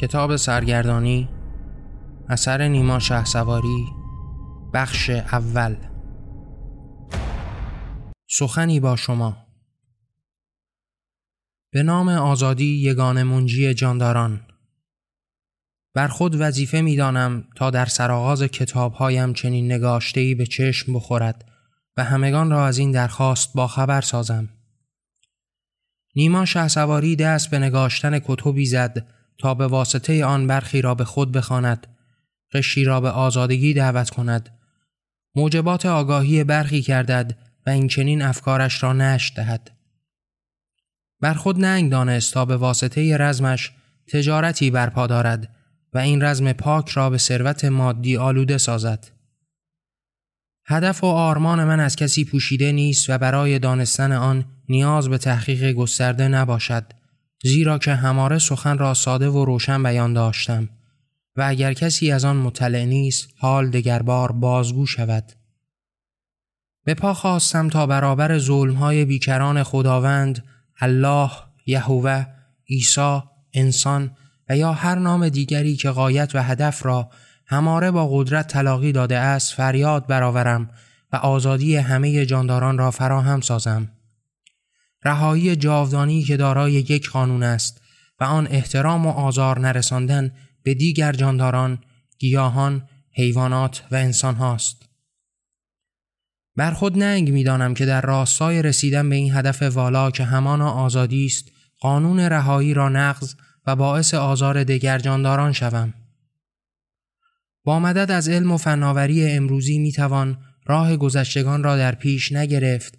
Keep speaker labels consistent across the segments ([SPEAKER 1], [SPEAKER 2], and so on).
[SPEAKER 1] کتاب سرگردانی اثر نیما شهسواری بخش اول. سخنی با شما. به نام آزادی یگان منجی جانداران. بر خود وظیفه می دانم تا در سرآغاز کتابهایم چنین نگاشتهی به چشم بخورد و همگان را از این درخواست با خبر سازم. نیما شهسواری دست به نگاشتن کتبی زد تا به واسطه آن برخی را به خود بخواند قشی را به آزادگی دعوت کند. موجبات آگاهی برخی کردد و این چنین افکارش را نشت دهد. بر خود ننگ دانست تا به واسطه رزمش تجارتی برپا دارد و این رزم پاک را به ثروت مادی آلوده سازد. هدف و آرمان من از کسی پوشیده نیست و برای دانستن آن نیاز به تحقیق گسترده نباشد. زیرا که هماره سخن را ساده و روشن بیان داشتم و اگر کسی از آن مطلع نیست حال دگربار بازگو شود. به پا خواستم تا برابر ظلمهای بیکران خداوند الله یهوه عیسی انسان و یا هر نام دیگری که قایت و هدف را هماره با قدرت تلاقی داده است فریاد برآورم و آزادی همه جانداران را فراهم سازم. رهایی جاودانی که دارای یک قانون است و آن احترام و آزار نرساندن به دیگر جانداران، گیاهان، حیوانات و انسان هاست. بر خود ننگ می‌دانم که در راستای رسیدن به این هدف والا که همانا آزادی است، قانون رهایی را نقض و باعث آزار دیگر جانداران شوم. با مدد از علم و فناوری امروزی می توان راه گذشتگان را در پیش نگرفت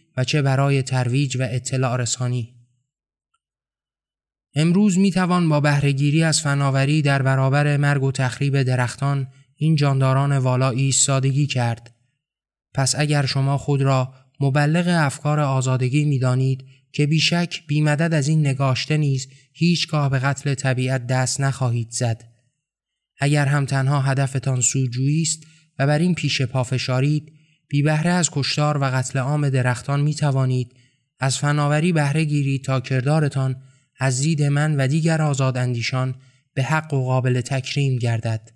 [SPEAKER 1] و چه برای ترویج و اطلاع رسانی. امروز می توان با بهرهگیری از فناوری در برابر مرگ و تخریب درختان این جانداران والا ایستادگی کرد. پس اگر شما خود را مبلغ افکار آزادگی می دانید که بیشک بیمدد از این نگاشته نیز هیچگاه به قتل طبیعت دست نخواهید زد. اگر هم تنها هدفتان سوجویی است و بر این پیش پافشارید بی بهره از کشتار و قتل عام درختان می توانید از فناوری بهره گیرید تا کردارتان از زید من و دیگر آزاد اندیشان به حق و قابل تکریم گردد.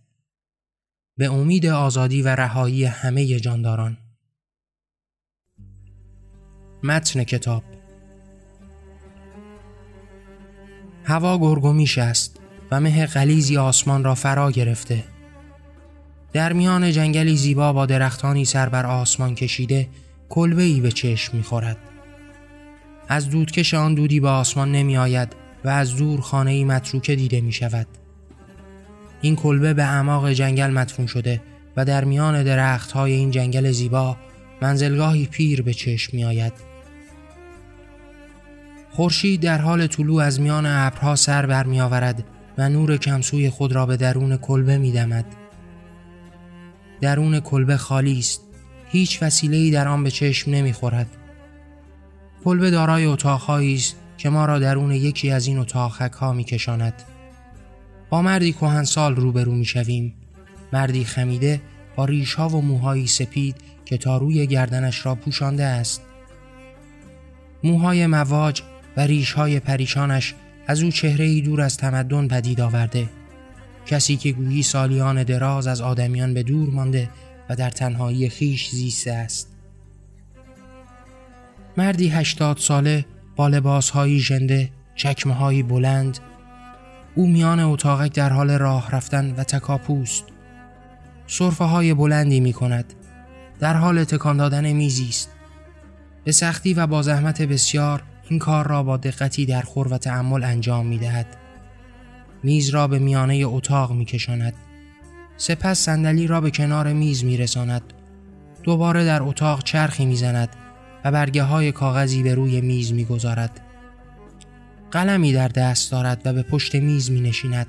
[SPEAKER 1] به امید آزادی و رهایی همه جانداران. متن کتاب هوا گرگومیش است و مه غلیزی آسمان را فرا گرفته در میان جنگلی زیبا با درختانی سر بر آسمان کشیده کلبه ای به چشم می‌خورد. از دودکش آن دودی به آسمان نمی آید و از دور خانه ای متروکه دیده می شود. این کلبه به اعماق جنگل مدفون شده و در میان درخت های این جنگل زیبا منزلگاهی پیر به چشم می آید. خورشید در حال طلوع از میان ابرها سر بر می آورد و نور کمسوی خود را به درون کلبه می دمد. درون کلبه خالی است. هیچ ای در آن به چشم نمی‌خورد. کلبه دارای اتاقهایی است که ما را درون یکی از این اتاق ها میکشاند. با مردی کهنسال روبرو می‌شویم. مردی خمیده با ریشها و موهایی سپید که تا روی گردنش را پوشانده است. موهای مواج و ریشهای پریشانش از او چهره ای دور از تمدن پدید آورده. کسی که گویی سالیان دراز از آدمیان به دور مانده و در تنهایی خیش زیسته است. مردی هشتاد ساله با لباسهایی ژنده چکمه بلند او میان اتاقک در حال راه رفتن و تکاپوست. صرفه های بلندی می کند در حال تکان دادن میزی است. به سختی و با زحمت بسیار این کار را با دقتی در خور و تعمل انجام می دهد. میز را به میانه اتاق می کشاند. سپس صندلی را به کنار میز می رساند. دوباره در اتاق چرخی می زند و برگه های کاغذی به روی میز می گذارد. قلمی در دست دارد و به پشت میز می نشیند.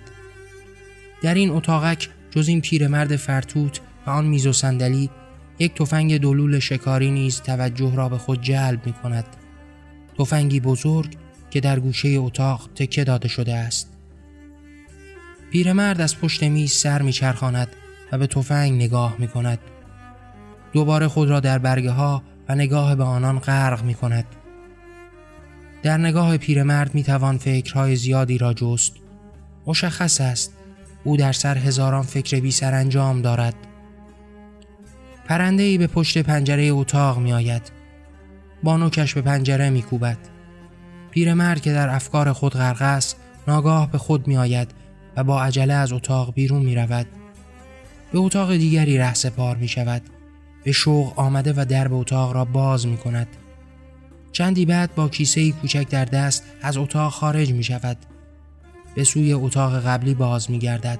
[SPEAKER 1] در این اتاقک جز این پیرمرد فرتوت و آن میز و صندلی یک تفنگ دلول شکاری نیز توجه را به خود جلب می کند تفنگی بزرگ که در گوشه اتاق تکه داده شده است پیرمرد از پشت میز سر میچرخاند و به تفنگ نگاه می کند دوباره خود را در برگه ها و نگاه به آنان غرق می کند در نگاه پیرمرد می توان فکرهای زیادی را جست. مشخص است او در سر هزاران فکر بی سر انجام دارد. پرنده ای به پشت پنجره اتاق می آید با نوکش به پنجره می کوبد پیرمرد که در افکار خود غرق است ناگاه به خود می آید و با عجله از اتاق بیرون می رود به اتاق دیگری ره سپار می شود به شوق آمده و درب اتاق را باز می کند چندی بعد با کیسه کوچک در دست از اتاق خارج می شود به سوی اتاق قبلی باز می گردد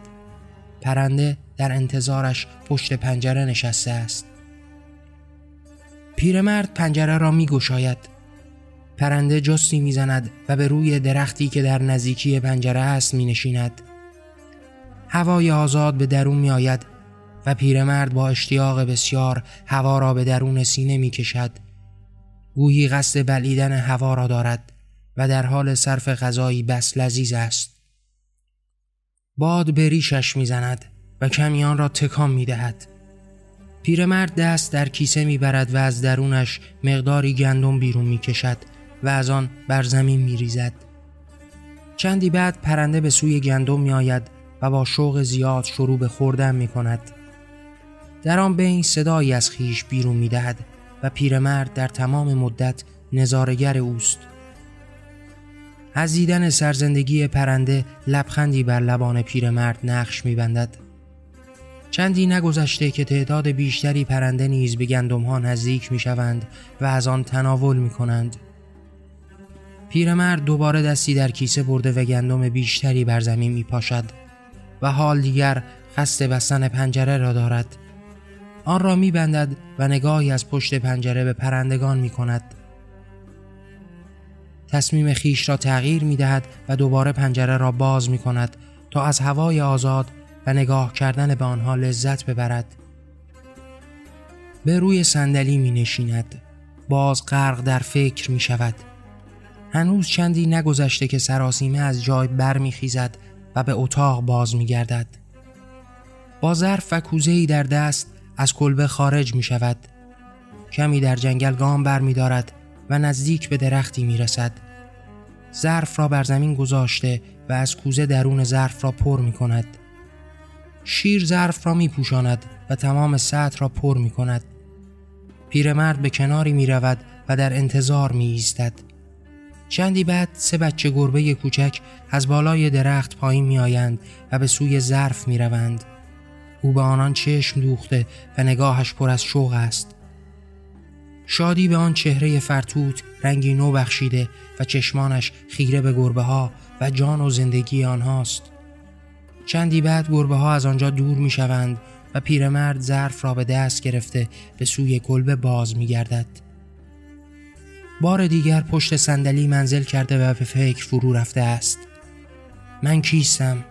[SPEAKER 1] پرنده در انتظارش پشت پنجره نشسته است. پیرمرد پنجره را می گشاید پرنده جستی می‌زند و به روی درختی که در نزدیکی پنجره است می نشیند. هوای آزاد به درون می آید و پیرمرد با اشتیاق بسیار هوا را به درون سینه می کشد. گویی قصد بلیدن هوا را دارد و در حال صرف غذایی بس لذیذ است. باد به ریشش می‌زند و کمیان را تکان می دهد. پیرمرد دست در کیسه می‌برد و از درونش مقداری گندم بیرون می‌کشد و از آن بر زمین میریزد. چندی بعد پرنده به سوی گندم میآید و با شوق زیاد شروع به خوردن می کند. در آن بین صدایی از خیش بیرون می دهد و پیرمرد در تمام مدت نظارگر اوست. از دیدن سرزندگی پرنده لبخندی بر لبان پیرمرد نقش می بندد. چندی نگذشته که تعداد بیشتری پرنده نیز به گندم ها نزدیک می شوند و از آن تناول می کنند. پیرمرد دوباره دستی در کیسه برده و گندم بیشتری بر زمین می پاشد و حال دیگر قصد بستن پنجره را دارد. آن را می بندد و نگاهی از پشت پنجره به پرندگان می کند. تصمیم خیش را تغییر می دهد و دوباره پنجره را باز می کند تا از هوای آزاد و نگاه کردن به آنها لذت ببرد. به روی صندلی می نشیند. باز غرق در فکر می شود. هنوز چندی نگذشته که سراسیمه از جای برمیخیزد و به اتاق باز می گردد. با ظرف و کوزهی در دست از کلبه خارج می شود. کمی در جنگل گام بر می دارد و نزدیک به درختی می رسد. ظرف را بر زمین گذاشته و از کوزه درون ظرف را پر می کند. شیر ظرف را می پوشاند و تمام سطح را پر می کند. پیرمرد به کناری می رود و در انتظار می ایستد. چندی بعد سه بچه گربه کوچک از بالای درخت پایین می آیند و به سوی ظرف می روند. او به آنان چشم دوخته و نگاهش پر از شوق است. شادی به آن چهره فرتوت رنگی نو بخشیده و چشمانش خیره به گربه ها و جان و زندگی آنهاست. چندی بعد گربه ها از آنجا دور می شوند و پیرمرد ظرف را به دست گرفته به سوی کلبه باز می گردد. بار دیگر پشت صندلی منزل کرده و به فکر فرو رفته است. من کیستم؟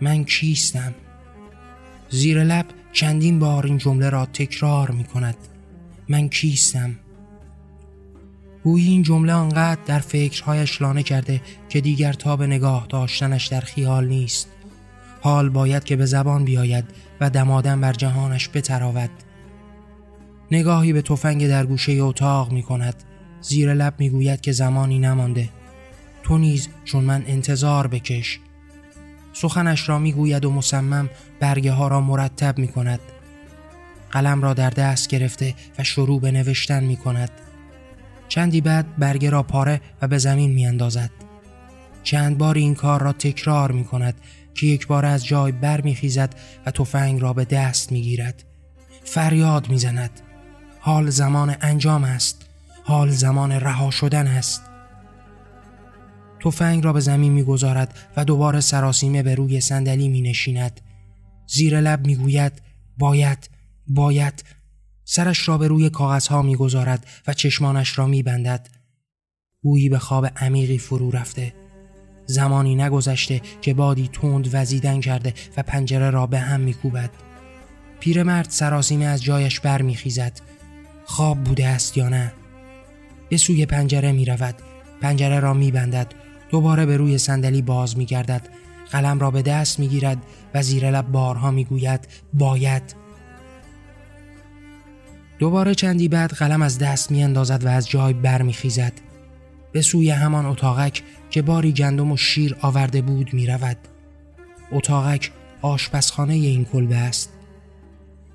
[SPEAKER 1] من کیستم؟ زیر لب چندین بار این جمله را تکرار می کند. من کیستم؟ گویی این جمله آنقدر در فکرهایش لانه کرده که دیگر تا به نگاه داشتنش در خیال نیست. حال باید که به زبان بیاید و دمادن بر جهانش بتراود. نگاهی به تفنگ در گوشه اتاق می کند. زیر لب می گوید که زمانی نمانده. تو نیز چون من انتظار بکش. سخنش را می گوید و مصمم برگه ها را مرتب می کند. قلم را در دست گرفته و شروع به نوشتن می کند. چندی بعد برگه را پاره و به زمین می اندازد. چند بار این کار را تکرار می کند که یک بار از جای بر می خیزد و تفنگ را به دست می گیرد. فریاد می زند. حال زمان انجام است. حال زمان رها شدن است. تفنگ را به زمین می‌گذارد و دوباره سراسیمه به روی صندلی می نشیند. زیر لب می گوید باید باید. سرش را به روی کاغذها می‌گذارد و چشمانش را میبندد. گویی به خواب عمیقی فرو رفته. زمانی نگذشته که بادی تند وزیدن کرده و پنجره را به هم میکوبد. پیرمرد سراسیمه از جایش برمیخیزد. خواب بوده است یا نه؟ به سوی پنجره می رود پنجره را می بندد دوباره به روی صندلی باز می گردد قلم را به دست می گیرد و زیر لب بارها می گوید باید دوباره چندی بعد قلم از دست می اندازد و از جای بر می خیزد. به سوی همان اتاقک که باری گندم و شیر آورده بود می رود. اتاقک آشپزخانه این کلبه است.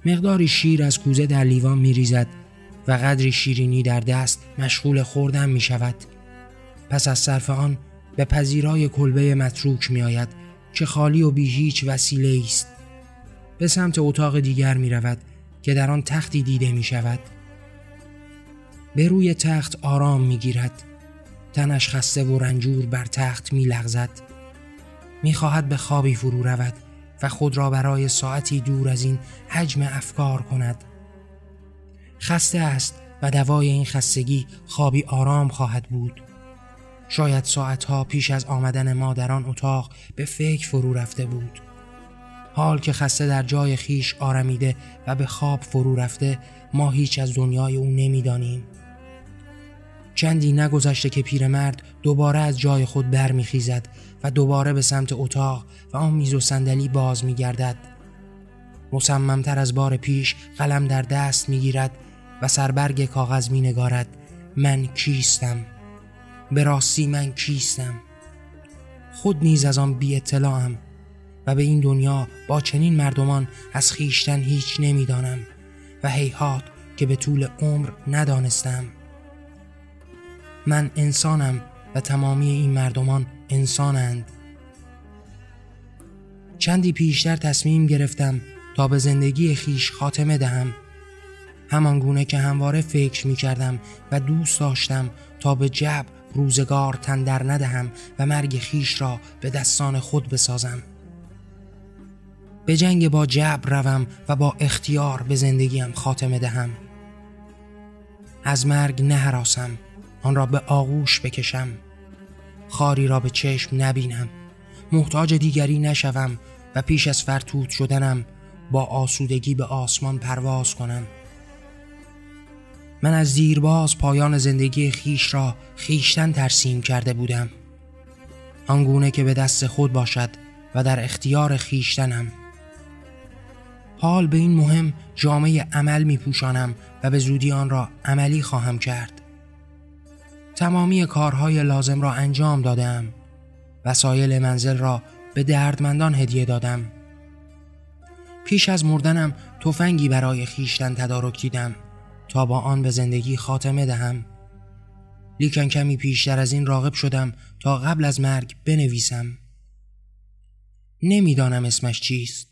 [SPEAKER 1] مقداری شیر از کوزه در لیوان می ریزد و قدری شیرینی در دست مشغول خوردن می شود. پس از صرف آن به پذیرای کلبه متروک می آید که خالی و بی هیچ وسیله است. به سمت اتاق دیگر می رود که در آن تختی دیده می شود. به روی تخت آرام می گیرد. تنش خسته و رنجور بر تخت می لغزد. می خواهد به خوابی فرو رود و خود را برای ساعتی دور از این حجم افکار کند. خسته است و دوای این خستگی خوابی آرام خواهد بود. شاید ساعتها پیش از آمدن ما در آن اتاق به فکر فرو رفته بود. حال که خسته در جای خیش آرمیده و به خواب فرو رفته ما هیچ از دنیای او نمی‌دانیم. چندی نگذشته که پیرمرد دوباره از جای خود برمیخیزد و دوباره به سمت اتاق و آن میز و صندلی باز میگردد. مصممتر از بار پیش قلم در دست می‌گیرد و سربرگ کاغذ می نگارد من کیستم؟ به راستی من کیستم؟ خود نیز از آن بی اطلاعم و به این دنیا با چنین مردمان از خیشتن هیچ نمی‌دانم و هیهات که به طول عمر ندانستم. من انسانم و تمامی این مردمان انسانند. چندی پیشتر تصمیم گرفتم تا به زندگی خیش خاتمه دهم. همان گونه که همواره فکر می کردم و دوست داشتم تا به جبر روزگار تندر ندهم و مرگ خیش را به دستان خود بسازم. به جنگ با جبر روم و با اختیار به زندگیم خاتمه دهم. از مرگ نهراسم آن را به آغوش بکشم. خاری را به چشم نبینم. محتاج دیگری نشوم و پیش از فرتوت شدنم با آسودگی به آسمان پرواز کنم. من از دیرباز پایان زندگی خیش را خیشتن ترسیم کرده بودم. آنگونه که به دست خود باشد و در اختیار خیشتنم حال به این مهم جامعه عمل می پوشانم و به زودی آن را عملی خواهم کرد. تمامی کارهای لازم را انجام دادم وسایل منزل را به دردمندان هدیه دادم. پیش از مردنم تفنگی برای خیشتن تدارک دیدم. تا با آن به زندگی خاتمه دهم. لیکن کمی پیشتر از این راغب شدم تا قبل از مرگ بنویسم. نمی‌دانم اسمش چیست.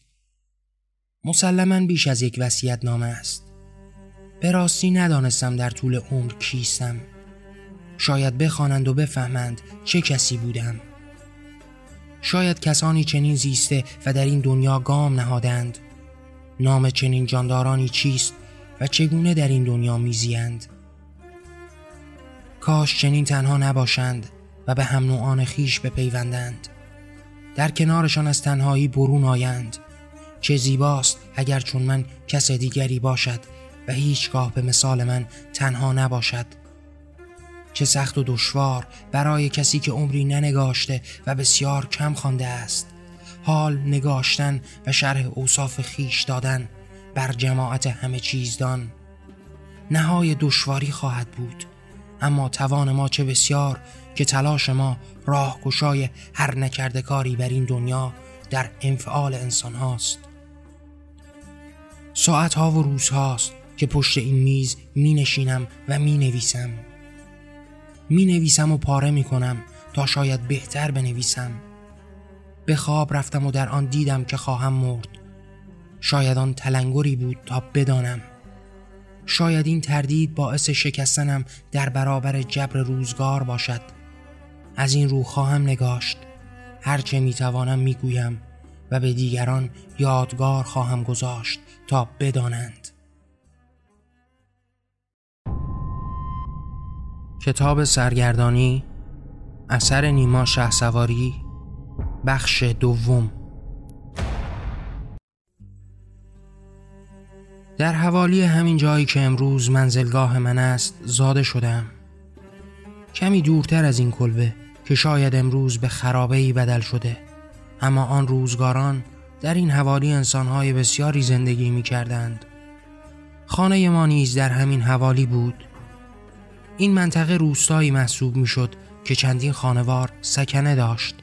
[SPEAKER 1] مسلما بیش از یک وسیعت نامه است. به راستی ندانستم در طول عمر کیستم. شاید بخوانند و بفهمند چه کسی بودم. شاید کسانی چنین زیسته و در این دنیا گام نهادند. نام چنین جاندارانی چیست؟ و چگونه در این دنیا میزیند؟ کاش چنین تنها نباشند و به هم نوعان خیش بپیوندند. در کنارشان از تنهایی برون آیند. چه زیباست اگر چون من کس دیگری باشد و هیچگاه به مثال من تنها نباشد. چه سخت و دشوار برای کسی که عمری ننگاشته و بسیار کم خوانده است. حال نگاشتن و شرح اوصاف خیش دادن. بر جماعت همه چیزدان. نهای دشواری خواهد بود اما توان ما چه بسیار که تلاش ما راه کشای هر نکرده کاری بر این دنیا در انفعال انسان هاست. ساعت ها و روز هاست که پشت این میز می نشینم و می نویسم می نویسم و پاره می کنم تا شاید بهتر بنویسم. به خواب رفتم و در آن دیدم که خواهم مرد. شاید آن تلنگری بود تا بدانم. شاید این تردید باعث شکستنم در برابر جبر روزگار باشد. از این رو خواهم نگاشت. هرچه می‌توانم می‌گویم و به دیگران یادگار خواهم گذاشت تا بدانند. کتاب سرگردانی اثر نیما سواری بخش دوم. در حوالی همین جایی که امروز منزلگاه من است زاده شدم. کمی دورتر از این کلبه که شاید امروز به خرابه بدل شده. اما آن روزگاران در این حوالی انسانهای بسیاری زندگی می کردند خانه ما نیز در همین حوالی بود. این منطقه روستایی محسوب می شد که چندین خانوار سکنه داشت.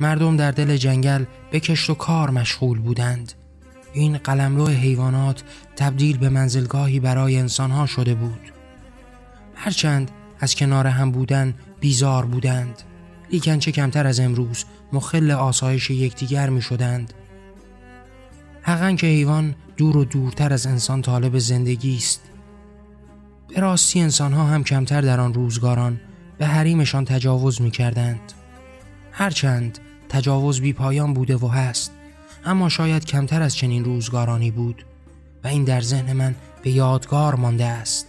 [SPEAKER 1] مردم در دل جنگل به کشت و کار مشغول بودند. این قلمرو حیوانات تبدیل به منزلگاهی برای انسانها شده بود. هرچند از کنار هم بودن بیزار بودند لیکن چه کمتر از امروز مخل آسایش یکدیگر می شدند حقا که حیوان دور و دورتر از انسان طالب زندگی است. به راستی انسانها هم کمتر در آن روزگاران به حریمشان تجاوز می کردند هرچند تجاوز بی پایان بوده و هست. اما شاید کمتر از چنین روزگارانی بود و این در ذهن من به یادگار مانده است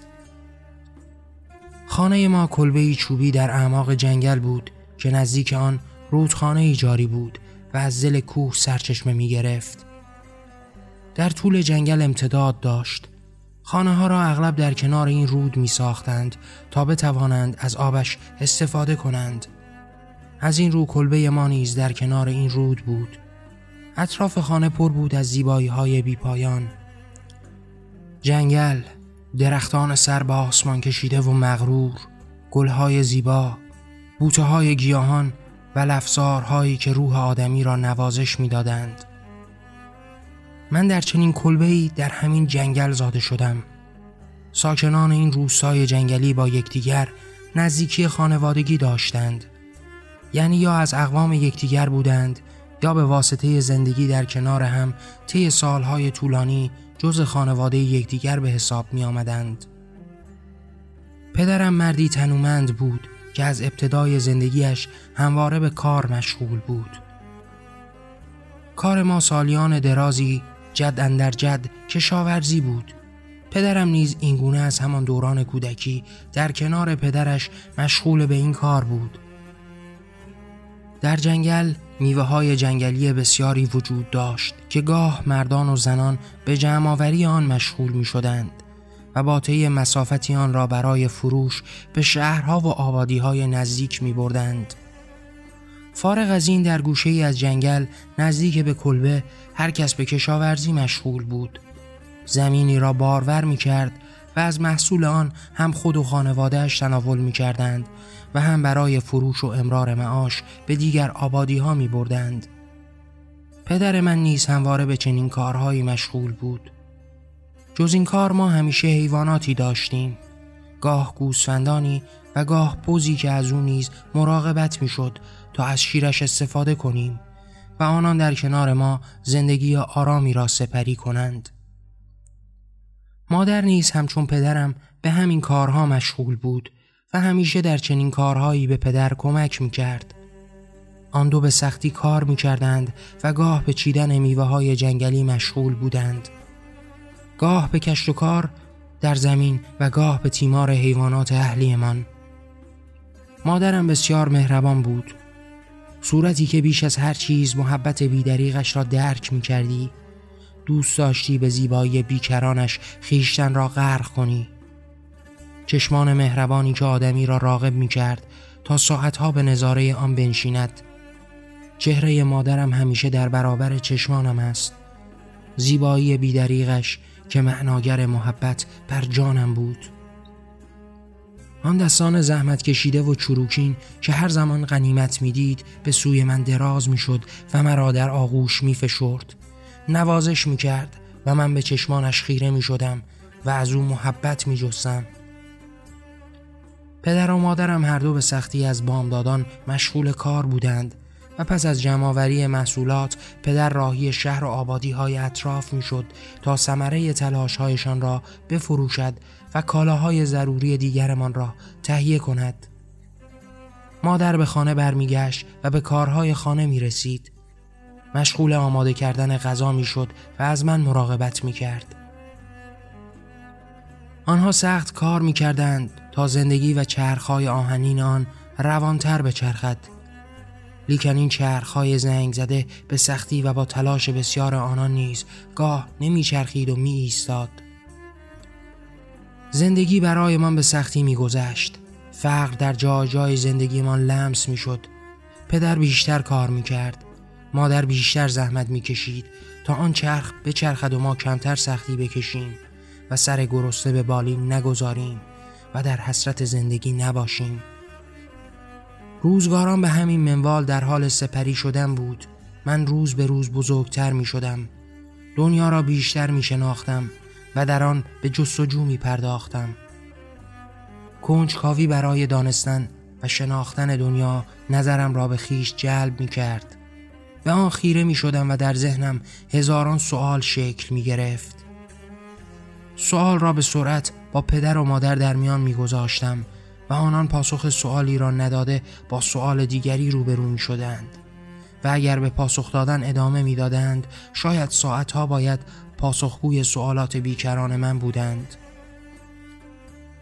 [SPEAKER 1] خانه ما کلبه چوبی در اعماق جنگل بود که نزدیک آن رودخانه جاری بود و از زل کوه سرچشمه می گرفت. در طول جنگل امتداد داشت. خانه ها را اغلب در کنار این رود می ساختند تا بتوانند از آبش استفاده کنند. از این رو کلبه ما نیز در کنار این رود بود. اطراف خانه پر بود از زیبایی های بی پایان. جنگل، درختان سر به آسمان کشیده و مغرور، گلهای زیبا، بوته های گیاهان و لفظارهایی که روح آدمی را نوازش می‌دادند. من در چنین کلبه‌ای در همین جنگل زاده شدم. ساکنان این روستای جنگلی با یکدیگر نزدیکی خانوادگی داشتند. یعنی یا از اقوام یکدیگر بودند یا به واسطه زندگی در کنار هم طی سالهای طولانی جز خانواده یکدیگر به حساب می آمدند. پدرم مردی تنومند بود که از ابتدای زندگیش همواره به کار مشغول بود. کار ما سالیان درازی جد اندر جد کشاورزی بود. پدرم نیز اینگونه از همان دوران کودکی در کنار پدرش مشغول به این کار بود. در جنگل میوه های جنگلی بسیاری وجود داشت که گاه مردان و زنان به جمعآوری آن مشغول می شدند و با طی مسافتی آن را برای فروش به شهرها و آبادی های نزدیک می بردند. فارغ از این در گوشه ای از جنگل نزدیک به کلبه هر کس به کشاورزی مشغول بود. زمینی را بارور می کرد و از محصول آن هم خود و خانوادهش تناول می کردند و هم برای فروش و امرار معاش به دیگر آبادی ها می بردند. پدر من نیز همواره به چنین کارهایی مشغول بود. جز این کار ما همیشه حیواناتی داشتیم. گاه گوسفندانی و گاه بوزی که از او نیز مراقبت می‌شد تا از شیرش استفاده کنیم و آنان در کنار ما زندگی آرامی را سپری کنند. مادر نیز همچون پدرم به همین کارها مشغول بود و همیشه در چنین کارهایی به پدر کمک می‌کرد. آن دو به سختی کار می‌کردند و گاه به چیدن میوه های جنگلی مشغول بودند. گاه به کشت و کار در زمین و گاه به تیمار حیوانات اهلیمان. مادرم بسیار مهربان بود. صورتی که بیش از هر چیز محبت بیدریغش را درک می کردی. دوست داشتی به زیبایی بیکرانش خیشتن را غرق کنی. چشمان مهربانی که آدمی را راغب می کرد تا ساعتها به نظاره آن بنشیند. چهره مادرم همیشه در برابر چشمانم است. زیبایی بیدریغش که معناگر محبت بر جانم بود. آن دستان زحمت کشیده و چروکین که هر زمان غنیمت می‌دید به سوی من دراز می‌شد و مرا در آغوش می فشرد نوازش می کرد و من به چشمانش خیره می شدم و از او محبت می جستم. پدر و مادرم هر دو به سختی از بامدادان مشغول کار بودند و پس از جمعآوری محصولات پدر راهی شهر و آبادی های اطراف می شد تا ثمره تلاش هایشان را بفروشد و کالاهای ضروری دیگرمان را تهیه کند. مادر به خانه برمیگشت و به کارهای خانه می رسید. مشغول آماده کردن غذا می شد و از من مراقبت می کرد. آنها سخت کار می کردند تا زندگی و چرخهای آهنین آن روانتر بچرخد لیکن این چرخهای زنگ زده به سختی و با تلاش بسیار آنان نیز گاه نمیچرخید و می ایستاد. زندگی برایمان به سختی میگذشت. فقر در جای جای زندگیمان لمس می‌شد. پدر بیشتر کار می‌کرد. مادر بیشتر زحمت می‌کشید تا آن چرخ بچرخد و ما کمتر سختی بکشیم و سر گرسنه به بالین نگذاریم و در حسرت زندگی نباشیم. روزگاران به همین منوال در حال سپری شدن بود. من روز به روز بزرگتر می شدم. دنیا را بیشتر می شناختم و در آن به جستجو می پرداختم. کنجکاوی برای دانستن و شناختن دنیا نظرم را به خیش جلب می کرد. به آن خیره می شدم و در ذهنم هزاران سوال شکل می گرفت. سوال را به سرعت با پدر و مادر در میان می گذاشتم و آنان پاسخ سوالی را نداده با سوال دیگری روبرو می شدند و اگر به پاسخ دادن ادامه می دادند شاید ساعتها باید پاسخگوی سوالات بیکران من بودند.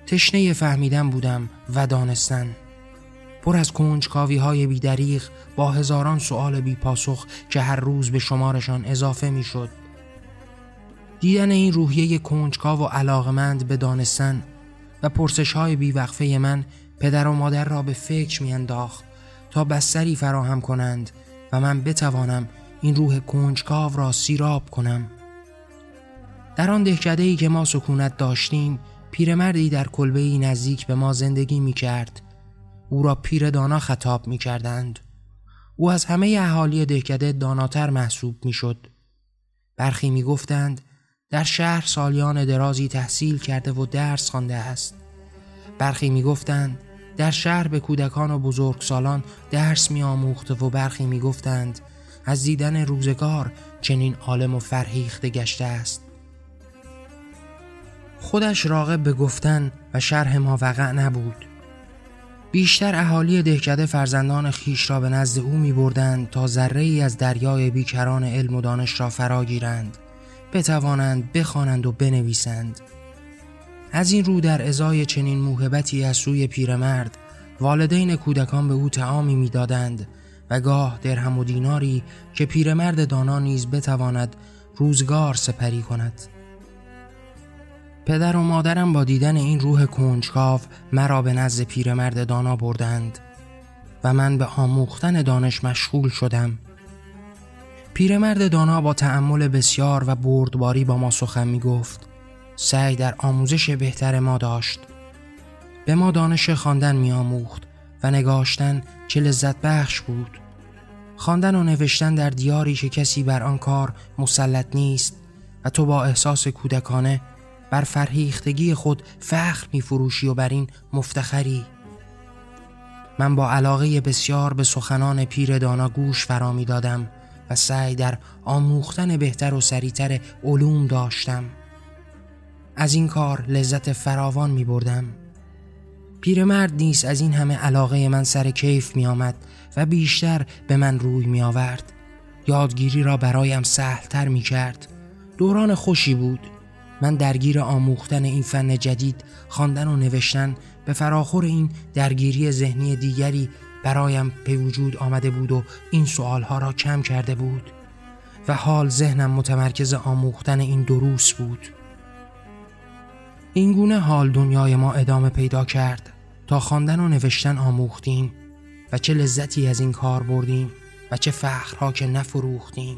[SPEAKER 1] تشنه فهمیدن بودم و دانستن. پر از کنجکاوی های بیدریغ با هزاران سوال بی پاسخ که هر روز به شمارشان اضافه می شد. دیدن این روحیه کنجکاو و علاقمند به دانستن و پرسش های بیوقفه من پدر و مادر را به فکر میانداخت تا بستری فراهم کنند و من بتوانم این روح کنجکاو را سیراب کنم. در آن دهکده ای که ما سکونت داشتیم پیرمردی در کلبه ای نزدیک به ما زندگی می کرد او را پیر دانا خطاب می کردند او از همه اهالی دهکده داناتر محسوب می شد برخی می گفتند در شهر سالیان درازی تحصیل کرده و درس خوانده است. برخی می‌گفتند در شهر به کودکان و بزرگسالان درس می آموخته و برخی می گفتند از دیدن روزگار چنین عالم و فرهیخته گشته است. خودش راغب به گفتن و شرح ما وقع نبود. بیشتر اهالی دهکده فرزندان خیش را به نزد او می بردند تا ذره ای از دریای بیکران علم و دانش را فرا گیرند. بتوانند بخوانند و بنویسند. از این رو در ازای چنین موهبتی از سوی پیرمرد والدین کودکان به او تعامی می‌دادند و گاه درهم و دیناری که پیرمرد دانا نیز بتواند روزگار سپری کند. پدر و مادرم با دیدن این روح کنجکاو مرا به نزد پیرمرد دانا بردند و من به آموختن دانش مشغول شدم. پیرمرد دانا با تأمل بسیار و بردباری با ما سخن می گفت سعی در آموزش بهتر ما داشت. به ما دانش خواندن می آموخت و نگاشتن چه لذت بخش بود. خواندن و نوشتن در دیاری که کسی بر آن کار مسلط نیست و تو با احساس کودکانه بر فرهیختگی خود فخر می فروشی و بر این مفتخری. من با علاقه بسیار به سخنان پیر دانا گوش فرا می دادم و سعی در آموختن بهتر و سریعتر علوم داشتم. از این کار لذت فراوان می بردم. پیرمرد نیست از این همه علاقه من سر کیف می آمد و بیشتر به من روی می آورد. یادگیری را برایم سهلتر می کرد. دوران خوشی بود. من درگیر آموختن این فن جدید خواندن و نوشتن به فراخور این درگیری ذهنی دیگری برایم به وجود آمده بود و این سوالها را کم کرده بود و حال ذهنم متمرکز آموختن این دروس بود. این گونه حال دنیای ما ادامه پیدا کرد تا خواندن و نوشتن آموختیم و چه لذتی از این کار بردیم و چه فخرها که نفروختیم.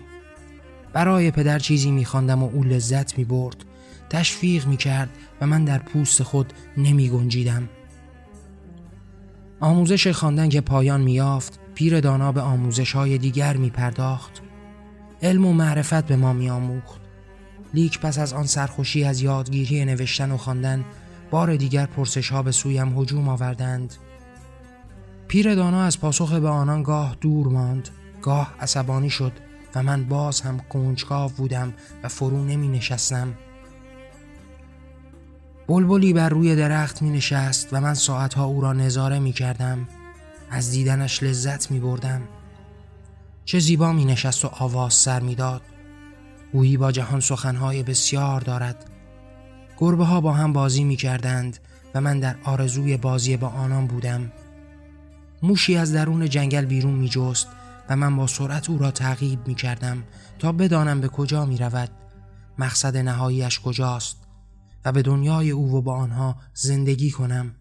[SPEAKER 1] برای پدر چیزی میخواندم و او لذت می‌برد تشویق می‌کرد و من در پوست خود نمی گنجیدم آموزش خواندن که پایان میافت پیر دانا به آموزش های دیگر می پرداخت علم و معرفت به ما می آموخت لیک پس از آن سرخوشی از یادگیری نوشتن و خواندن بار دیگر پرسش ها به سویم هجوم آوردند. پیر دانا از پاسخ به آنان گاه دور ماند گاه عصبانی شد و من باز هم کنجکاو بودم و فرو نمی نشستم. بلبلی بر روی درخت می نشست و من ساعتها او را نظاره می کردم. از دیدنش لذت می بردم. چه زیبا می نشست و آواز سر می داد. گویی با جهان سخنهای بسیار دارد. گربه ها با هم بازی می کردند و من در آرزوی بازی با آنان بودم. موشی از درون جنگل بیرون می جست و من با سرعت او را تعقیب می کردم تا بدانم به کجا می رود. مقصد نهاییش کجاست؟ و به دنیای او و با آنها زندگی کنم.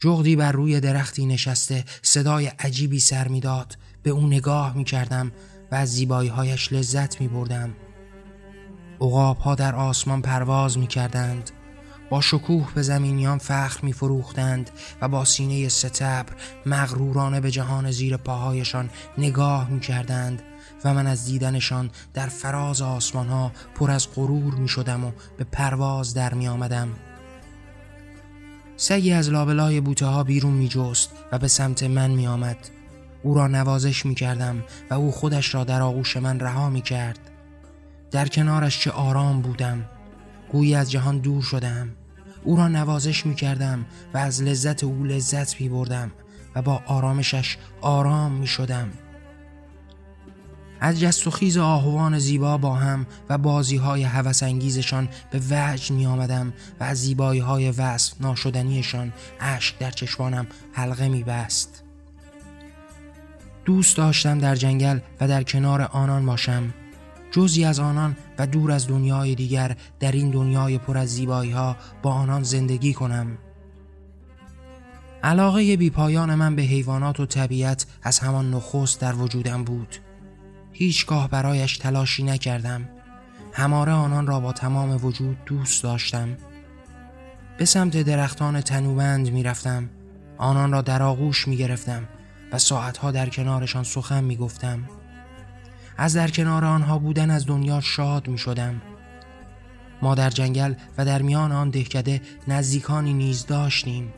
[SPEAKER 1] جغدی بر روی درختی نشسته صدای عجیبی سر می‌داد. به او نگاه می کردم و از زیبایی هایش لذت می بردم اقاب ها در آسمان پرواز می کردند با شکوه به زمینیان فخر می فروختند و با سینه ستبر مغرورانه به جهان زیر پاهایشان نگاه می کردند و من از دیدنشان در فراز آسمان ها پر از غرور می شدم و به پرواز در می آمدم. سگی از لابلای بوته ها بیرون می جست و به سمت من می آمد. او را نوازش می کردم و او خودش را در آغوش من رها می کرد. در کنارش چه آرام بودم. گویی از جهان دور شدم. او را نوازش می کردم و از لذت او لذت می بردم و با آرامشش آرام می شدم. از جست و خیز آهوان زیبا با هم و بازی های انگیزشان به وجد می آمدم و از زیبایی های وصف ناشدنیشان اشک در چشمانم حلقه می بست. دوست داشتم در جنگل و در کنار آنان باشم. جزی از آنان و دور از دنیای دیگر در این دنیای پر از زیبایی ها با آنان زندگی کنم. علاقه بیپایان من به حیوانات و طبیعت از همان نخست در وجودم بود. هیچگاه برایش تلاشی نکردم. هماره آنان را با تمام وجود دوست داشتم. به سمت درختان تنوبند می رفتم آنان را در آغوش می گرفتم و ساعتها در کنارشان سخن می گفتم از در کنار آنها بودن از دنیا شاد می شدم ما در جنگل و در میان آن دهکده نزدیکانی نیز داشتیم.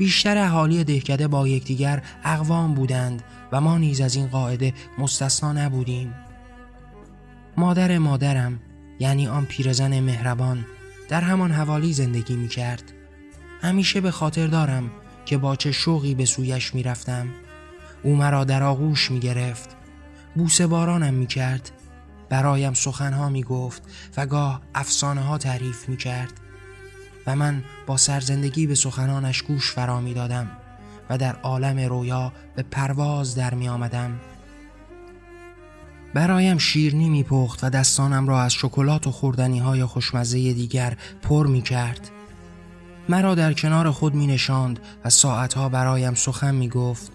[SPEAKER 1] بیشتر اهالی دهکده با یکدیگر اقوام بودند و ما نیز از این قاعده مستثنا نبودیم. مادر مادرم یعنی آن پیرزن مهربان در همان حوالی زندگی می کرد همیشه به خاطر دارم که با چه شوقی به سویش می رفتم او مرا در آغوش می گرفت بوسه بارانم می کرد برایم سخنها می گفت و گاه افسانه ها تعریف می کرد و من با سرزندگی به سخنانش گوش فرا می دادم و در عالم رویا به پرواز در می آمدم برایم شیرنی می پخت و دستانم را از شکلات و خوردنی های خوشمزه دیگر پر می کرد مرا در کنار خود می نشاند و ساعتها برایم سخن می گفت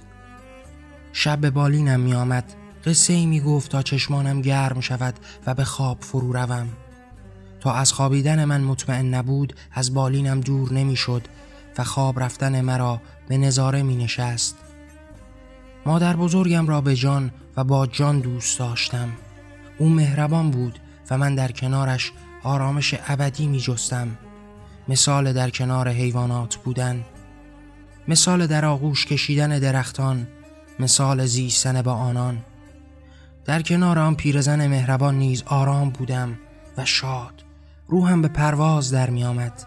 [SPEAKER 1] شب به بالینم می آمد قصه می گفت تا چشمانم گرم شود و به خواب فرو روم. تا از خوابیدن من مطمئن نبود از بالینم دور نمی‌شد و خواب رفتن مرا به نظاره می نشست مادر بزرگم را به جان و با جان دوست داشتم. او مهربان بود و من در کنارش آرامش ابدی می جستم مثال در کنار حیوانات بودن. مثال در آغوش کشیدن درختان. مثال زیستن با آنان. در کنار آن پیرزن مهربان نیز آرام بودم و شاد. روحم به پرواز در می آمد.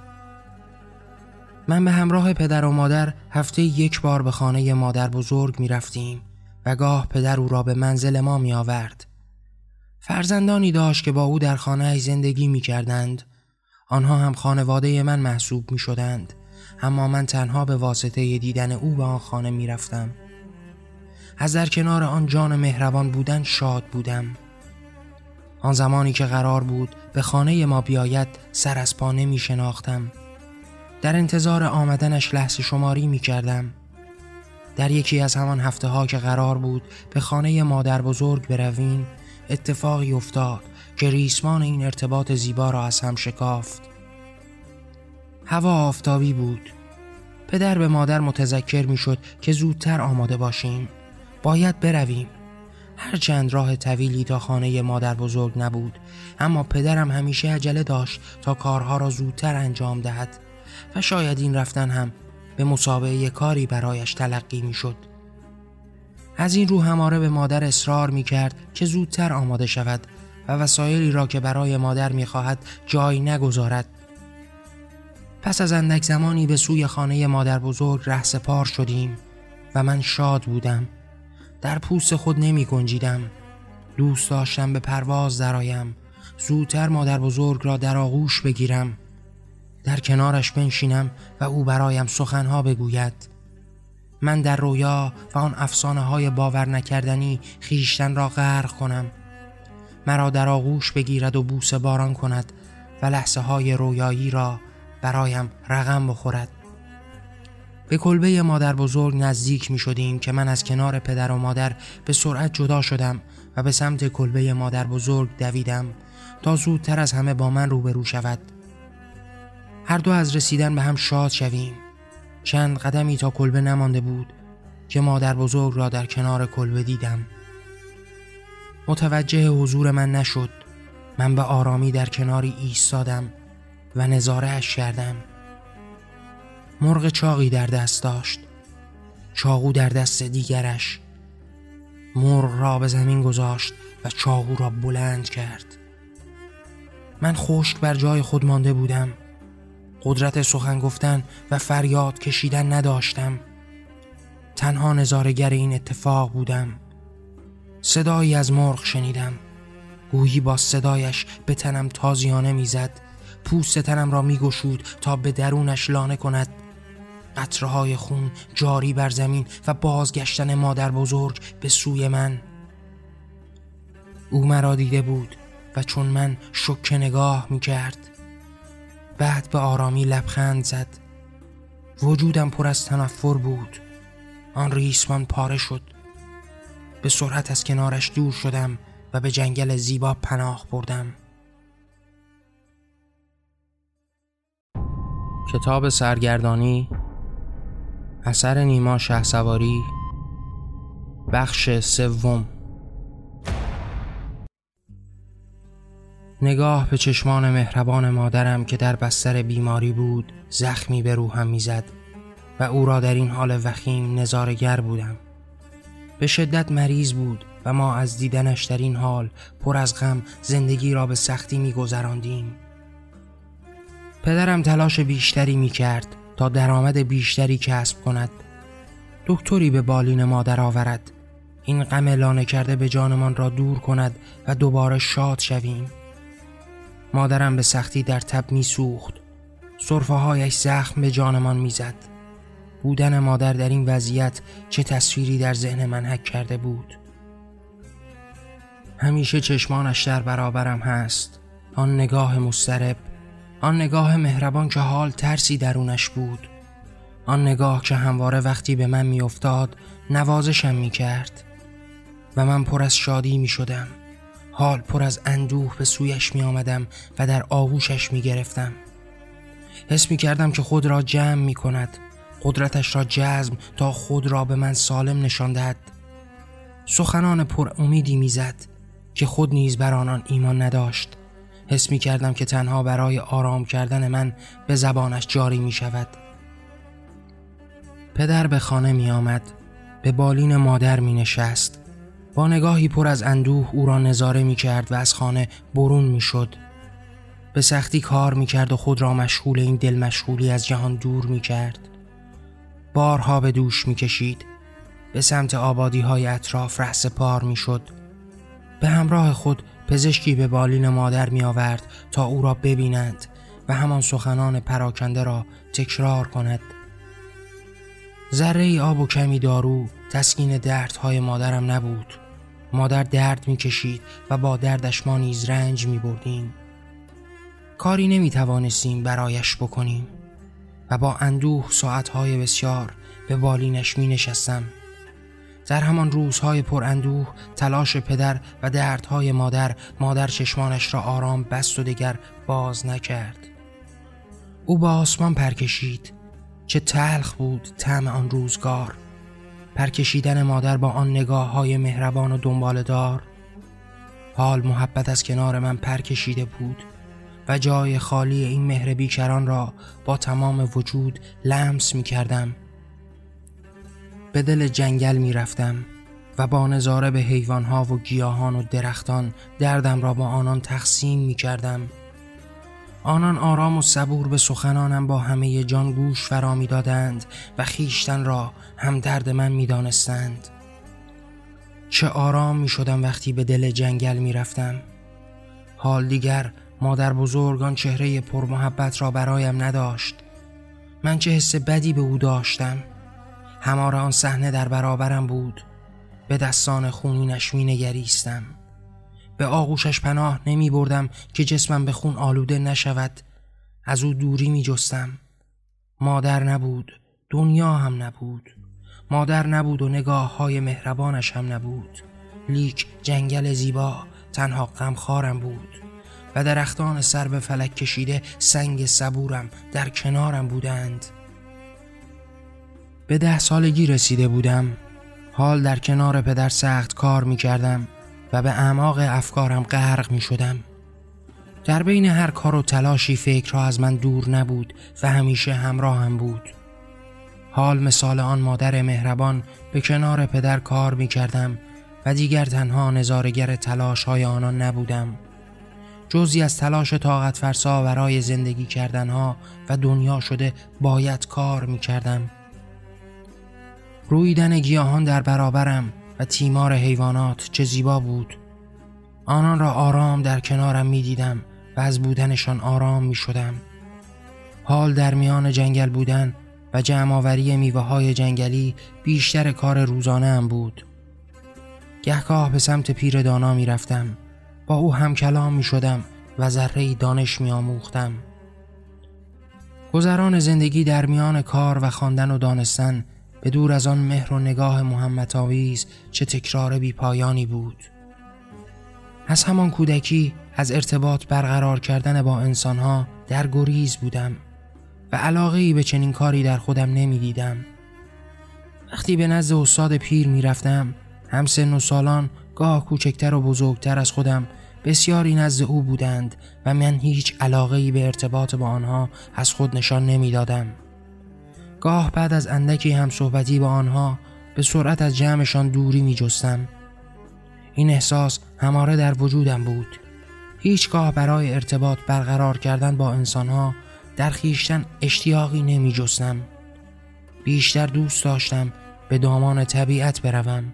[SPEAKER 1] من به همراه پدر و مادر هفته یک بار به خانه مادر بزرگ می رفتیم و گاه پدر او را به منزل ما می آورد. فرزندانی داشت که با او در خانه زندگی می کردند. آنها هم خانواده من محسوب می شدند. اما من تنها به واسطه دیدن او به آن خانه می رفتم. از در کنار آن جان مهربان بودن شاد بودم. آن زمانی که قرار بود به خانه ما بیاید سر از پا نمی شناختم. در انتظار آمدنش لحظه شماری می کردم. در یکی از همان هفته ها که قرار بود به خانه مادر بزرگ برویم اتفاقی افتاد که ریسمان این ارتباط زیبا را از هم شکافت. هوا آفتابی بود. پدر به مادر متذکر می شد که زودتر آماده باشیم. باید برویم. هرچند راه طویلی تا خانه مادر بزرگ نبود اما پدرم همیشه عجله داشت تا کارها را زودتر انجام دهد و شاید این رفتن هم به مسابقه کاری برایش تلقی می شد. از این رو هماره به مادر اصرار می کرد که زودتر آماده شود و وسایلی را که برای مادر می خواهد جای نگذارد. پس از اندک زمانی به سوی خانه مادر بزرگ ره سپار شدیم و من شاد بودم. در پوست خود نمی گنجیدم. دوست داشتم به پرواز درایم زودتر مادر بزرگ را در آغوش بگیرم. در کنارش بنشینم و او برایم سخنها بگوید. من در رویا و آن افسانه های باور نکردنی خیشتن را غرق کنم. مرا در آغوش بگیرد و بوسه باران کند و لحظه های رویایی را برایم رقم بخورد. به کلبه مادر بزرگ نزدیک می شدیم که من از کنار پدر و مادر به سرعت جدا شدم و به سمت کلبه مادر بزرگ دویدم تا زودتر از همه با من روبرو شود. هر دو از رسیدن به هم شاد شویم. چند قدمی تا کلبه نمانده بود که مادر بزرگ را در کنار کلبه دیدم. متوجه حضور من نشد. من به آرامی در کناری ایستادم و نظاره اش کردم. مرغ چاقی در دست داشت. چاقو در دست دیگرش. مرغ را به زمین گذاشت و چاقو را بلند کرد. من خشک بر جای خود مانده بودم. قدرت سخن گفتن و فریاد کشیدن نداشتم. تنها نظارگر این اتفاق بودم. صدایی از مرغ شنیدم. گویی با صدایش به تنم تازیانه می‌زد. پوست تنم را میگشود تا به درونش لانه کند. قطرهای خون جاری بر زمین و بازگشتن مادر بزرگ به سوی من. او مرا دیده بود و چون من شک نگاه می کرد بعد به آرامی لبخند زد. وجودم پر از تنفر بود. آن ریسمان پاره شد. به سرعت از کنارش دور شدم و به جنگل زیبا پناه بردم. کتاب سرگردانی اثر نیما شه سواری بخش سوم. نگاه به چشمان مهربان مادرم که در بستر بیماری بود زخمی به روحم می‌زد و او را در این حال وخیم نظارگر بودم. به شدت مریض بود و ما از دیدنش در این حال پر از غم زندگی را به سختی میگذراندیم. پدرم تلاش بیشتری می کرد تا درآمد بیشتری کسب کند. دکتری به بالین مادر آورد. این غم لانه کرده به جانمان را دور کند و دوباره شاد شویم. مادرم به سختی در تب می سوخت صرفه هایش زخم به جانمان می‌زد. بودن مادر در این وضعیت چه تصویری در ذهن من حک کرده بود؟ همیشه چشمانش در برابرم هست. آن نگاه مسترب آن نگاه مهربان که حال ترسی درونش بود. آن نگاه که همواره وقتی به من میافتاد نوازشم می‌کرد. و من پر از شادی می شدم حال پر از اندوه به سویش می آمدم و در آغوشش می گرفتم حس می کردم که خود را جمع می کند قدرتش را جزم تا خود را به من سالم نشان دهد. سخنان پر امیدی می‌زد که خود نیز بر آنان ایمان نداشت. حس می کردم که تنها برای آرام کردن من به زبانش جاری می شود. پدر به خانه می آمد به بالین مادر می نشست. با نگاهی پر از اندوه او را نظاره می کرد و از خانه برون می شد. به سختی کار می کرد و خود را مشغول این دل مشغولی از جهان دور می کرد. بارها به دوش می کشید. به سمت آبادی های اطراف رحس پار می شد. به همراه خود پزشکی به بالین مادر می آورد تا او را ببیند و همان سخنان پراکنده را تکرار کند. ذره آب و کمی دارو تسکین دردهای مادرم نبود. مادر درد می کشید و با دردش ما نیز رنج می بردیم کاری نمی توانستیم برایش بکنیم و با اندوه ساعتهای بسیار به بالینش می نشستم در همان روزهای پر اندوه تلاش پدر و دردهای مادر مادر چشمانش را آرام بست و دیگر باز نکرد. او با آسمان پرکشید چه تلخ بود طعم آن روزگار. پرکشیدن مادر با آن نگاه های مهربان و دنبال دار حال محبت از کنار من پرکشیده بود و جای خالی این مهر بیکران را با تمام وجود لمس می کردم به دل جنگل می رفتم و با نظاره به حیوانها و گیاهان و درختان دردم را با آنان تقسیم می کردم آنان آرام و صبور به سخنانم با همه جان گوش فرا می دادند و خیشتن را هم درد من می دانستند. چه آرام می شدم وقتی به دل جنگل می رفتم. حال دیگر مادر بزرگان چهره پرمحبت را برایم نداشت من چه حس بدی به او داشتم همار آن صحنه در برابرم بود. به دستان خونینش می نگریستم. به آغوشش پناه نمی بردم که جسمم به خون آلوده نشود. از او دوری می جستم. مادر نبود دنیا هم نبود. مادر نبود و نگاه های مهربانش هم نبود. لیک جنگل زیبا تنها غمخوارم بود. و درختان سر به فلک کشیده سنگ صبورم در کنارم بودند. به ده سالگی رسیده بودم. حال در کنار پدر سخت کار می کردم و به اعماق افکارم غرق می شدم در بین هر کار و تلاشی فکرها از من دور نبود و همیشه همراهم بود. حال مثال آن مادر مهربان به کنار پدر کار می کردم و دیگر تنها نظارگر تلاش های آنان نبودم. جزی از تلاش طاقت فرسا برای زندگی کردنها و دنیا شده باید کار می کردم رویدن گیاهان در برابرم و تیمار حیوانات چه زیبا بود. آنان را آرام در کنارم می دیدم و از بودنشان آرام می شدم حال در میان جنگل بودن و جمعآوری میوه های جنگلی بیشتر کار روزانه هم بود. گهگاه به سمت پیر دانا می رفتم با او هم کلام می شدم و ذره دانش می آموختم گذران زندگی در میان کار و خواندن و دانستن به دور از آن مهر و نگاه محمد آویز چه تکرار بی پایانی بود از همان کودکی از ارتباط برقرار کردن با انسانها در گریز بودم و علاقه ای به چنین کاری در خودم نمی دیدم. وقتی به نزد استاد پیر می رفتم هم سن و سالان گاه کوچکتر و بزرگتر از خودم بسیاری نزد او بودند و من هیچ علاقه ای به ارتباط با آنها از خود نشان نمی دادم. گاه بعد از اندکی هم صحبتی با آنها به سرعت از جمعشان دوری می جستم. این احساس هماره در وجودم بود. هیچگاه برای ارتباط برقرار کردن با انسانها در خیشتن اشتیاقی نمی جستم. بیشتر دوست داشتم به دامان طبیعت بروم.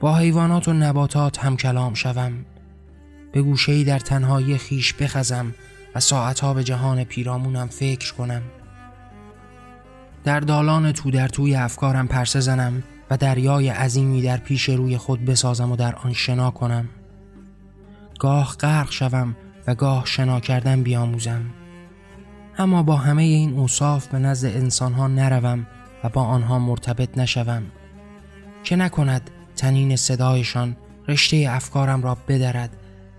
[SPEAKER 1] با حیوانات و نباتات هم کلام شوم. به گوشهی در تنهایی خیش بخزم و ساعتها به جهان پیرامونم فکر کنم. در دالان تو در توی افکارم پرسه زنم و دریای عظیمی در پیش روی خود بسازم و در آن شنا کنم. گاه غرق شوم و گاه شنا کردن بیاموزم. اما با همه این اوصاف به نزد انسانها نروم و با آنها مرتبط نشوم که نکند تنین صدایشان رشته افکارم را بدرد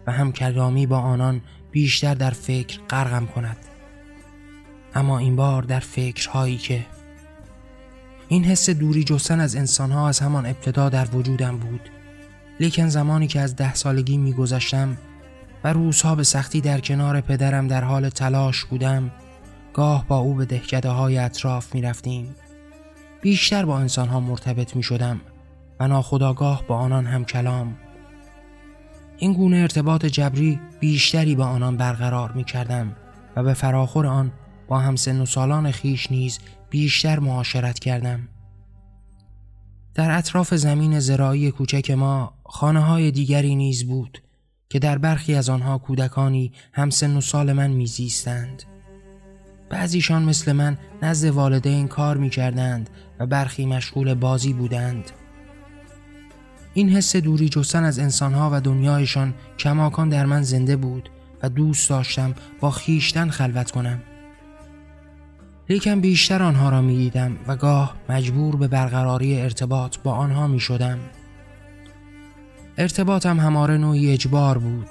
[SPEAKER 1] و هم کلامی با آنان بیشتر در فکر غرقم کند اما این بار در فکرهایی که این حس دوری جستن از انسانها از همان ابتدا در وجودم بود لیکن زمانی که از ده سالگی میگذشتم و روزها به سختی در کنار پدرم در حال تلاش بودم گاه با او به دهکده های اطراف می رفتیم. بیشتر با انسان ها مرتبط می شدم و ناخداگاه با آنان هم کلام. این گونه ارتباط جبری بیشتری با آنان برقرار می کردم و به فراخور آن با همسن و سالان خیش نیز بیشتر معاشرت کردم. در اطراف زمین زراعی کوچک ما خانه های دیگری نیز بود که در برخی از آنها کودکانی همسن و سال من میزیستند. بعضیشان مثل من نزد والدین کار می کردند و برخی مشغول بازی بودند. این حس دوری جستن از انسانها و دنیایشان کماکان در من زنده بود و دوست داشتم با خیشتن خلوت کنم. لیکن بیشتر آنها را می دیدم و گاه مجبور به برقراری ارتباط با آنها می شدم. ارتباطم هماره نوعی اجبار بود.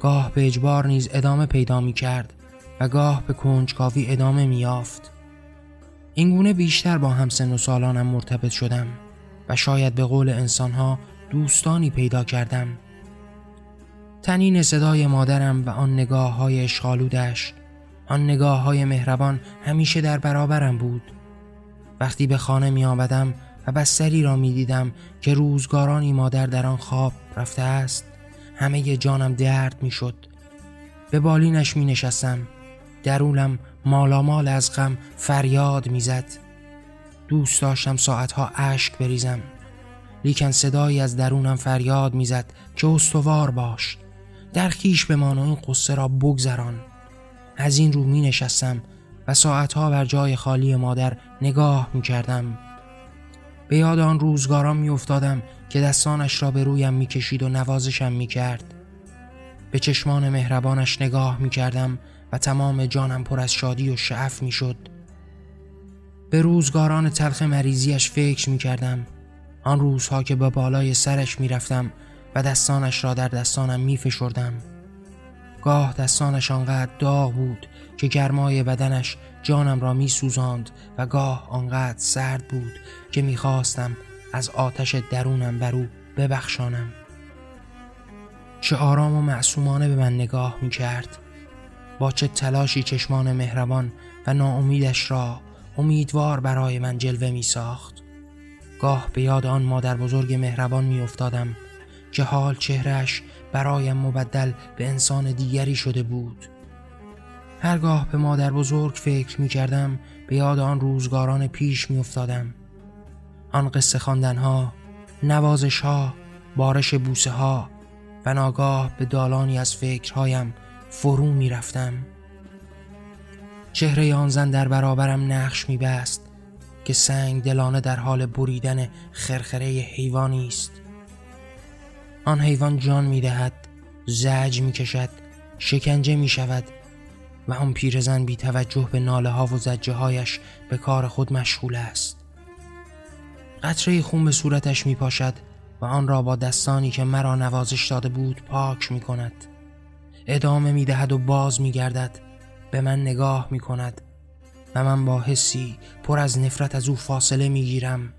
[SPEAKER 1] گاه به اجبار نیز ادامه پیدا می کرد و گاه به کنجکاوی ادامه میافت. اینگونه بیشتر با همسن و سالانم مرتبط شدم و شاید به قول انسانها دوستانی پیدا کردم. تنین صدای مادرم و آن نگاه های اشغالودش آن نگاه های مهربان همیشه در برابرم بود. وقتی به خانه می و بستری را می دیدم که روزگارانی مادر در آن خواب رفته است همه جانم درد می شد. به بالینش می نشستم درونم مالامال از غم فریاد می‌زد. دوست داشتم ساعتها اشک بریزم. لیکن صدایی از درونم فریاد می‌زد که استوار باش. در خیش بمان و این قصه را بگذران. از این رو می نشستم و ساعتها بر جای خالی مادر نگاه می کردم به یاد آن روزگاران می افتادم که دستانش را به رویم می کشید و نوازشم می کرد. به چشمان مهربانش نگاه می کردم و تمام جانم پر از شادی و شعف می شد. به روزگاران تلخ مریضیش فکر می کردم. آن روزها که به بالای سرش می رفتم و دستانش را در دستانم می فشردم. گاه دستانش آنقدر داغ بود که گرمای بدنش جانم را می سوزاند و گاه آنقدر سرد بود که می خواستم از آتش درونم بر او ببخشانم. چه آرام و معصومانه به من نگاه می کرد با چه تلاشی چشمان مهربان و ناامیدش را امیدوار برای من جلوه می ساخت گاه به یاد آن مادر بزرگ مهربان می افتادم که حال چهرش برایم مبدل به انسان دیگری شده بود. هرگاه به مادر بزرگ فکر می کردم به یاد آن روزگاران پیش می افتادم. آن قصه خواندن ها نوازش ها بارش بوسه ها و ناگاه به دالانی از فکرهایم فرو می رفتم. چهره آن زن در برابرم نقش می بست که سنگ دلانه در حال بریدن خرخره حیوانی است. آن حیوان جان می دهد زج می کشد شکنجه می شود و آن پیرزن بی توجه به ناله ها و زجه هایش به کار خود مشغول است. قطره خون به صورتش می پاشد و آن را با دستانی که مرا نوازش داده بود پاک می کند ادامه می دهد و باز می گردد به من نگاه می کند و من با حسی پر از نفرت از او فاصله می گیرم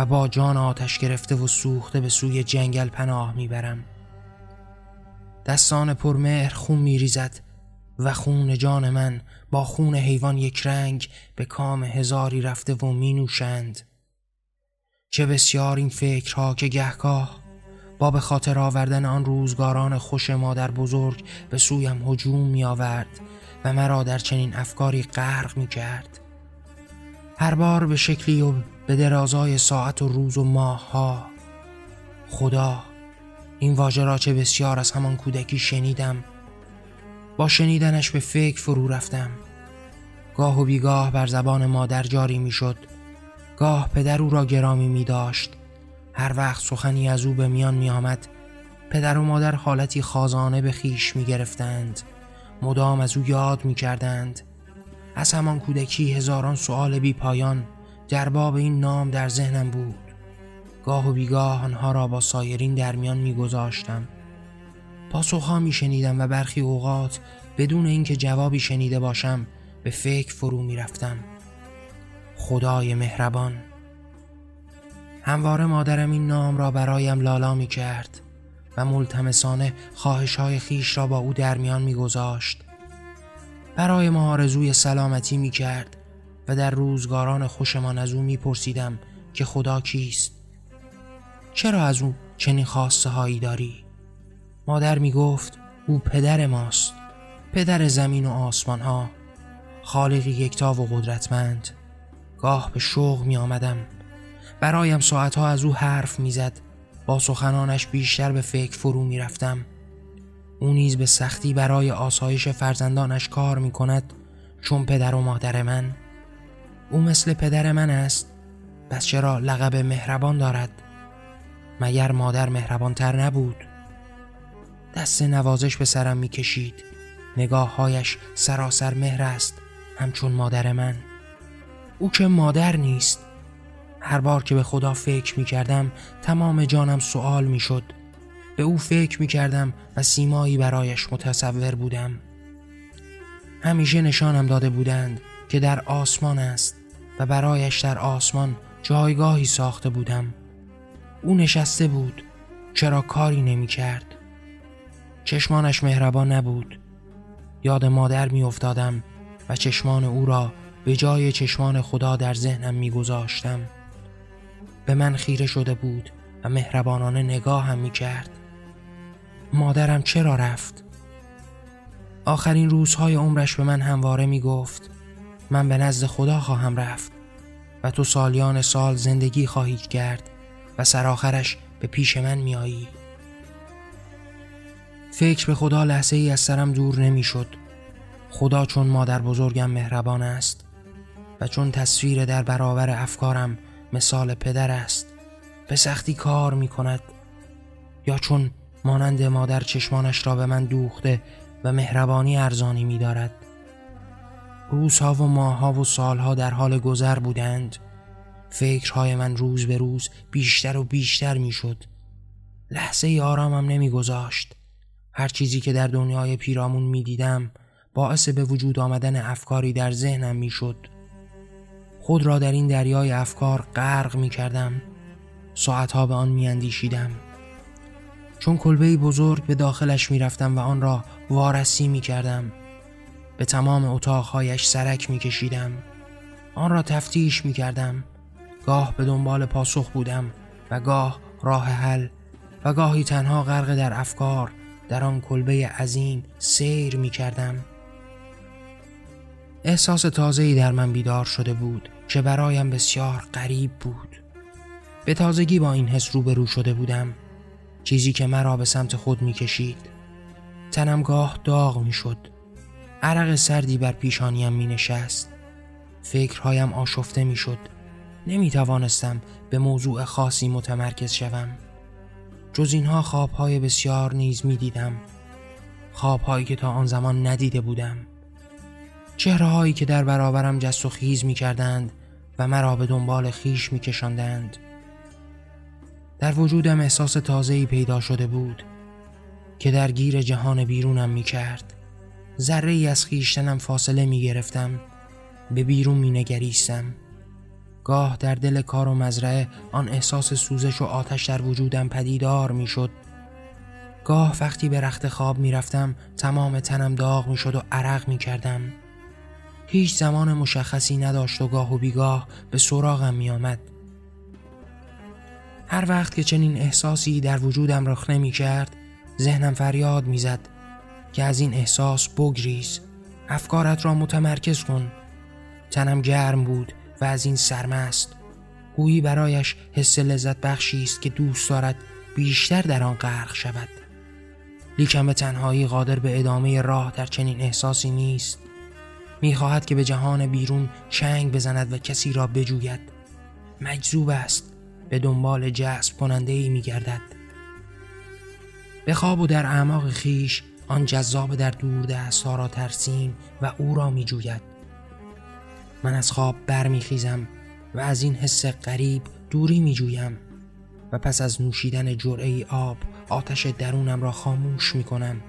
[SPEAKER 1] و با جان آتش گرفته و سوخته به سوی جنگل پناه می برم دستان پرمهر خون می ریزد و خون جان من با خون حیوان یک رنگ به کام هزاری رفته و می نوشند چه بسیار این فکرها که گهگاه با به خاطر آوردن آن روزگاران خوش مادر بزرگ به سویم هجوم می آورد و مرا در چنین افکاری غرق می کرد هر بار به شکلی و به درازای ساعت و روز و ماه ها خدا این واژه را چه بسیار از همان کودکی شنیدم. با شنیدنش به فکر فرو رفتم. گاه و بیگاه بر زبان مادر جاری می شد گاه پدر او را گرامی می داشت هر وقت سخنی از او به میان می آمد پدر و مادر حالتی خازانه به خیش می گرفتند مدام از او یاد می کردند از همان کودکی هزاران سؤال بی پایان در باب این نام در ذهنم بود. گاه و بیگاه آنها را با سایرین در میان می گذاشتم پاسخها می شنیدم و برخی اوقات بدون اینکه جوابی شنیده باشم به فکر فرو می رفتم خدای مهربان. همواره مادرم این نام را برایم لالا می کرد و ملتمسانه خواهش های خیش را با او در میان می گذاشت. برای ما آرزوی سلامتی می کرد و در روزگاران خوشمان از او می پرسیدم که خدا کیست؟ چرا از او چنین خواسته هایی داری؟ مادر می گفت او پدر ماست. پدر زمین و آسمان ها خالقی یکتا و قدرتمند. گاه به شوق می آمدم برایم ساعتها از او حرف می‌زد. با سخنانش بیشتر به فکر فرو می رفتم او نیز به سختی برای آسایش فرزندانش کار می کند چون پدر و مادر من. او مثل پدر من است. پس چرا لقب مهربان دارد؟ مگر مادر مهربانتر نبود؟ دست نوازش به سرم می کشید نگاههایش سراسر مهر است همچون مادر من. او که مادر نیست. هر بار که به خدا فکر می کردم تمام جانم سوال می شد به او فکر می کردم و سیمایی برایش متصور بودم. همیشه نشانم داده بودند که در آسمان است. و برایش در آسمان جایگاهی ساخته بودم او نشسته بود چرا کاری نمی کرد چشمانش مهربان نبود یاد مادر می افتادم و چشمان او را به جای چشمان خدا در ذهنم می گذاشتم. به من خیره شده بود و مهربانانه نگاه هم می کرد. مادرم چرا رفت؟ آخرین روزهای عمرش به من همواره می گفت من به نزد خدا خواهم رفت و تو سالیان سال زندگی خواهید کرد و سرآخرش به پیش من میایی. فکر به خدا لحظه ای از سرم دور نمی‌شد. خدا چون مادر بزرگم مهربان است و چون تصویر در برابر افکارم مثال پدر است به سختی کار می کند یا چون مانند مادر چشمانش را به من دوخته و مهربانی ارزانی می دارد روزها و ماهها و سالها در حال گذر بودند. فکرهای من روز به روز بیشتر و بیشتر می شد لحظه ای آرامم نمی گذاشت هر چیزی که در دنیای پیرامون می دیدم باعث به وجود آمدن افکاری در ذهنم می شد خود را در این دریای افکار غرق می کردم ساعتها به آن می اندیشیدم چون کلبه بزرگ به داخلش می رفتم و آن را وارسی می کردم به تمام اتاقهایش سرک می کشیدم آن را تفتیش می کردم گاه به دنبال پاسخ بودم و گاه راه حل و گاهی تنها غرق در افکار در آن کلبه عظیم سیر می کردم احساس تازه‌ای در من بیدار شده بود که برایم بسیار غریب بود. به تازگی با این حس روبرو شده بودم. چیزی که مرا به سمت خود می کشید تنم گاه داغ می شد عرق سردی بر پیشانیم می نشست. فکرهایم آشفته می شد. نمی توانستم به موضوع خاصی متمرکز شوم. جز اینها خوابهای بسیار نیز می دیدم. خوابهایی که تا آن زمان ندیده بودم. چهره هایی که در برابرم جست و خیز می کردند و مرا به دنبال خیش می کشندند. در وجودم احساس تازه‌ای پیدا شده بود که در گیر جهان بیرونم می کرد. ذره ای از خیشتنم فاصله می گرفتم به بیرون می نگریستم گاه در دل کار و مزرعه آن احساس سوزش و آتش در وجودم پدیدار می شد گاه وقتی به رخت خواب می رفتم تمام تنم داغ می شد و عرق می کردم هیچ زمان مشخصی نداشت و گاه و بیگاه به سراغم می آمد. هر وقت که چنین احساسی در وجودم رخ نمی کرد ذهنم فریاد می زد که از این احساس بگریز. افکارت را متمرکز کن. تنم گرم بود و از این سرمست. گویی برایش حس لذت بخشی است که دوست دارد بیشتر در آن غرق شود. لیکن به تنهایی قادر به ادامه راه در چنین احساسی نیست. می‌خواهد که به جهان بیرون چنگ بزند و کسی را بجوید. مجذوب است. به دنبال جذب کننده ای میگردد. به خواب و در اعماق خیش آن جذاب در دور دست را ترسیم و او را میجوید من از خواب برمیخیزم و از این حس غریب دوری میجویم و پس از نوشیدن جرعه آب آتش درونم را خاموش می‌کنم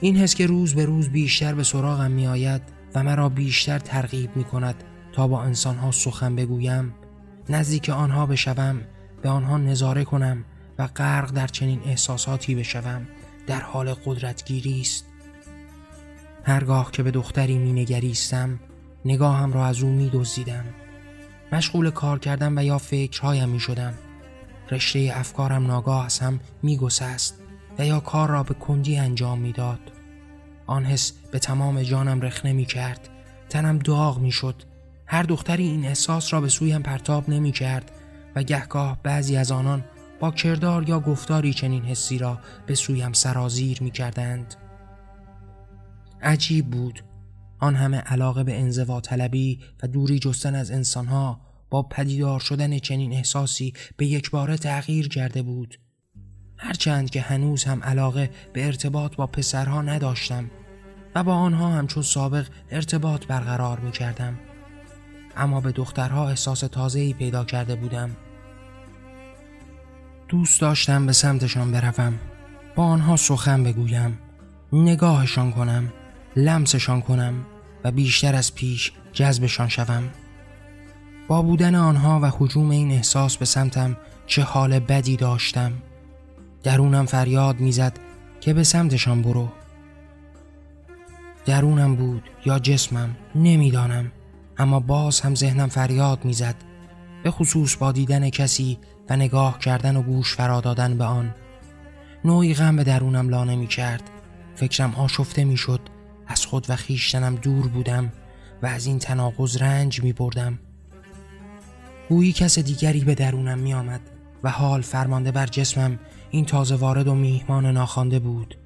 [SPEAKER 1] این حس که روز به روز بیشتر به سراغم می آید و مرا بیشتر ترغیب می کند تا با انسانها سخن بگویم نزدیک آنها بشوم به آنها نظاره کنم و غرق در چنین احساساتی بشوم. در حال قدرتگیری است هرگاه که به دختری می نگریستم نگاهم را از او می دزدیدم مشغول کار کردم و یا فکرهایم می شدم رشته افکارم ناگاه از هم می گسست و یا کار را به کندی انجام می‌داد. آن حس به تمام جانم رخنه می کرد تنم داغ می شد هر دختری این احساس را به سویم پرتاب نمی کرد و گهگاه بعضی از آنان با کردار یا گفتاری چنین حسی را به سویم سرازیر می کردند. عجیب بود آن همه علاقه به انزوا طلبی و دوری جستن از انسانها با پدیدار شدن چنین احساسی به یک باره تغییر کرده بود هرچند که هنوز هم علاقه به ارتباط با پسرها نداشتم و با آنها همچون سابق ارتباط برقرار می کردم. اما به دخترها احساس تازه‌ای پیدا کرده بودم دوست داشتم به سمتشان بروم. با آنها سخن بگویم نگاهشان کنم لمسشان کنم و بیشتر از پیش جذبشان شوم. با بودن آنها و حجوم این احساس به سمتم چه حال بدی داشتم. درونم فریاد می‌زد که به سمتشان برو. درونم بود یا جسمم نمی‌دانم. اما باز هم ذهنم فریاد می‌زد. به خصوص با دیدن کسی و نگاه کردن و گوش فرا دادن به آن. نوعی غم به درونم لانه می کرد. فکرم آشفته می شد. از خود و خیشتنم دور بودم و از این تناقض رنج می بردم. گویی کس دیگری به درونم می آمد و حال فرمانده بر جسمم این تازه وارد و میهمان ناخوانده بود.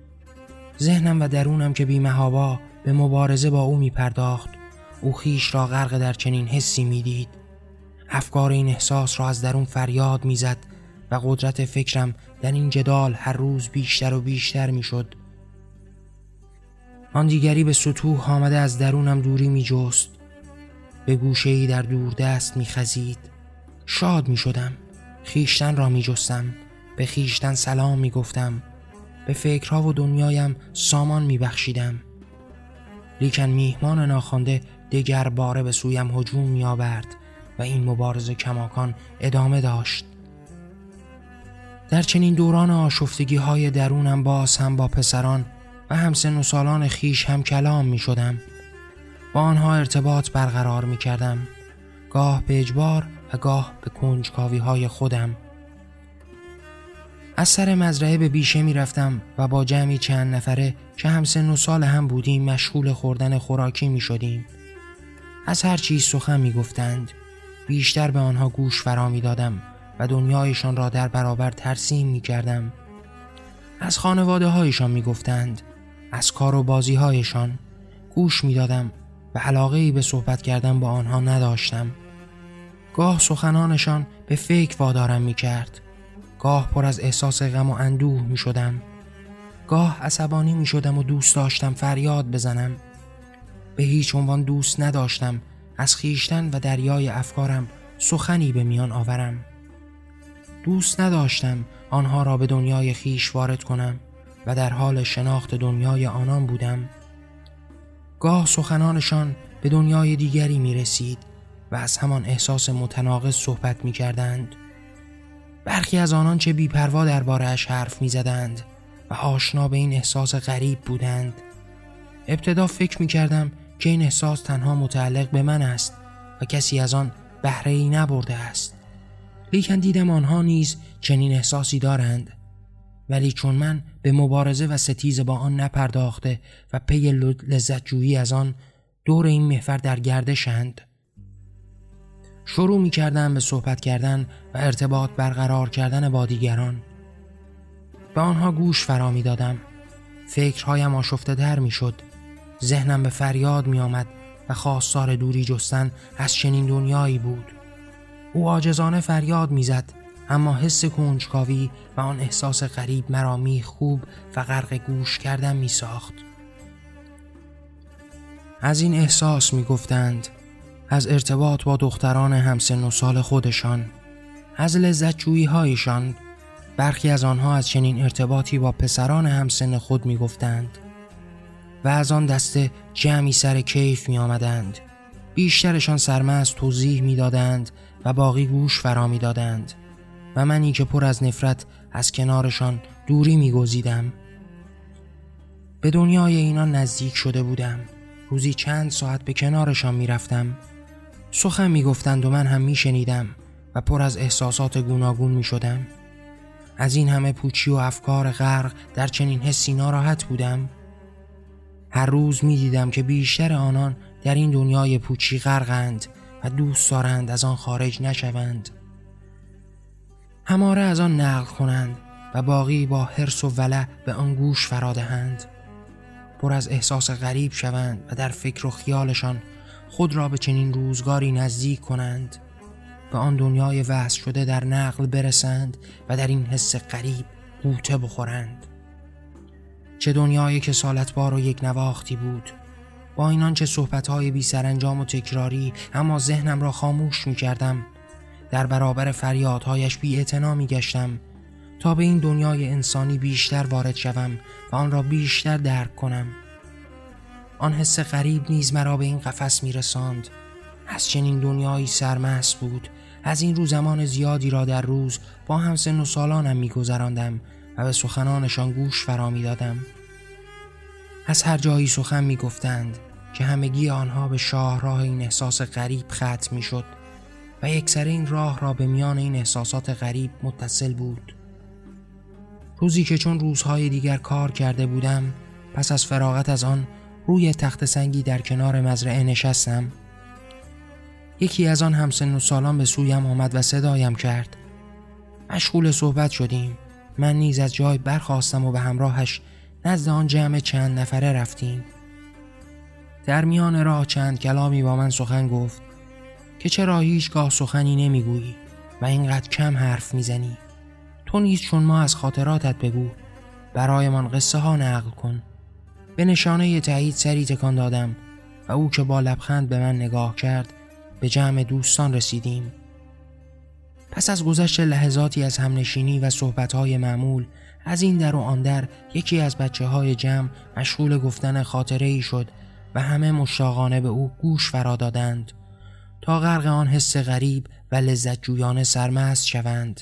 [SPEAKER 1] ذهنم و درونم که بیمهابا به مبارزه با او می پرداخت. او خیش را غرق در چنین حسی می‌دید افکار این احساس را از درون فریاد می‌زد و قدرت فکرم در این جدال هر روز بیشتر و بیشتر می‌شد. آن دیگری به سطوح آمده از درونم دوری می جست. به گوشه ای در دور دست می خزید. شاد می شدم. خیشتن را می جستم. به خیشتن سلام می گفتم. به فکرها و دنیایم سامان می بخشیدم. لیکن میهمان ناخوانده دگر باره به سویم هجوم می آورد و این مبارزه کماکان ادامه داشت. در چنین دوران آشفتگی های درونم باز هم با پسران و همسن و سالان خیش هم کلام می شدم. با آنها ارتباط برقرار می کردم. گاه به اجبار و گاه به کنجکاوی های خودم. از سر مزرعه به بیشه می رفتم و با جمعی چند نفره که همسن و سال هم بودیم مشغول خوردن خوراکی می شدیم. از هر چیز سخن می گفتند. بیشتر به آنها گوش فرا می دادم و دنیایشان را در برابر ترسیم می کردم. از خانواده هایشان می گفتند. از کار و بازی هایشان گوش می دادم و علاقه ای به صحبت کردن با آنها نداشتم. گاه سخنانشان به فکر وادارم می کرد. گاه پر از احساس غم و اندوه می شدم. گاه عصبانی می شدم و دوست داشتم فریاد بزنم. به هیچ عنوان دوست نداشتم از خیشتن و دریای افکارم سخنی به میان آورم. دوست نداشتم آنها را به دنیای خیش وارد کنم و در حال شناخت دنیای آنان بودم. گاه سخنانشان به دنیای دیگری می رسید و از همان احساس متناقض صحبت می کردند. برخی از آنان چه بیپروا دربارهاش حرف می زدند و آشنا به این احساس غریب بودند. ابتدا فکر می کردم که این احساس تنها متعلق به من است و کسی از آن بهره ای نبرده است. لیکن دیدم آنها نیز چنین احساسی دارند. ولی چون من به مبارزه و ستیز با آن نپرداخته و پی لذت جویی از آن دور این محفر در گردشند شروع می کردن به صحبت کردن و ارتباط برقرار کردن با دیگران. به آنها گوش فرا می دادم فکرهایم آشفته در می شد ذهنم به فریاد می آمد و خواستار دوری جستن از چنین دنیایی بود او آجزانه فریاد می‌زد اما حس کنجکاوی و آن احساس غریب مرا می خوب و غرق گوش کردن می ساخت. از این احساس می گفتند از ارتباط با دختران همسن و سال خودشان از لذت هایشان برخی از آنها از چنین ارتباطی با پسران همسن خود می گفتند و از آن دسته جمعی سر کیف می آمدند بیشترشان سرمست توضیح می دادند و باقی گوش فرا می دادند و منی که پر از نفرت از کنارشان دوری می گذیدم. به دنیای اینا نزدیک شده بودم. روزی چند ساعت به کنارشان می رفتم سخن می گفتند و من هم می شنیدم و پر از احساسات گوناگون می شدم از این همه پوچی و افکار غرق در چنین حسی ناراحت بودم. هر روز می دیدم که بیشتر آنان در این دنیای پوچی غرقند و دوست دارند از آن خارج نشوند. هماره از آن نقل کنند و باقی با حرس و ولع به آن گوش فرادهند پر از احساس غریب شوند و در فکر و خیالشان خود را به چنین روزگاری نزدیک کنند. به آن دنیای وحث شده در نقل برسند و در این حس غریب قوطه بخورند. چه دنیای که سالتبار و یک نواختی بود. با اینان چه صحبتهای بی سرانجام و تکراری اما ذهنم را خاموش می کردم در برابر فریادهایش بی می گشتم تا به این دنیای انسانی بیشتر وارد شوم و آن را بیشتر درک کنم. آن حس غریب نیز مرا به این قفس می رساند از چنین دنیایی سرمست بود. از این رو زمان زیادی را در روز با همسن و سالانم می گذراندم و به سخنانشان گوش فرا می دادم. از هر جایی سخن می گفتند که همگی آنها به شاهراه این احساس غریب ختم می شد و یکسر این راه را به میان این احساسات غریب متصل بود. روزی که چون روزهای دیگر کار کرده بودم پس از فراغت از آن روی تخت سنگی در کنار مزرعه نشستم. یکی از آن همسن و سالان به سویم آمد و صدایم کرد. مشغول صحبت شدیم. من نیز از جای برخواستم و به همراهش نزد آن جمع چند نفره رفتیم. در میان راه چند کلامی با من سخن گفت که چرا هیچگاه سخنی نمی‌گویی و اینقدر کم حرف می‌زنی. تو نیز چون ما از خاطراتت بگو برایمان قصه ها نقل کن. به نشانه تایید سری تکان دادم و او که با لبخند به من نگاه کرد به جمع دوستان رسیدیم. پس از گذشت لحظاتی از همنشینی و صحبتهای معمول از این در و آن در یکی از بچه های جمع مشغول گفتن خاطره ای شد و همه مشتاقانه به او گوش فرا دادند تا غرق آن حس غریب و لذت جویانه سرمست شوند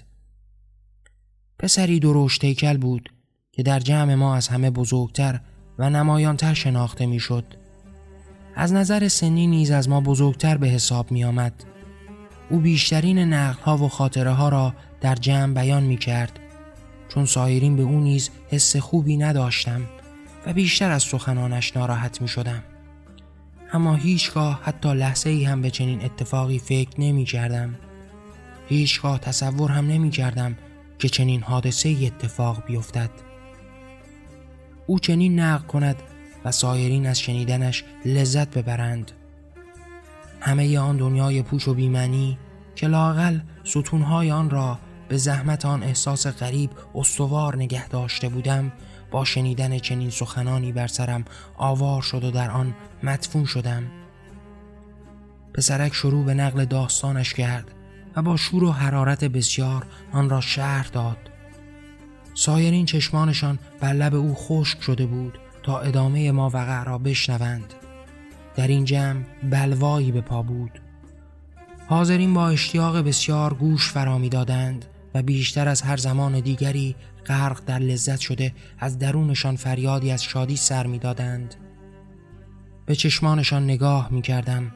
[SPEAKER 1] پسری درشت هیکل بود که در جمع ما از همه بزرگتر و نمایانتر شناخته می‌شد. از نظر سنی نیز از ما بزرگتر به حساب می آمد. او بیشترین نقل ها و خاطره ها را در جمع بیان می کرد چون سایرین به او نیز حس خوبی نداشتم و بیشتر از سخنانش ناراحت می شدم. اما هیچگاه حتی لحظه ای هم به چنین اتفاقی فکر نمی کردم. هیچگاه تصور هم نمی کردم که چنین حادثه ای اتفاق بیفتد. او چنین نقل کند و سایرین از شنیدنش لذت ببرند. همه آن دنیای پوچ و بیمنی که لاقل ستونهای آن را به زحمت آن احساس غریب استوار نگه داشته بودم با شنیدن چنین سخنانی بر سرم آوار شد و در آن مدفون شدم. پسرک شروع به نقل داستانش کرد و با شور و حرارت بسیار آن را شهر داد. سایرین چشمانشان بر لب او خشک شده بود تا ادامه ما وقع را بشنوند. در این جمع بلوایی به پا بود. حاضرین با اشتیاق بسیار گوش فرامی دادند و بیشتر از هر زمان دیگری غرق در لذت شده از درونشان فریادی از شادی سر می‌دادند. به چشمانشان نگاه می کردم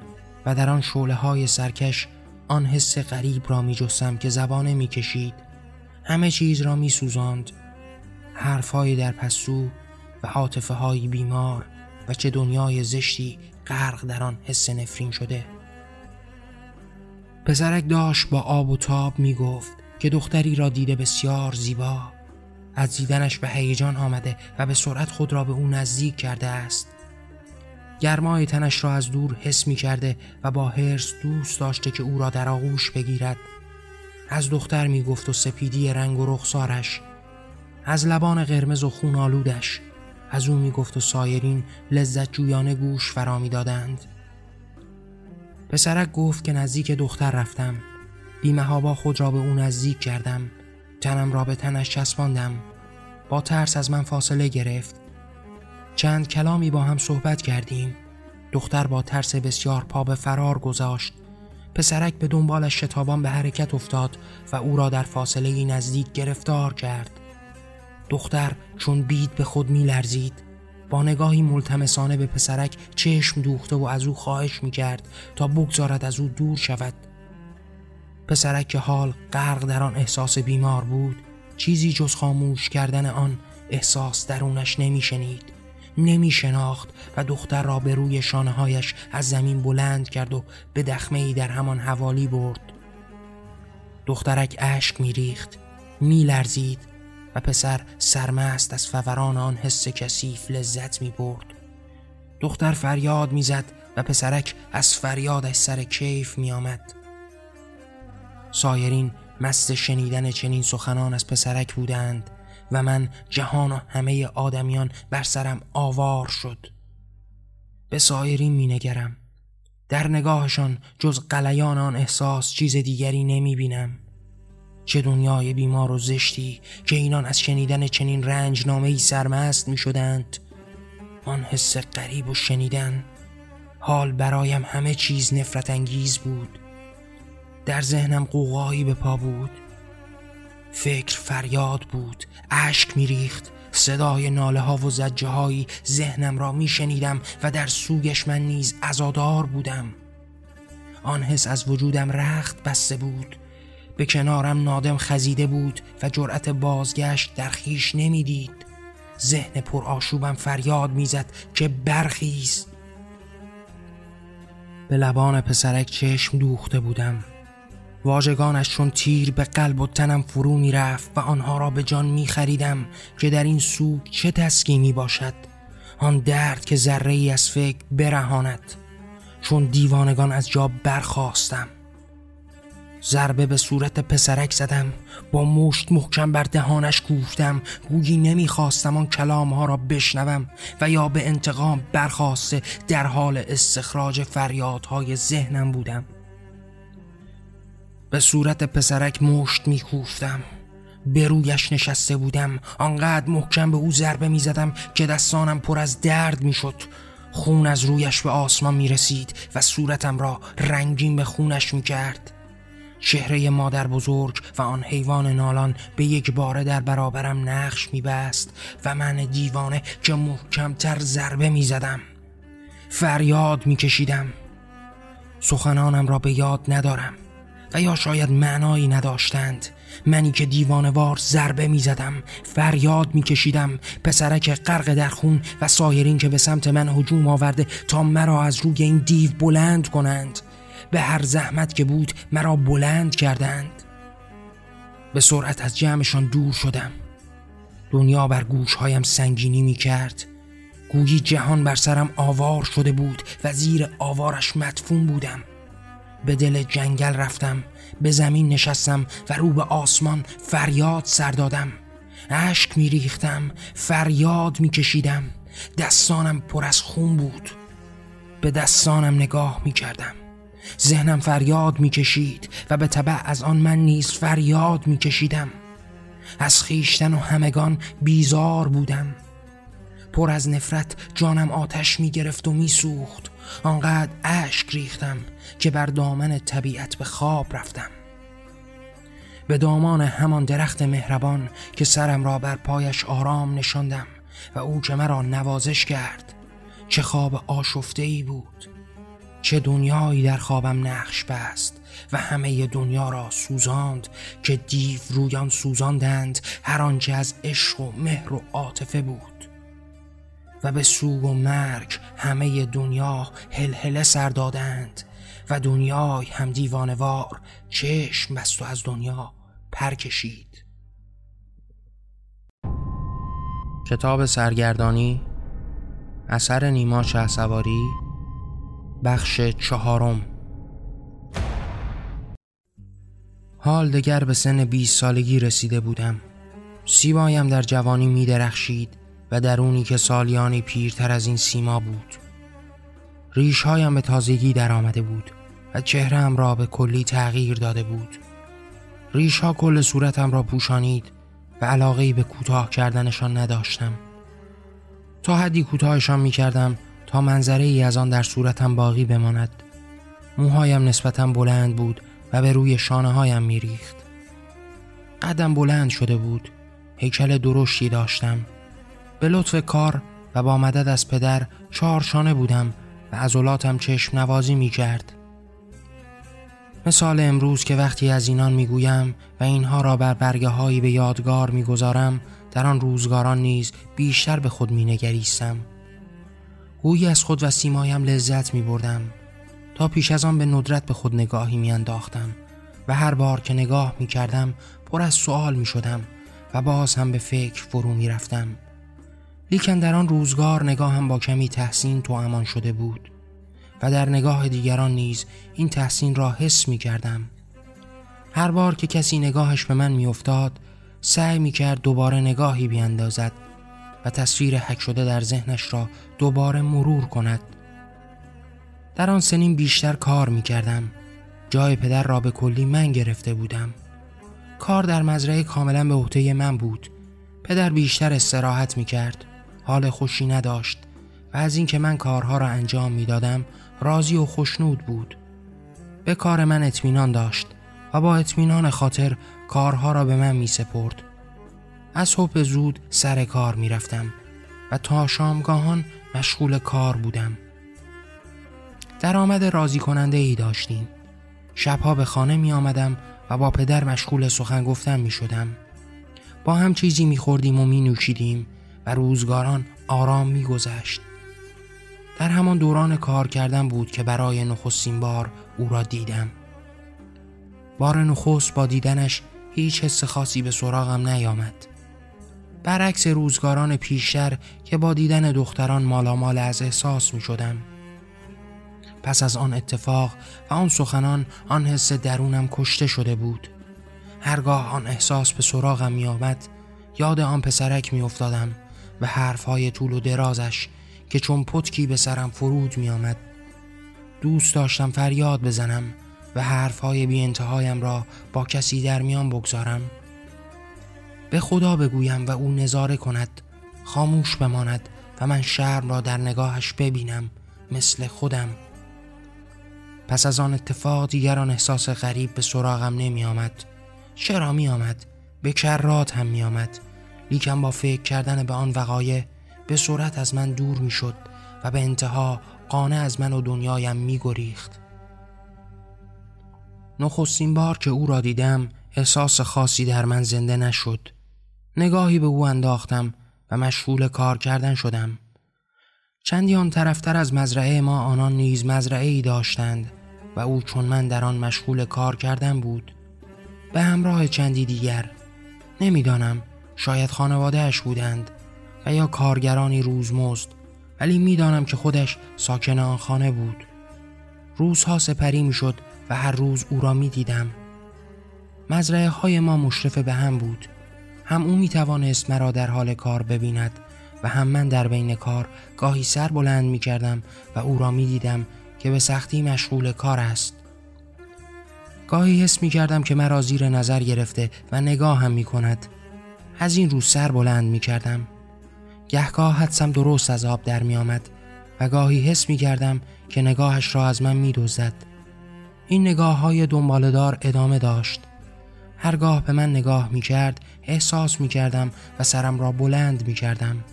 [SPEAKER 1] و در آن شعله های سرکش آن حس غریب را می جستم که زبانه می کشید. همه چیز را می سوزاند. حرفهای در پسو و عاطفه های بیمار و چه دنیای زشتی غرق در آن حس نفرین شده. پسرک داشت با آب و تاب می گفت که دختری را دیده بسیار زیبا. از دیدنش به هیجان آمده و به سرعت خود را به او نزدیک کرده است. گرمای تنش را از دور حس می کرده و با حرس دوست داشته که او را در آغوش بگیرد. از دختر می گفت و سپیدی رنگ و رخسارش از لبان قرمز و خون آلودش از او می گفت و سایرین لذت جویانه گوش فرا می دادند پسرک گفت که نزدیک دختر رفتم. بیمهابا خود را به او نزدیک کردم. تنم را به تنش چسباندم. با ترس از من فاصله گرفت. چند کلامی با هم صحبت کردیم. دختر با ترس بسیار پا به فرار گذاشت. پسرک به دنبالش شتابان به حرکت افتاد و او را در فاصله نزدیک گرفتار کرد. دختر چون بید به خود می لرزید با نگاهی ملتمسانه به پسرک چشم دوخته و از او خواهش می کرد تا بگذارد از او دور شود. پسرک که حال غرق در آن احساس بیمار بود چیزی جز خاموش کردن آن احساس درونش نمیشنید. نمی شناخت و دختر را به روی شانه هایش از زمین بلند کرد و به دخمه ای در همان حوالی برد. دخترک اشک می ریخت می لرزید و پسر سرمست از فوران آن حس کثیف لذت می برد دختر فریاد می‌زد و پسرک از فریادش سر کیف می آمد سایرین مست شنیدن چنین سخنان از پسرک بودند و من جهان و همه آدمیان بر سرم آوار شد. به سایرین می نگرم در نگاهشان جز قلیان آن احساس چیز دیگری نمی بینم چه دنیای بیمار و زشتی که اینان از شنیدن چنین رنج ای سرمست می شدند آن حس قریب و شنیدن حال برایم همه چیز نفرت انگیز بود. در ذهنم قوقایی به پا بود. فکر فریاد بود. اشک میریخت. صدای ناله ها و زجه هایی ذهنم را میشنیدم و در سوگش من نیز ازادار بودم. آن حس از وجودم رخت بسته بود. به کنارم نادم خزیده بود و جرأت بازگشت در خیش نمی‌دید. ذهن پر آشوبم فریاد می‌زد که برخیز. به لبان پسرک چشم دوخته بودم. واژگانش چون تیر به قلب و تنم فرو می رفت و آنها را به جان می خریدم که در این سوگ چه تسکینی باشد. آن درد که ذره ای از فکر برهاند. چون دیوانگان از جا برخواستم ضربه به صورت پسرک زدم. با مشت محکم بر دهانش کوفتم. گویی نمی‌خواستم آن کلامها را بشنوم و یا به انتقام برخواسته در حال استخراج فریادهای ذهنم بودم. به صورت پسرک مشت میکوفتم. به رویش نشسته بودم. آنقدر محکم به او ضربه می‌زدم که دستانم پر از درد می‌شد. خون از رویش به آسمان می رسید و صورتم را رنگین به خونش می کرد چهره مادر بزرگ و آن حیوان نالان به یک باره در برابرم نقش می بست و من دیوانه که محکمتر ضربه می زدم فریاد می کشیدم سخنانم را به یاد ندارم و یا شاید معنایی نداشتند. منی که دیوانوار ضربه می زدم فریاد می کشیدم پسرک غرق در خون و سایرین که به سمت من هجوم آورده تا مرا از روی این دیو بلند کنند. به هر زحمت که بود مرا بلند کردند. به سرعت از جمعشان دور شدم. دنیا بر گوشهایم سنگینی می کرد گویی جهان بر سرم آوار شده بود و زیر آوارش مدفون بودم. به دل جنگل رفتم به زمین نشستم و رو به آسمان فریاد سر دادم. اشک می ریختم فریاد می کشیدم دستانم پر از خون بود. به دستانم نگاه می کردم ذهنم فریاد می کشید و به طبع از آن من نیز فریاد می کشیدم از خیشتن و همگان بیزار بودم. پر از نفرت جانم آتش می گرفت و می سوخت آنقدر اشک ریختم که بر دامن طبیعت به خواب رفتم. به دامان همان درخت مهربان که سرم را بر پایش آرام نشاندم و او که مرا نوازش کرد چه خواب آشفته ای بود. چه دنیایی در خوابم نقش بست و همه دنیا را سوزاند که دیو رویان سوزاندند هر آنچه از عشق و مهر و عاطفه بود. و به سوگ و مرگ همه دنیا هلهله سر دادند و دنیای هم دیوانوار چشم بست و از دنیا پر کشید. کتاب سرگردانی اثر نیما شهسواری بخش چهارم. حال دگر به سن 20 سالگی رسیده بودم. سیمایم در جوانی می درخشید و درونی که سالیانی پیرتر از این سیما بود. ریشهایم به تازگی در آمده بود و چهرم را به کلی تغییر داده بود. ریشها کل صورتم را پوشانید و علاقه به کوتاه کردنشان نداشتم. تا حدی کوتاهشان می کردم منظره ای از آن در صورتم باقی بماند. موهایم نسبتا بلند بود و به روی شانه هایم می ریخت قدم بلند شده بود. هیکل درشتی داشتم. به لطف کار و با مدد از پدر چهار شانه بودم و عضلاتم چشم نوازی می کرد مثال امروز که وقتی از اینان می‌گویم و اینها را بر برگه هایی به یادگار می‌گذارم در آن روزگاران نیز بیشتر به خود مینگریستم. گویی از خود و سیمایم لذت می بردم تا پیش از آن به ندرت به خود نگاهی می انداختم و هر بار که نگاه می کردم پر از سوال می شدم و باز هم به فکر فرو می رفتم لیکن در آن روزگار نگاهم با کمی تحسین تو امان شده بود و در نگاه دیگران نیز این تحسین را حس می کردم هر بار که کسی نگاهش به من می افتاد سعی می کرد دوباره نگاهی بیاندازد و تصویر حک شده در ذهنش را دوباره مرور کند. در آن سنین بیشتر کار می کردم جای پدر را به کلی من گرفته بودم. کار در مزرعه کاملا به عهده من بود. پدر بیشتر استراحت می کرد حال خوشی نداشت و از اینکه من کارها را انجام می دادم راضی و خوشنود بود. به کار من اطمینان داشت و با اطمینان خاطر کارها را به من می سپرد از صبح زود سر کار می رفتم و تا شامگاهان مشغول کار بودم. درآمد راضی کننده ای داشتیم. شبها به خانه می آمدم و با پدر مشغول سخن گفتن می شدم با هم چیزی می خوردیم و می نوشیدیم و روزگاران آرام می گذشت در همان دوران کار کردن بود که برای نخستین بار او را دیدم. بار نخست با دیدنش هیچ حس خاصی به سراغم نیامد. برعکس روزگاران پیشتر که با دیدن دختران مالامال از احساس می شدم پس از آن اتفاق و آن سخنان آن حس درونم کشته شده بود. هرگاه آن احساس به سراغم می آمد یاد آن پسرک می افتادم و حرفهای طول و درازش که چون پتکی به سرم فرود می آمد دوست داشتم فریاد بزنم و حرفهای بی انتهایم را با کسی در میان بگذارم. به خدا بگویم و او نظاره کند خاموش بماند و من شرم را در نگاهش ببینم مثل خودم. پس از آن اتفاق دیگر احساس غریب به سراغم نمی آمد چرا می آمد؟ به کرات هم می آمد لیکن با فکر کردن به آن وقایع به صورت از من دور می شد و به انتها قانه از من و دنیایم می گریخت نخستین بار که او را دیدم احساس خاصی در من زنده نشد. نگاهی به او انداختم و مشغول کار کردن شدم. چندی آن طرفتر از مزرعه ما آنان نیز مزرعه ای داشتند و او چون من در آن مشغول کار کردن بود به همراه چندی دیگر نمی‌دانم شاید خانوادهش بودند و یا کارگرانی روزمزد ولی می‌دانم که خودش ساکن آن خانه بود. روزها سپری می‌شد و هر روز او را می دیدم مزرعه های ما مشرف به هم بود. هم او می توانست مرا در حال کار ببیند و هم من در بین کار گاهی سر بلند می کردم و او را می دیدم که به سختی مشغول کار است. گاهی حس می کردم که مرا زیر نظر گرفته و نگاه هم می کند از این رو سر بلند می کردم گهگاه حدسم درست از آب در می آمد و گاهی حس می کردم که نگاهش را از من می دوزد. این نگاه های دنبالدار ادامه داشت. هرگاه به من نگاه می کرد احساس می کردم و سرم را بلند می کردم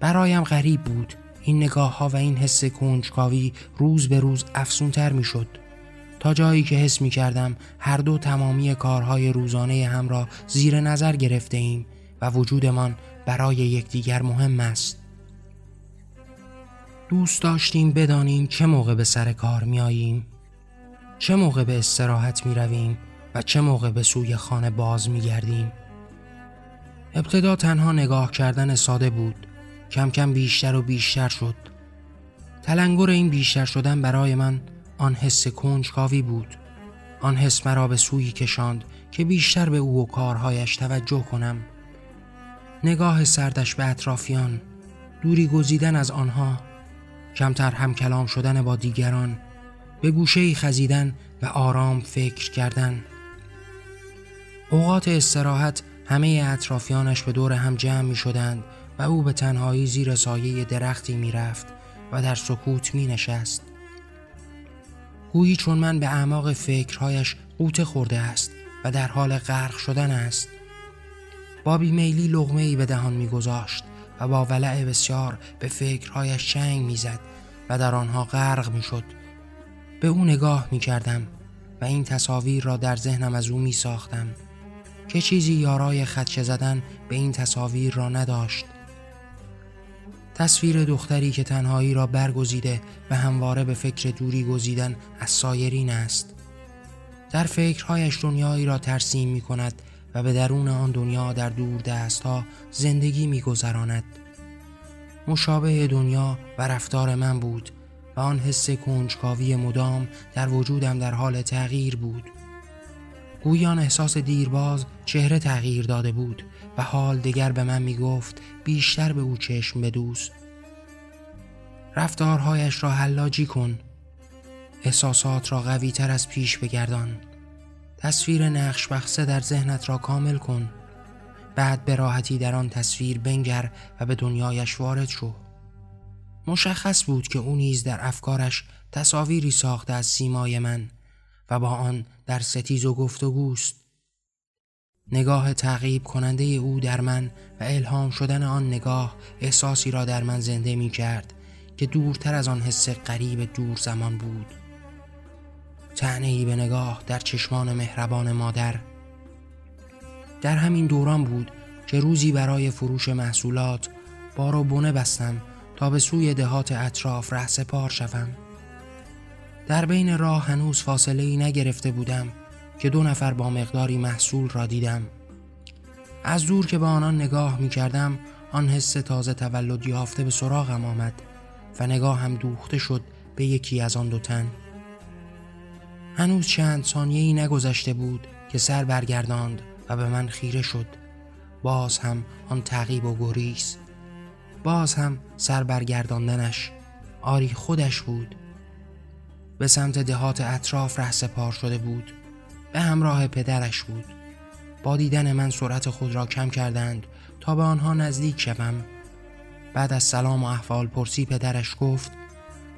[SPEAKER 1] برایم غریب بود. این نگاه ها و این حس کنجکاوی روز به روز افسونتر می شد تا جایی که حس می کردم هر دو تمامی کارهای روزانه هم را زیر نظر گرفته ایم و وجودمان برای یکدیگر مهم است. دوست داشتیم بدانیم چه موقع به سر کار می آییم چه موقع به استراحت می رویم و چه موقع به سوی خانه باز می گردیم ابتدا تنها نگاه کردن ساده بود. کم کم بیشتر و بیشتر شد. تلنگر این بیشتر شدن برای من آن حس کنجکاوی بود. آن حس مرا به سوی کشاند که بیشتر به او و کارهایش توجه کنم. نگاه سردش به اطرافیان دوری گزیدن از آنها کمتر هم کلام شدن با دیگران به گوشه خزیدن و آرام فکر کردن. اوقات استراحت همه اطرافیانش به دور هم جمع می شدند و او به تنهایی زیر سایه درختی می رفت و در سکوت می نشست گویی چون من به اعماق فکرهایش قوطه خورده است و در حال غرق شدن است با بیمیلی لغمه ای به دهان میگذاشت و با ولع بسیار به فکرهایش چنگ می‌زد و در آنها غرق می‌شد. به او نگاه می کردم و این تصاویر را در ذهنم از او می ساختم که چیزی یارای خدشه زدن به این تصاویر را نداشت؟ تصویر دختری که تنهایی را برگزیده و همواره به فکر دوری گزیدن از سایرین است. در فکرهایش دنیایی را ترسیم می کند و به درون آن دنیا در دور دست ها زندگی می گذراند. مشابه دنیا و رفتار من بود و آن حس کنجکاوی مدام در وجودم در حال تغییر بود. گویان احساس دیرباز چهره تغییر داده بود و حال دیگر به من می گفت بیشتر به او چشم بدوز. رفتارهایش را حلاجی کن. احساسات را قوی تر از پیش بگردان. تصویر نقش بخصه در ذهنت را کامل کن. بعد به راحتی در آن تصویر بنگر و به دنیایش وارد شو. مشخص بود که او نیز در افکارش تصاویری ساخته از سیمای من و با آن در ستیز و گفتگوست نگاه تعقیب کننده او در من و الهام شدن آن نگاه احساسی را در من زنده می کرد که دورتر از آن حس قریب دور زمان بود. تعنی به نگاه در چشمان مهربان مادر. در همین دوران بود که روزی برای فروش محصولات بار و بونه بستم تا به سوی دهات اطراف ره سپار شوم. در بین راه هنوز فاصله ای نگرفته بودم که دو نفر با مقداری محصول را دیدم. از دور که به آنان نگاه می کردم آن حس تازه تولد یافته به سراغم آمد و نگاه هم دوخته شد به یکی از آن دو تن. هنوز چند ثانیه ای نگذشته بود که سر برگرداند و به من خیره شد. باز هم آن تعقیب و گریز. باز هم سر برگرداندنش. آری خودش بود. به سمت دهات اطراف ره سپار شده بود. به همراه پدرش بود. با دیدن من سرعت خود را کم کردند تا به آنها نزدیک شوم. بعد از سلام و احوال پرسی پدرش گفت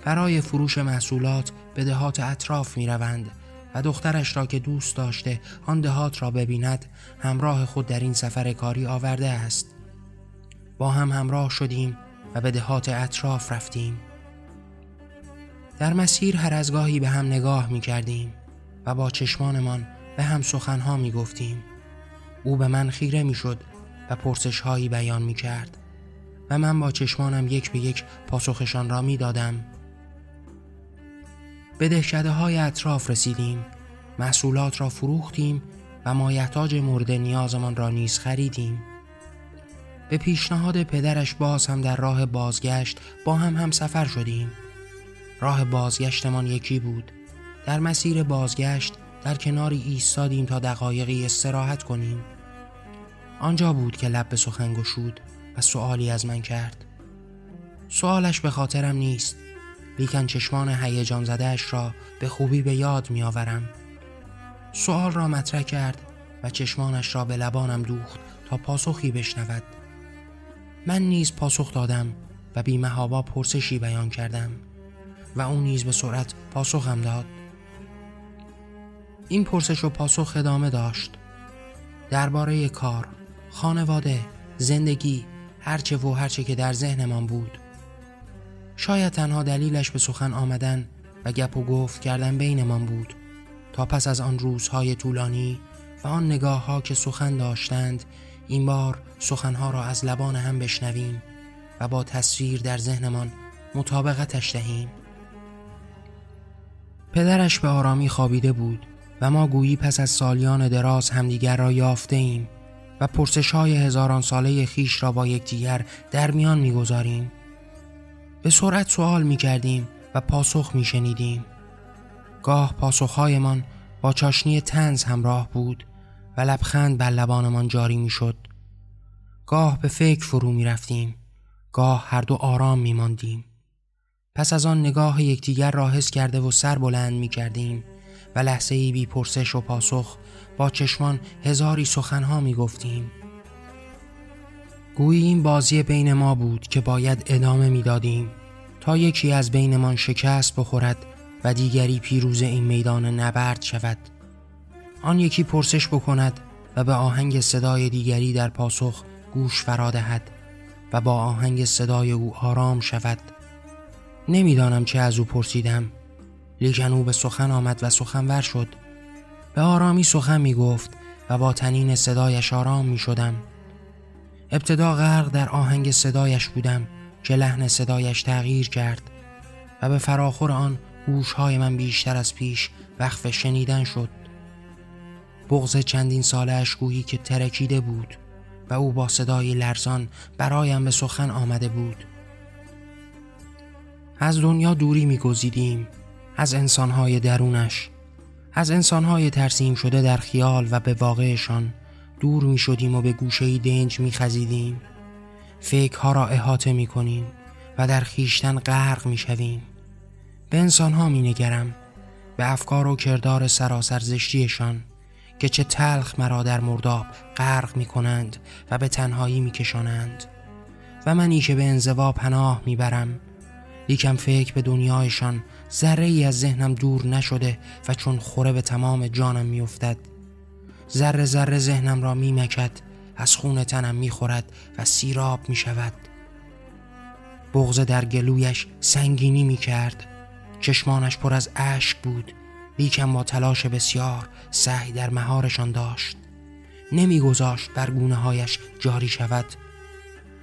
[SPEAKER 1] برای فروش محصولات به دهات اطراف می روند و دخترش را که دوست داشته آن دهات را ببیند همراه خود در این سفر کاری آورده است. با هم همراه شدیم و به دهات اطراف رفتیم. در مسیر هر از گاهی به هم نگاه می کردیم و با چشمانمان به هم سخنها می گفتیم. او به من خیره می شد و پرسش هایی بیان می کرد و من با چشمانم یک به یک پاسخشان را می دادم. به دهکده های اطراف رسیدیم محصولات را فروختیم و مایحتاج مورد نیازمان را نیز خریدیم. به پیشنهاد پدرش باز هم در راه بازگشت با هم هم سفر شدیم. راه بازگشتمان یکی بود. در مسیر بازگشت در کناری ایستادیم تا دقایقی استراحت کنیم. آنجا بود که لب به سخن گشود و سوالی از من کرد. سوالش به خاطرم نیست لیکن چشمان هیجان زدهش را به خوبی به یاد می آورم. سوال را مطرح کرد و چشمانش را به لبانم دوخت تا پاسخی بشنود. من نیز پاسخ دادم و بیمهابا پرسشی بیان کردم. و او نیز به سرعت پاسخم داد. این پرسش و پاسخ ادامه داشت. درباره کار خانواده زندگی هرچه و هرچه که در ذهنمان بود. شاید تنها دلیلش به سخن آمدن و گپ و گفت کردن بینمان بود تا پس از آن روزهای طولانی و آن نگاه ها که سخن داشتند این بار سخنها را از لبان هم بشنویم و با تصویر در ذهنمان مطابقتش دهیم. پدرش به آرامی خوابیده بود و ما گویی پس از سالیان دراز همدیگر را یافته ایم و پرسش های هزاران ساله خیش را با یکدیگر در میان می‌گذاریم. به سرعت سوال می کردیم و پاسخ می شنیدیم گاه پاسخهایمان با چاشنی تنز همراه بود و لبخند بر لبانمان جاری می شد گاه به فکر فرو می رفتیم گاه هر دو آرام می ماندیم پس از آن نگاه یکدیگر را حس کرده و سر بلند می کردیم و لحظه ای بی پرسش و پاسخ با چشمان هزاری سخنها می گفتیم. گویی این بازی بین ما بود که باید ادامه می‌دادیم تا یکی از بینمان شکست بخورد و دیگری پیروز این میدان نبرد شود. آن یکی پرسش بکند و به آهنگ صدای دیگری در پاسخ گوش فرا دهد و با آهنگ صدای او آرام شود. نمی‌دانم چه از او پرسیدم. لیکن او به سخن آمد و سخنور شد. به آرامی سخن می گفت و با تنین صدایش آرام می شدم ابتدا غرق در آهنگ صدایش بودم که لحن صدایش تغییر کرد و به فراخور آن گوشهای من بیشتر از پیش وقف شنیدن شد. بغز چندین سالش گویی که ترکیده بود و او با صدای لرزان برایم به سخن آمده بود. از دنیا دوری میگزیدیم از انسانهای درونش از انسانهای ترسیم شده در خیال و به واقعشان دور می شدیم و به گوشه دنج می خزیدیم فکرها را احاطه می کنیم و در خیشتن غرق می شویم به انسانها می نگرم به افکار و کردار سراسر زشتیشان که چه تلخ مرا در مرداب غرق می کنند و به تنهایی می کشانند و منی که به انزوا پناه می برم لیکن فکر به دنیایشان. ذره ای از ذهنم دور نشده و چون خوره به تمام جانم می افتد ذره ذره ذهنم را می مکد از خون تنم می خورد و سیراب می شود بغز در گلویش سنگینی می کرد چشمانش پر از اشک بود. لیکن با تلاش بسیار سعی در مهارشان داشت. نمیگذاشت بر گونه هایش جاری شود.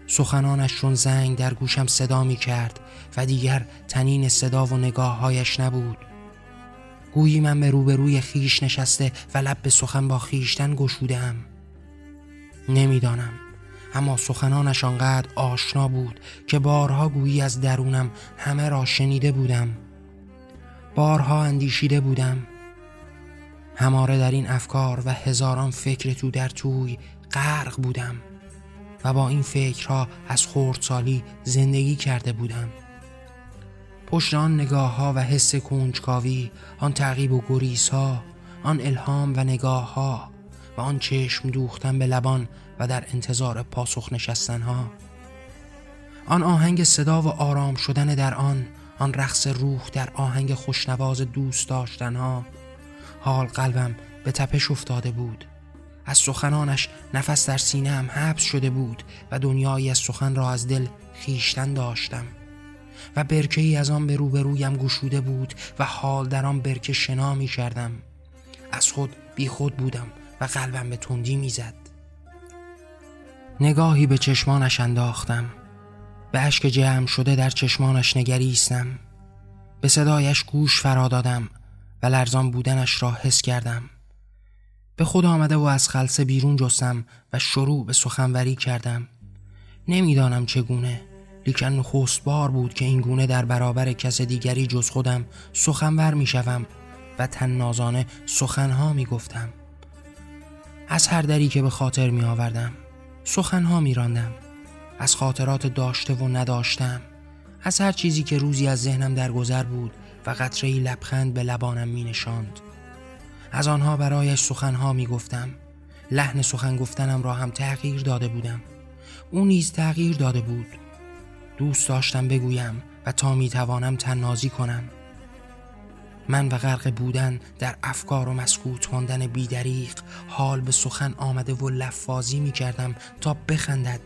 [SPEAKER 1] سخنانش چون زنگ در گوشم صدا می کرد و دیگر تنین صدا و نگاههایش نبود. گویی من به روبروی خیش نشسته و لب به سخن با خیشتن گشودم نمی‌دانم اما سخنانش آنقدر آشنا بود که بارها گویی از درونم همه را شنیده بودم. بارها اندیشیده بودم. هماره در این افکار و هزاران فکر تو در توی غرق بودم. و با این فکرها از خردسالی زندگی کرده بودم. پشت آن نگاه ها و حس کنجکاوی آن تعقیب و گریز ها آن الهام و نگاه ها و آن چشم دوختن به لبان و در انتظار پاسخ نشستن ها آن آهنگ صدا و آرام شدن در آن آن رقص روح در آهنگ خوشنواز دوست داشتن ها حال قلبم به تپش افتاده بود. از سخنانش نفس در سینه هم حبس شده بود و دنیایی از سخن را از دل خیشتن داشتم. و برکه ای از آن به روبرویم گشوده بود و حال در آن برکه شنا می کردم. از خود بی خود بودم و قلبم به تندی می‌زد. نگاهی به چشمانش انداختم. به اشک جمع شده در چشمانش نگریستم. به صدایش گوش فرا دادم و لرزان بودنش را حس کردم. به خود آمده و از خلصه بیرون جستم و شروع به سخنوری کردم. نمی‌دانم چگونه. لیکن نخست بار بود که این گونه در برابر کس دیگری جز خودم سخنور می شوم و تنازانه سخنها می گفتم از هر دری که به خاطر می آوردم سخنها می راندم از خاطرات داشته و نداشتم. از هر چیزی که روزی از ذهنم در گذر بود و قطره لبخند به لبانم می نشاند. از آنها برایش سخنها می گفتم لحن سخن گفتنم را هم تغییر داده بودم. او نیز تغییر داده بود. دوست داشتم بگویم و تا می توانم تنازی کنم. من و غرق بودن در افکار و مسکوت ماندن بیدریق حال به سخن آمده و لفاظی می کردم تا بخندد.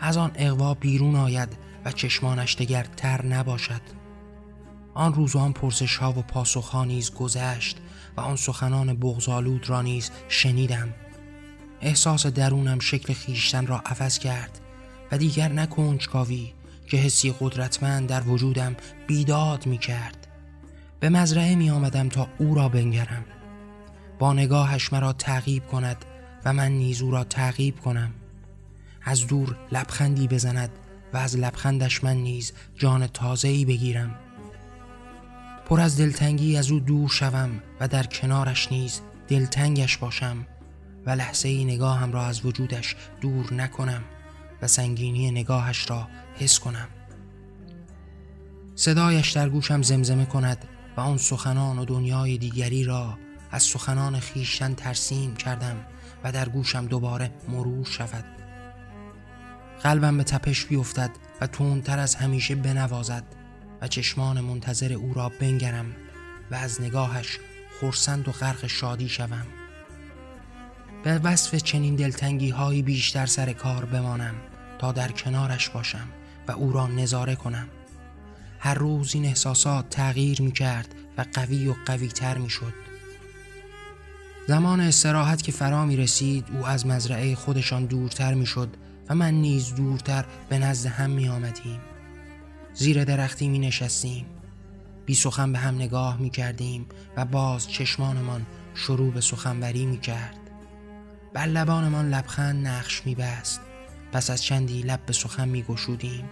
[SPEAKER 1] از آن اقوا بیرون آید و چشمانش دگر تر نباشد. آن روز آن پرسش ها و پاسخ ها نیز گذشت. و آن سخنان بغزالود را نیز شنیدم. احساس درونم شکل خیشتن را عوض کرد و دیگر نه کنجکاوی که حسی قدرتمند در وجودم بیداد می کرد به مزرعه می آمدم تا او را بنگرم. با نگاهش مرا تعقیب کند و من نیز او را تعقیب کنم. از دور لبخندی بزند و از لبخندش من نیز جان تازه‌ای بگیرم. پر از دلتنگی از او دور شوم و در کنارش نیز دلتنگش باشم و لحظه ای نگاهم را از وجودش دور نکنم و سنگینی نگاهش را حس کنم. صدایش در گوشم زمزمه کند و آن سخنان و دنیای دیگری را از سخنان خیشتن ترسیم کردم و در گوشم دوباره مرور شود. قلبم به تپش بیفتد و تندتر از همیشه بنوازد. و چشمان منتظر او را بنگرم و از نگاهش خورسند و غرق شادی شوم. به وصف چنین دلتنگی هایی بیشتر سر کار بمانم تا در کنارش باشم و او را نظاره کنم. هر روز این احساسات تغییر می کرد و قوی و قوی تر می شد زمان استراحت که فرا می رسید او از مزرعه خودشان دورتر می شد و من نیز دورتر به نزد هم می آمدیم زیر درختی می نشستیم. بی سخن به هم نگاه می کردیم و باز چشمانمان شروع به سخنوری می کرد. بر لبانمان لبخند نقش می بست. پس از چندی لب به سخن می گشودیم.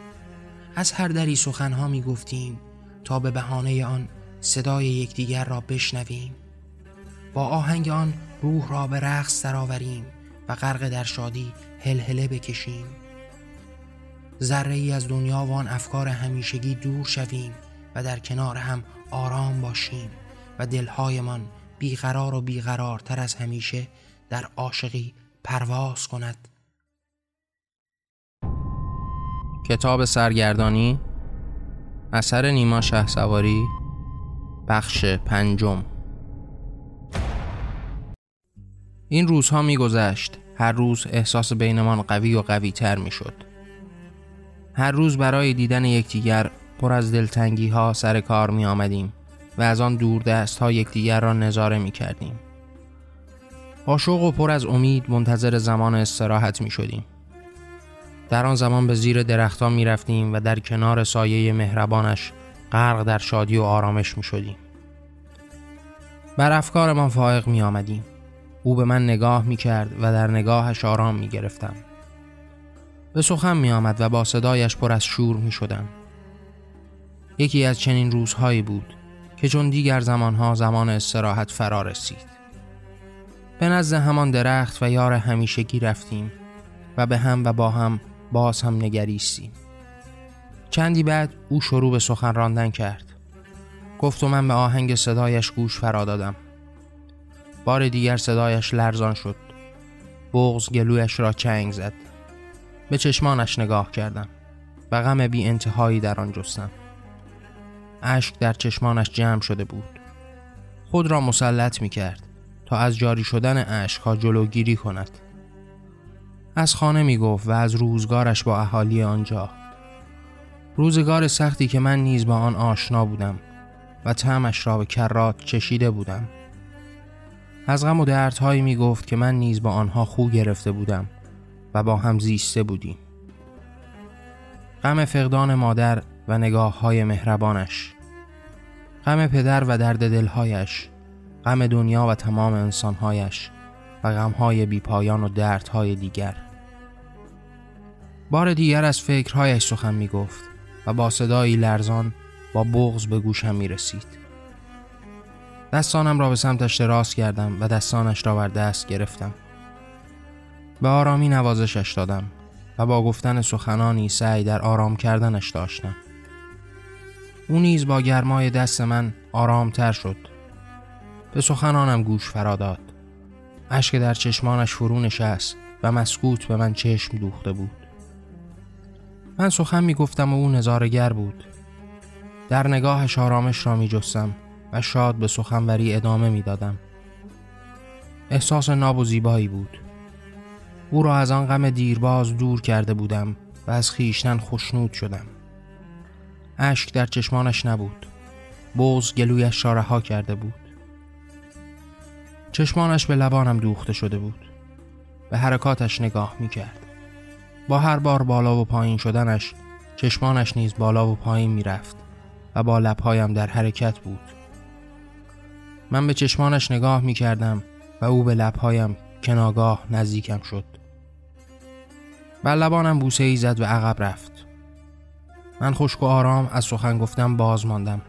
[SPEAKER 1] از هر دری سخنها می گفتیم تا به بهانه آن صدای یکدیگر را بشنویم. با آهنگ آن روح را به رقص درآوریم و غرق در شادی هلهله بکشیم. ذره ای از دنیا و آن افکار همیشگی دور شویم و در کنار هم آرام باشیم و دلهایمان بیقرار و بیقرارتر از همیشه در عاشقی پرواز کند.
[SPEAKER 2] کتاب سرگردانی اثر نیما شه سواری بخش پنجم. این روزها میگذشت. هر روز احساس بینمان قوی و قوی تر می شد. هر روز برای دیدن یکدیگر پر از دلتنگی ها سر کار می آمدیم و از آن دور دست ها یکدیگر را نظاره می کردیم. با شوق و پر از امید منتظر زمان استراحت می شدیم. در آن زمان به زیر درختان می رفتیم و در کنار سایه مهربانش غرق در شادی و آرامش می شدیم. بر افکارمان فائق می آمدیم. او به من نگاه می کرد و در نگاهش آرام می گرفتم. به سخن می آمد و با صدایش پر از شور می شدم. یکی از چنین روزهایی بود که چون دیگر زمانها زمان استراحت فرا رسید. به نزد همان درخت و یار همیشگی رفتیم و به هم و با هم باز هم نگریستیم. چندی بعد او شروع به سخن راندن کرد. گفت و من به آهنگ صدایش گوش فرا دادم. بار دیگر صدایش لرزان شد. بغز گلویش را چنگ زد. به چشمانش نگاه کردم و غم بی انتهایی در آن جستم. اشک در چشمانش جمع شده بود. خود را مسلط می کرد تا از جاری شدن اشک ها جلوگیری کند. از خانه می گفت و از روزگارش با اهالی آنجا. روزگار سختی که من نیز با آن آشنا بودم و تعمش را به کرات چشیده بودم. از غم و دردهایی می گفت که من نیز با آنها خو گرفته بودم. و با هم زیسته بودیم. غم فقدان مادر و نگاه های مهربانش غم پدر و درد دلهایش غم دنیا و تمام انسانهایش و غمهای بیپایان و دردهای دیگر. بار دیگر از فکرهایش سخن می گفت و با صدایی لرزان با بغز به گوشم می رسید دستانم را به سمتش دراز کردم و دستانش را بر دست گرفتم. به آرامی نوازشش دادم و با گفتن سخنانی سعی در آرام کردنش داشتم. او نیز با گرمای دست من آرامتر شد. به سخنانم گوش فرا داد. اشک در چشمانش فرو نشست و مسکوت به من چشم دوخته بود. من سخن می گفتم و او نظارگر بود. در نگاهش آرامش را می جستم و شاد به سخنوری ادامه می دادم. احساس ناب و زیبایی بود. او را از آن غم دیرباز دور کرده بودم و از خیشتن خوشنود شدم. اشک در چشمانش نبود. بوز گلویش را رها کرده بود. چشمانش به لبانم دوخته شده بود به حرکاتش نگاه می کرد با هر بار بالا و پایین شدنش چشمانش نیز بالا و پایین می رفت و با لبهایم در حرکت بود. من به چشمانش نگاه می کردم و او به لبهایم کناگاه نزدیکم شد. بر لبانم بوسه ای زد و عقب رفت. من خشک و آرام از سخن گفتم باز ماندم.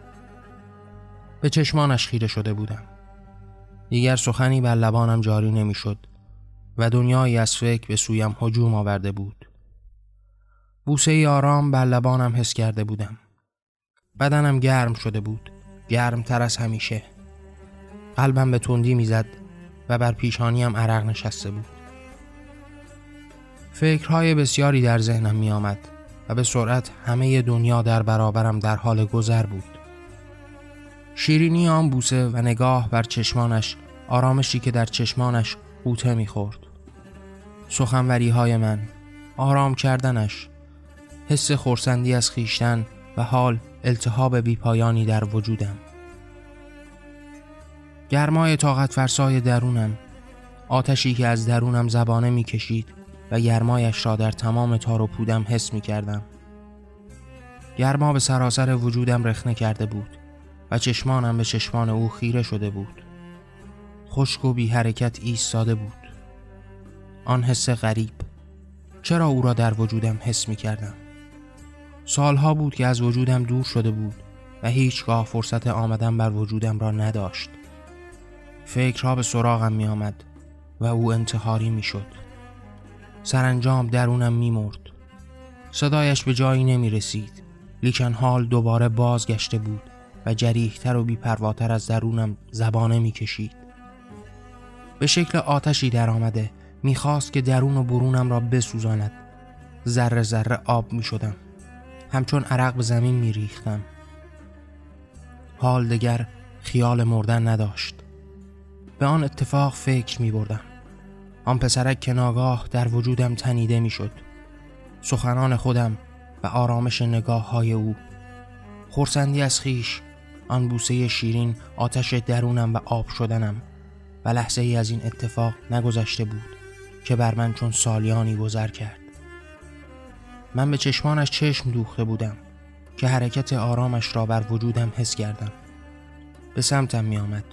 [SPEAKER 2] به چشمانش خیره شده بودم. دیگر سخنی بر لبانم جاری نمی‌شد و دنیایی از فکر به سویم هجوم آورده بود. بوسه ای آرام بر لبانم حس کرده بودم. بدنم گرم شده بود. گرم تر از همیشه. قلبم به تندی می‌زد و بر پیشانیم عرق نشسته بود. فکرهای بسیاری در ذهنم می آمد و به سرعت همه دنیا در برابرم در حال گذر بود. شیرینی آن بوسه و نگاه بر چشمانش آرامشی که در چشمانش قوطه می‌خورد. سخنوری های من آرام کردنش حس خورسندی از خیشتن و حال التهاب بیپایانی در وجودم. گرمای طاقت فرسای درونم آتشی که از درونم زبانه می‌کشید و گرمایش را در تمام تار و پودم حس می کردم. گرما به سراسر وجودم رخنه کرده بود و چشمانم به چشمان او خیره شده بود. خشک و بی حرکت ایستاده بود. آن حس غریب چرا او را در وجودم حس می کردم؟ سالها بود که از وجودم دور شده بود و هیچگاه فرصت آمدن بر وجودم را نداشت. فکرها به سراغم می آمد و او انتحاری می شد. سرانجام درونم میمرد. صدایش به جایی نمی رسید لیکن حال دوباره بازگشته بود و جریحتر و بیپرواتر از درونم زبانه می کشید به شکل آتشی در آمده می‌خواست که درون و برونم را بسوزاند. ذره ذره آب می شدم همچون عرق به زمین می ریختم حال دگر خیال مردن نداشت. به آن اتفاق فکر می بردم آن پسرک که ناگاه در وجودم تنیده می‌شد. سخنان خودم و آرامش نگاه های او. خورسندی از خیش آن بوسه شیرین آتش درونم و آب شدنم و لحظه ای از این اتفاق نگذشته بود که بر من چون سالیانی گذر کرد. من به چشمانش چشم دوخته بودم که حرکت آرامش را بر وجودم حس کردم. به سمتم می آمد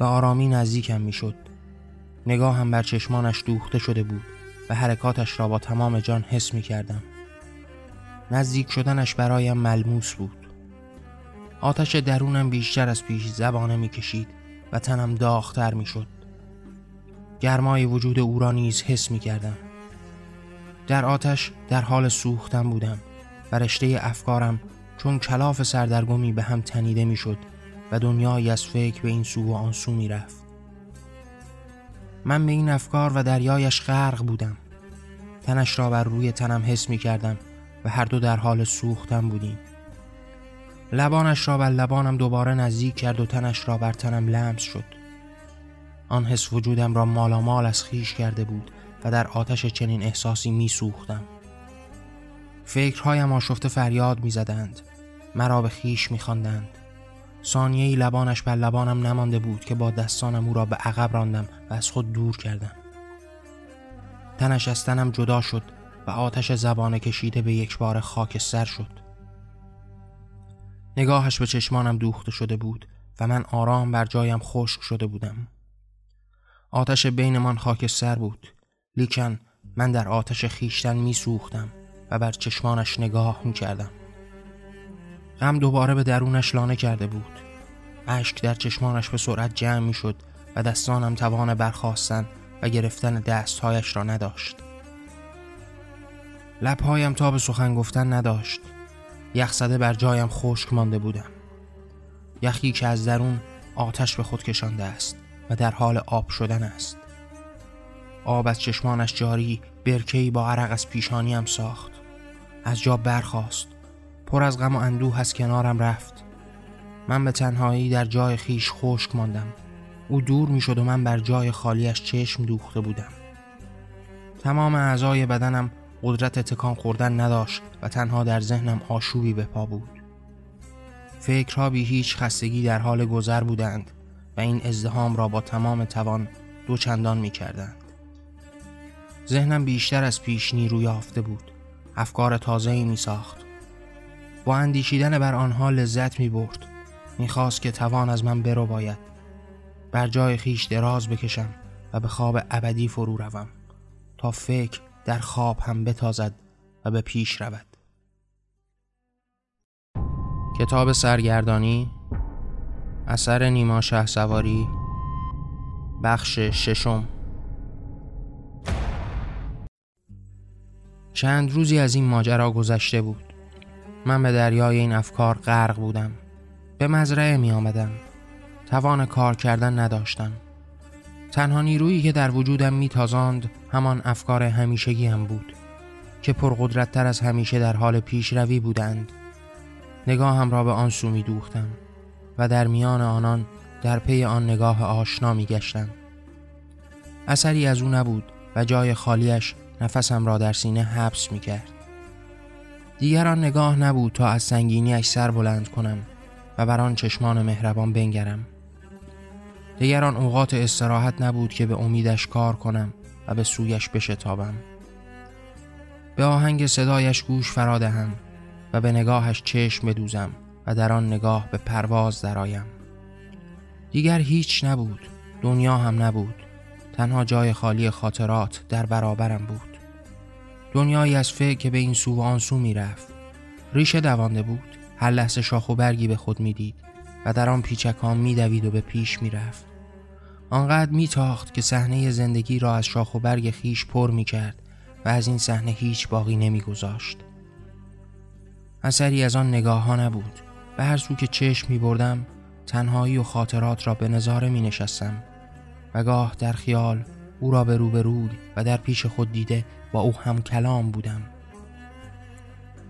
[SPEAKER 2] و آرامی نزدیکم می شد نگاهم بر چشمانش دوخته شده بود و حرکاتش را با تمام جان حس می کردم. نزدیک شدنش برایم ملموس بود. آتش درونم بیشتر از پیش زبانه می کشید و تنم داغتر می شد. گرمای وجود او را نیز حس می کردم. در آتش در حال سوختن بودم و رشته افکارم چون کلاف سردرگمی به هم تنیده می شد و دنیایی از فکر به این سو و آن سو می رفت. من به این افکار و دریایش غرق بودم. تنش را بر روی تنم حس می کردم و هر دو در حال سوختن بودیم. لبانش را بر لبانم دوباره نزدیک کرد و تنش را بر تنم لمس شد. آن حس وجودم را مالامال از خیش کرده بود و در آتش چنین احساسی می سوختم. فکرهایم آشفته فریاد می زدند. مرا به خیش می خواندند. ثانیه لبانش بر لبانم نمانده بود که با دستانم او را به عقب راندم و از خود دور کردم. تنش از تنم جدا شد و آتش زبانه کشیده به یک بار خاکستر شد. نگاهش به چشمانم دوخته شده بود و من آرام بر جایم خشک شده بودم. آتش بینمان خاکستر بود لیکن من در آتش خیشتن می سوختم و بر چشمانش نگاه می کردم. غم دوباره به درونش لانه کرده بود. اشک در چشمانش به سرعت جمع می شد و دستانم توان برخواستن و گرفتن دستهایش را نداشت. لبهایم تا به سخن گفتن نداشت. یخزده بر جایم خشک مانده بودم. یخی که از درون آتش به خود کشانده است و در حال آب شدن است. آب از چشمانش جاری برکهی با عرق از پیشانیم ساخت. از جا برخاست. پر از غم و اندوه از کنارم رفت. من به تنهایی در جای خیش خشک ماندم. او دور می شد و من بر جای خالیش چشم دوخته بودم. تمام اعضای بدنم قدرت تکان خوردن نداشت و تنها در ذهنم آشوبی به پا بود. فکرها بی هیچ خستگی در حال گذر بودند و این ازدهام را با تمام توان دو چندان می کردند. ذهنم بیشتر از پیش نیرو یافته بود. افکار تازه‌ای می ساخت. با اندیشیدن بر آنها لذت می برد. می خواست که توان از من برو باید. بر جای خیش دراز بکشم و به خواب ابدی فرو روم تا فکر در خواب هم بتازد و به پیش رود کتاب سرگردانی اثر نیما شه سواری بخش ششم چند روزی از این ماجرا گذشته بود من به دریای این افکار غرق بودم. به مزرعه می آمدم. توان کار کردن نداشتم. تنها نیرویی که در وجودم میتازاند همان افکار همیشگی هم بود که پرقدرتتر از همیشه در حال پیشروی بودند. نگاهم را به آن سو می دوختم و در میان آنان در پی آن نگاه آشنا می گشتم. اثری از او نبود و جای خالیش نفسم را در سینه حبس می کرد. دیگر آن نگاه نبود تا از سنگینیش سر بلند کنم و بر آن چشمان مهربان بنگرم. دیگر آن اوقات استراحت نبود که به امیدش کار کنم و به سویش بشتابم. به آهنگ صدایش گوش فرا دهم و به نگاهش چشم بدوزم و در آن نگاه به پرواز درآیم. دیگر هیچ نبود دنیا هم نبود تنها جای خالی خاطرات در برابرم بود. دنیایی از فکر که به این سو و آن سو می‌رفت. ریشه دوانده بود. هر لحظه شاخ و برگی به خود می‌دید و در آن پیچکان میدوید و به پیش می‌رفت. آنقدر میتاخت که صحنه زندگی را از شاخ و برگ خیش پر می‌کرد و از این صحنه هیچ باقی نمیگذاشت. اثری از آن نگاه ها نبود. به هر سو که چشم می بردم تنهایی و خاطرات را به نظاره می نشستم و گاه در خیال او را به روبروی و در پیش خود دیده با او هم کلام بودم.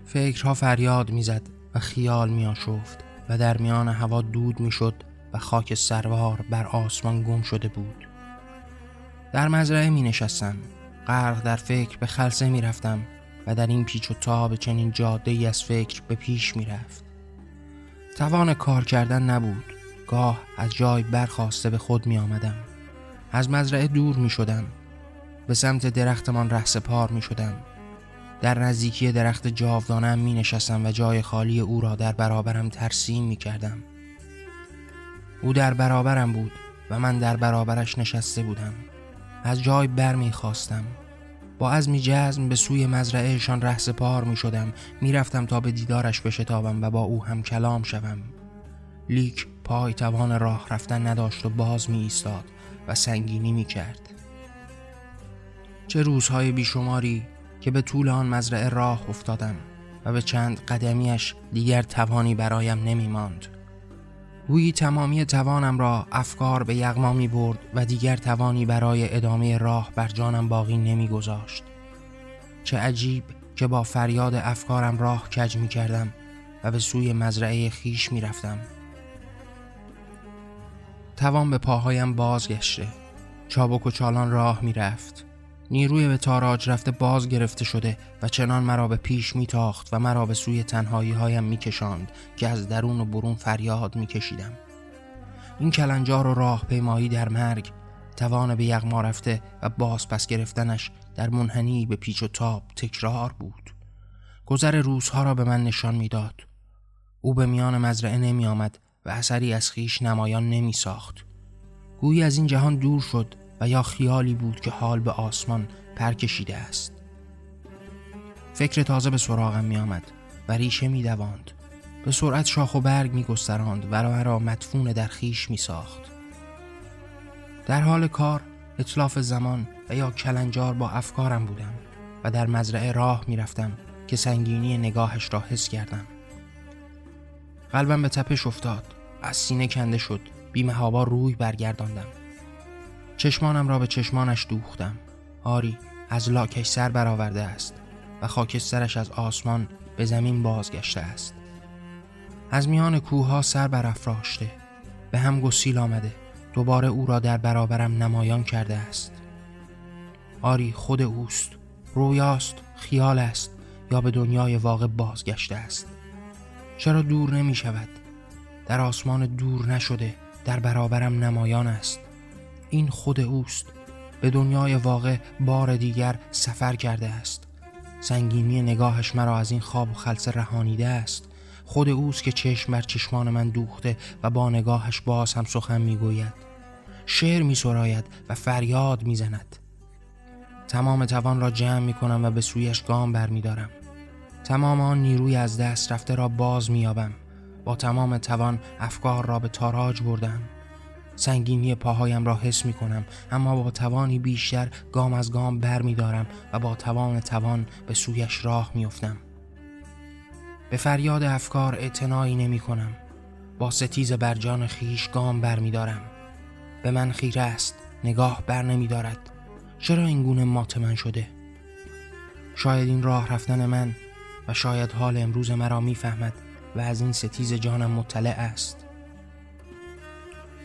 [SPEAKER 2] فکرها فریاد می‌زد و خیال می آشفت و در میان هوا دود می شد و خاک سروار بر آسمان گم شده بود. در مزرعه می نشستم غرق در فکر به خلصه می رفتم و در این پیچ و تاب چنین جاده ای از فکر به پیش می رفت توان کار کردن نبود. گاه از جای برخواسته به خود می آمدم از مزرعه دور می شدم به سمت درختمان ره پار می شدم. در نزدیکی درخت جاودانم می نشستم و جای خالی او را در برابرم ترسیم می کردم. او در برابرم بود و من در برابرش نشسته بودم. از جای بر می خواستم. با عزمی جزم به سوی مزرعهشان ره سپار می شدم. می رفتم تا به دیدارش بشتابم و با او هم کلام شوم. لیک پای توان راه رفتن نداشت و باز می ایستاد و سنگینی می کرد. چه روزهای بیشماری که به طول آن مزرعه راه افتادم و به چند قدمیش دیگر توانی برایم نمی ماند گویی تمامی توانم را افکار به یغما می برد و دیگر توانی برای ادامه راه بر جانم باقی نمی گذاشت. چه عجیب که با فریاد افکارم راه کج می کردم و به سوی مزرعه خیش می رفتم. توان به پاهایم بازگشته چابک و چالان راه می رفت نیروی به تاراج رفته باز گرفته شده و چنان مرا به پیش میتاخت و مرا به سوی تنهایی هایم میکشاند که از درون و برون فریاد میکشیدم. این کلنجار و راه پیمایی در مرگ توان به یغما رفته و باز پس گرفتنش در منحنی به پیچ و تاب تکرار بود. گذر روزها را به من نشان می‌داد. او به میان مزرعه نمی آمد و اثری از خیش نمایان نمی ساخت گویی از این جهان دور شد و یا خیالی بود که حال به آسمان پر کشیده است. فکر تازه به سراغم می آمد و ریشه می دواند. به سرعت شاخ و برگ می گستراند و مرا مدفون در خیش می ساخت. در حال کار اطلاف زمان و یا کلنجار با افکارم بودم و در مزرعه راه می رفتم که سنگینی نگاهش را حس کردم. قلبم به تپش افتاد. از سینه کنده شد. بیمهابا روی برگرداندم چشمانم را به چشمانش دوختم. آری از لاکش سر برآورده است و خاکسترش از آسمان به زمین بازگشته است. از میان کوه سر برافراشته به هم گسیل آمده دوباره او را در برابرم نمایان کرده است. آری خود اوست رویاست خیال است یا به دنیای واقع بازگشته است. چرا دور نمی شود در آسمان دور نشده در برابرم نمایان است. این خود اوست. به دنیای واقع بار دیگر سفر کرده است. سنگینی نگاهش مرا از این خواب و خلصه رهانیده است. خود اوست که چشم بر چشمان من دوخته و با نگاهش باز هم سخن می‌گوید. شعر می سراید و فریاد می‌زند. تمام توان را جمع می کنم و به سویش گام برمیدارم. تمام آن نیروی از دست رفته را باز میابم با تمام توان افکار را به تاراج بردم. سنگینی پاهایم را حس می کنم اما با توانی بیشتر گام از گام بر می دارم و با توان توان به سویش راه می افتم. به فریاد افکار اعتنایی نمی کنم با ستیز بر جان خیش گام بر می دارم. به من خیره است نگاه بر نمی دارد چرا این گونه مات من شده شاید این راه رفتن من و شاید حال امروز مرا می‌فهمد و از این ستیز جانم مطلع است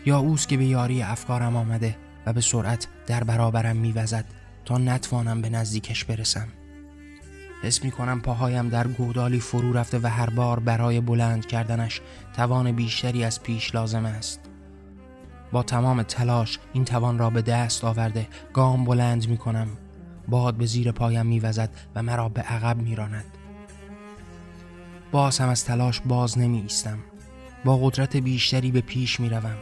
[SPEAKER 2] یا اوست که به یاری افکارم آمده و به سرعت در برابرم میوزد تا نتوانم به نزدیکش برسم. حس می کنم پاهایم در گودالی فرو رفته و هر بار برای بلند کردنش توان بیشتری از پیش لازم است. با تمام تلاش این توان را به دست آورده گام بلند می کنم باد به زیر پایم میوزد و مرا به عقب میراند. باز هم از تلاش باز نمی ایستم با قدرت بیشتری به پیش می روم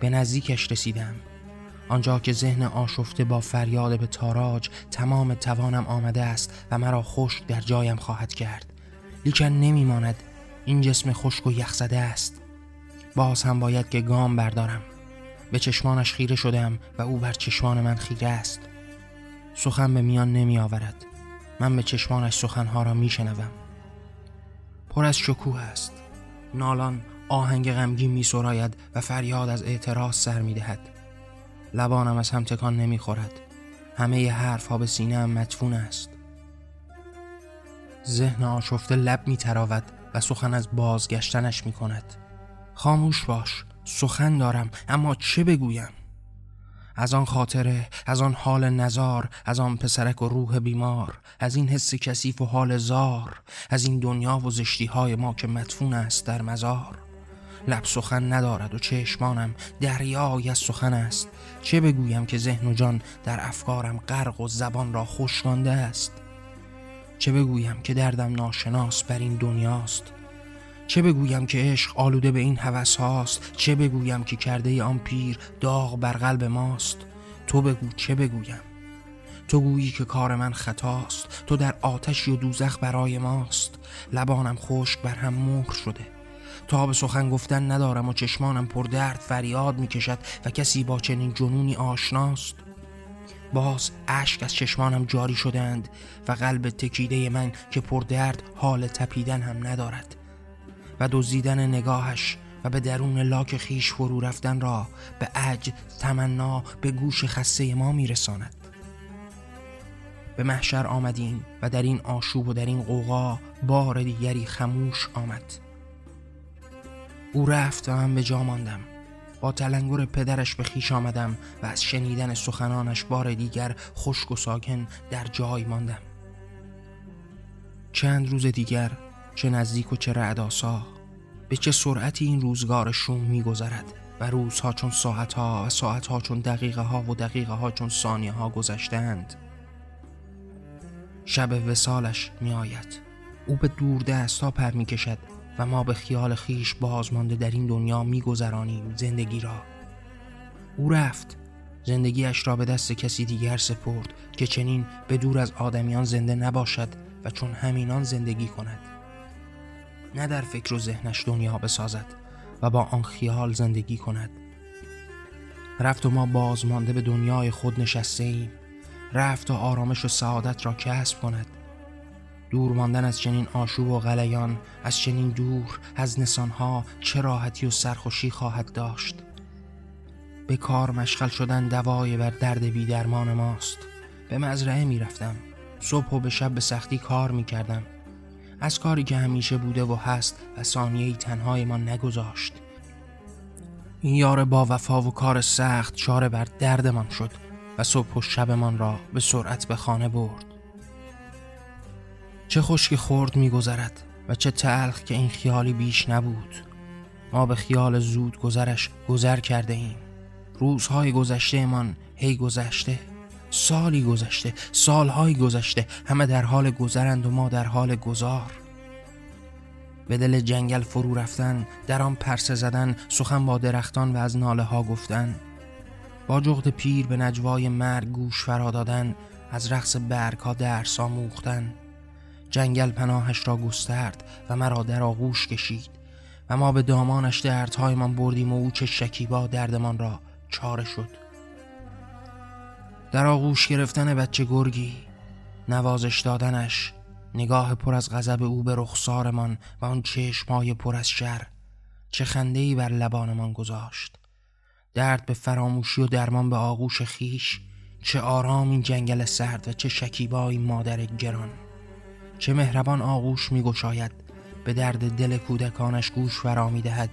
[SPEAKER 2] به نزدیکش رسیدم. آنجا که ذهن آشفته با فریاد به تاراج تمام توانم آمده است و مرا خشک در جایم خواهد کرد. لیکن نمیماند این جسم خشک و یخزده است. باز هم باید که گام بردارم. به چشمانش خیره شدم و او بر چشمان من خیره است. سخن به میان نمی آورد. من به چشمانش سخنها را می شنوم. پر از شکوه است. نالان آهنگ غمگین می سراید و فریاد از اعتراض سر می دهد لبانم از هم تکان نمی خورد همه حرف ها به سینه هم مدفون است. ذهن آشفته لب می تراود و سخن از بازگشتنش می کند خاموش باش سخن دارم اما چه بگویم؟ از آن خاطره از آن حال نزار از آن پسرک و روح بیمار از این حس کثیف و حال زار از این دنیا و زشتی های ما که مدفون است در مزار. لب سخن ندارد و چشمانم دریای از سخن است. چه بگویم که ذهن و جان در افکارم غرق و زبان را خوشگانده است؟ چه بگویم که دردم ناشناس بر این دنیاست؟ چه بگویم که عشق آلوده به این هوس هاست چه بگویم که کرده آن پیر داغ بر قلب ماست؟ تو بگو چه بگویم؟ تو گویی که کار من خطاست تو در آتش و دوزخ برای ماست. لبانم خشک بر هم مهر شده. تا به سخن گفتن ندارم و چشمانم پر درد فریاد می کشد و کسی با چنین جنونی آشناست. باز اشک از چشمانم جاری شدند و قلب تکیده من که پر درد حال تپیدن هم ندارد. و دزدیدن نگاهش و به درون لاک خیش فرو رفتن را به عج تمنا به گوش خسته ما میرساند. به محشر آمدیم و در این آشوب و در این قوقا بار دیگری خموش آمد. او رفت و من به جا ماندم. با تلنگر پدرش به خیش آمدم و از شنیدن سخنانش بار دیگر خشک و ساکن در جای ماندم. چند روز دیگر چه نزدیک و چه رعداسا به چه سرعتی این روزگار شوم میگذرد و روزها چون ساعتها و ساعتها چون دقیقه ها و دقیقه ها چون ثانیه ها گذشتند شب وسالش می آید او به دور دست ها پر می کشد و ما به خیال خیش بازمانده در این دنیا می گذرانیم زندگی را. او رفت. زندگیش را به دست کسی دیگر سپرد که چنین به دور از آدمیان زنده نباشد و چون همینان زندگی کند. نه در فکر و ذهنش دنیا بسازد و با آن خیال زندگی کند. رفت و ما بازمانده به دنیای خود نشسته ایم رفت و آرامش و سعادت را کسب کند. دور ماندن از چنین آشوب و غلیان از چنین دور از نسانها چه راحتی و سرخوشی خواهد داشت. به کار مشغل شدن دوای بر درد بی درمان ماست. به مزرعه می رفتم صبح و به شب به سختی کار می کردم از کاری که همیشه بوده و هست و ثانیهی تنهای ما نگذاشت. این یار با وفا و کار سخت چاره بر دردمان شد و صبح و شبمان را به سرعت به خانه برد. چه خشک خورد میگذرد و چه تلخ که این خیالی بیش نبود. ما به خیال زود گذرش گذر کرده ایم روزهای گذشته من هی گذشته سالی گذشته سالهای گذشته همه در حال گذرند و ما در حال گذار. به دل جنگل فرو رفتن در آن پرسه زدن سخن با درختان و از ناله ها گفتن. با جغد پیر به نجوای مرگ گوش فرا دادن از رقص برگ ها درس آموختن. جنگل پناهش را گسترد و مرا در آغوش کشید و ما به دامانش دردهایمان بردیم و او چه شکیبا دردمان را چاره شد. در آغوش گرفتن بچه گرگی نوازش دادنش نگاه پر از غضب او به رخسارمان و آن چشمای پر از شر چه خندهی بر لبانمان گذاشت. درد به فراموشی و درمان به آغوش خیش چه آرام این جنگل سرد و چه شکیبا مادر گران. چه مهربان آغوش می گشاید به درد دل کودکانش گوش فرا می دهد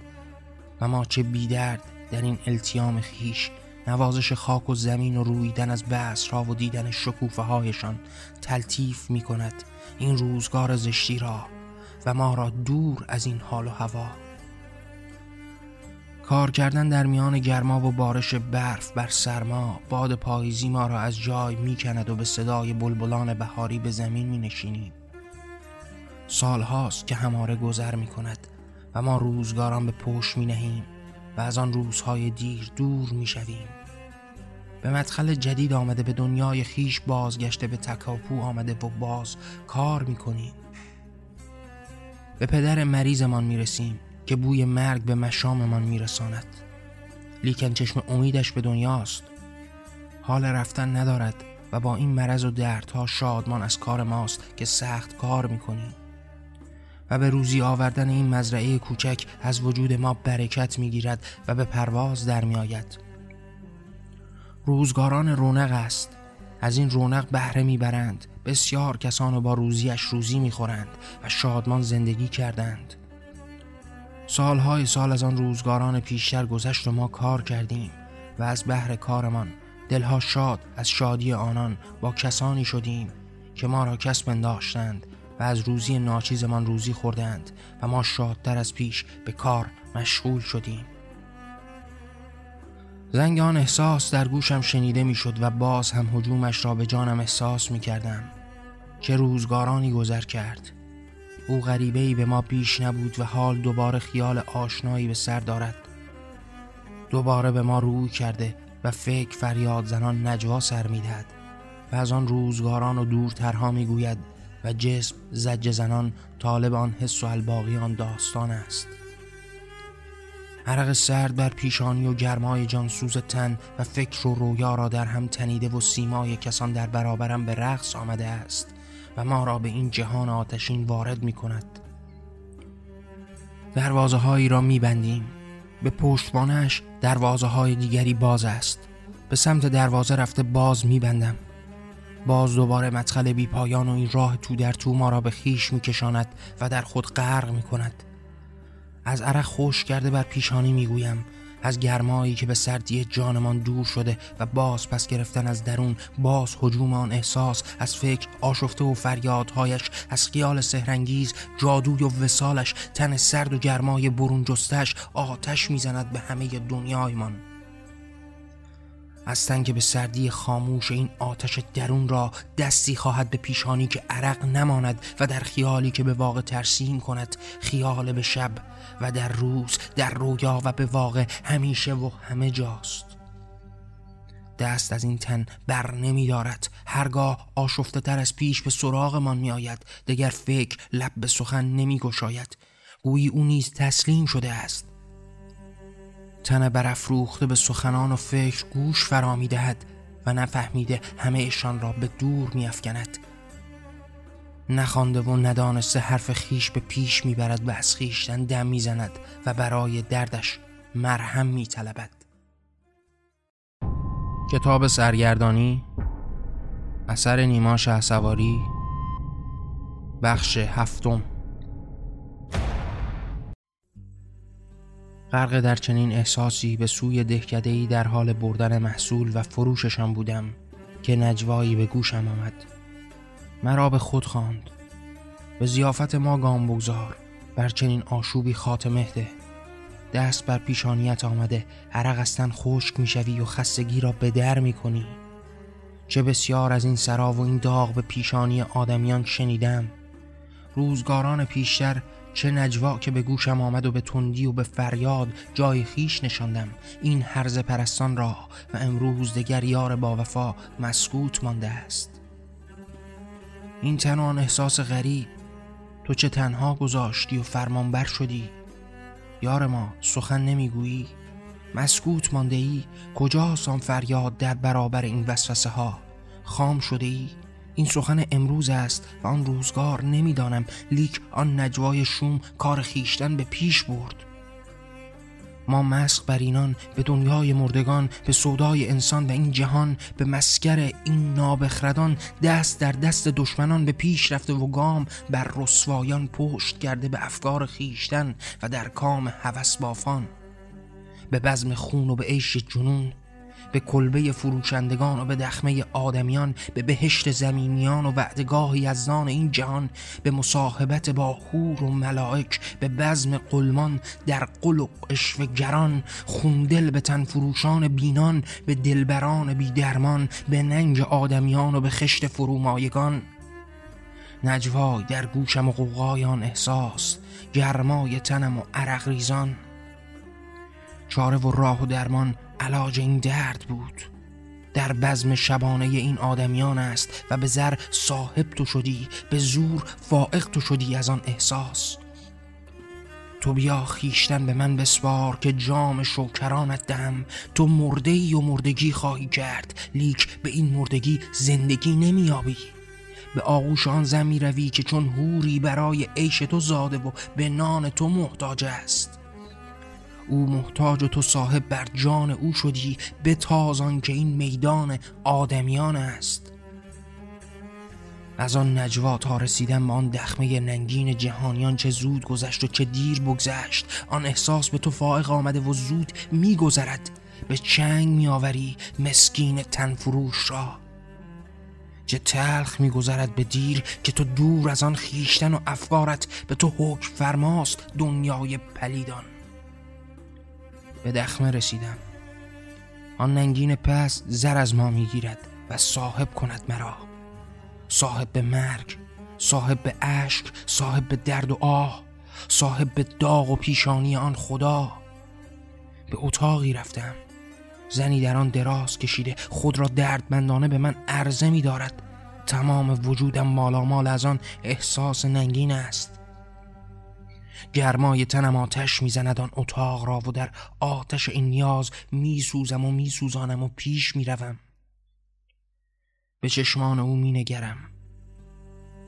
[SPEAKER 2] و ما چه بی درد در این التیام خیش نوازش خاک و زمین و رویدن از را و دیدن شکوفه هایشان تلطیف می کند این روزگار زشتی را و ما را دور از این حال و هوا. کار کردن در میان گرما و بارش برف بر سرما باد پاییزی ما را از جای می کند و به صدای بلبلان بهاری به زمین می نشینیم سال هاست که هماره گذر می کند و ما روزگاران به پشت می نهیم و از آن روزهای دیر دور می شویم. به مدخل جدید آمده به دنیای خیش بازگشته به تکاپو آمده و باز کار می کنیم. به پدر مریضمان می رسیم که بوی مرگ به مشاممان می رساند. لیکن چشم امیدش به دنیاست حال رفتن ندارد و با این مرض و دردها شادمان از کار ماست که سخت کار می کنیم. و به روزی آوردن این مزرعه کوچک از وجود ما برکت می‌گیرد و به پرواز در می آید. روزگاران رونق است. از این رونق بهره می‌برند. بسیار کسان با روزیش روزی می‌خورند و شادمان زندگی کردند. سالهای سال از آن روزگاران پیشتر گذشت و ما کار کردیم و از بهر کارمان دلها شاد از شادی آنان با کسانی شدیم که ما را کسب انداشتند و از روزی ناچیزمان روزی خوردند و ما شادتر از پیش به کار مشغول شدیم. زنگ آن احساس در گوشم شنیده می‌شد و باز هم حجومش را به جانم احساس می کردم چه روزگارانی گذر کرد. او غریبه ای به ما بیش نبود و حال دوباره خیال آشنایی به سر دارد. دوباره به ما روی کرده و فکر فریاد زنان نجوا سر می‌دهد و از آن روزگاران و دورترها می‌گوید و جسم زج زنان طالب آن حس و الباقی آن داستان است. عرق سرد بر پیشانی و گرمای جانسوز تن و فکر و رویا را در هم تنیده و سیمای کسان در برابرم به رقص آمده است و ما را به این جهان آتشین وارد می کند. دروازه هایی را می بندیم. به پشتوانش دروازه های دیگری باز است. به سمت دروازه رفته باز می بندم. باز دوباره مدخل بی پایان و این راه تو در تو ما را به خیش می کشاند و در خود غرق می کند از عرق خوش کرده بر پیشانی می گویم از گرمایی که به سردی جانمان دور شده و باز پس گرفتن از درون باز حجوم آن احساس از فکر آشفته و فریادهایش از خیال سهرنگیز جادوی و وسالش تن سرد و گرمای برون جستش آتش می‌زند به همه دنیایمان. از که به سردی خاموش این آتش درون را دستی خواهد به پیشانی که عرق نماند و در خیالی که به واقع ترسیم کند خیال به شب و در روز در رویا و به واقع همیشه و همه جاست. دست از این تن بر نمی دارد. هرگاه آشفته تر از پیش به سراغ من می آید. دگر فکر لب به سخن نمی گشاید. گویی او نیز تسلیم شده است. تن برافروخته به سخنان و فکر گوش فرا می دهد و نفهمیده همه اشان را به دور می افکند. نخوانده و ندانسته حرف خیش به پیش می‌برد و از خیشتن دم می‌زند و برای دردش مرهم میطلبد کتاب سرگردانی اثر نیما شهسواری بخش هفتم غرق در چنین احساسی به سوی دهکدهی در حال بردن محصول و فروششان بودم که نجوایی به گوشم آمد. مرا به خود خواند. به زیافت ما گام بگذار. بر چنین آشوبی خاتمه ده. دست بر پیشانیت آمده. عرق استن خشک می‌شوی و خستگی را به در می‌کنی. چه بسیار از این سرا و این داغ به پیشانی آدمیان شنیدم. روزگاران پیشتر چه نجوا که به گوشم آمد و به تندی و به فریاد جای خیش نشاندم. این هرز پرستان را و امروز دگر یار با وفا مسکوت مانده است. این تنان احساس غریب تو چه تنها گذاشتی و فرمانبر شدی؟ یار ما سخن نمی‌گویی؟ مسکوت مانده ای؟ کجا آن فریاد در برابر این وسوسه ها خام شده ای؟ این سخن امروز است و آن روزگار نمی‌دانم. لیک آن نجوای شوم کار خیشتن به پیش برد. ما مسخ بر اینان به دنیای مردگان به سودای انسان و این جهان به مسکر این نابخردان دست در دست دشمنان به پیش رفته و گام بر رسوایان پشت کرده به افکار خیشتن و در کام هوس بافان. به بزم خون و به عیش جنون به کلبه فروشندگان و به دخمه آدمیان به بهشت زمینیان و وعدگاه یزدان این جهان به مصاحبت با حور و ملائک به بزم قلمان در قل و گران خوندل به تن فروشان بینان به دلبران بیدرمان به ننج آدمیان و به خشت فرومایگان. نجوای در گوشم و قوقایان احساس گرمای تنم و عرق ریزان. چاره و راه و درمان علاج این درد بود. در بزم شبانه این آدمیان است و به زر صاحب تو شدی به زور فائق تو شدی از آن احساس. تو بیا خیشتن به من بسوار که جام شوکرانت دهم. تو مرده ای و مردگی خواهی کرد لیک به این مردگی زندگی نمیابی به آغوش آن زمی روی که چون هوری برای عیش تو زاده و به نان تو محتاج است. او محتاج و تو صاحب بر جان او شدی به تازان که این میدان آدمیان است. از آن نجوا تا رسیدن به آن دخمه ننگین جهانیان چه زود گذشت و چه دیر بگذشت. آن احساس به تو فائق آمده و زود میگذرد. به چنگ میآوری مسکین تنفروش را. چه تلخ میگذرد به دیر که تو دور از آن خیشتن و افکارت به تو حکم فرماست دنیای پلیدان. به دخمه رسیدم. آن ننگین پس زر از ما می‌گیرد و صاحب کند مرا. صاحب به مرگ صاحب به اشک صاحب به درد و آه صاحب به داغ و پیشانی آن خدا. به اتاقی رفتم. زنی در آن دراز کشیده خود را دردمندانه به من عرضه می دارد تمام وجودم مالامال از آن احساس ننگین است.
[SPEAKER 1] گرمای تنم آتش می‌زند آن اتاق را و در آتش این نیاز میسوزم و میسوزانم و پیش می‌روم. به چشمان او مینگرم.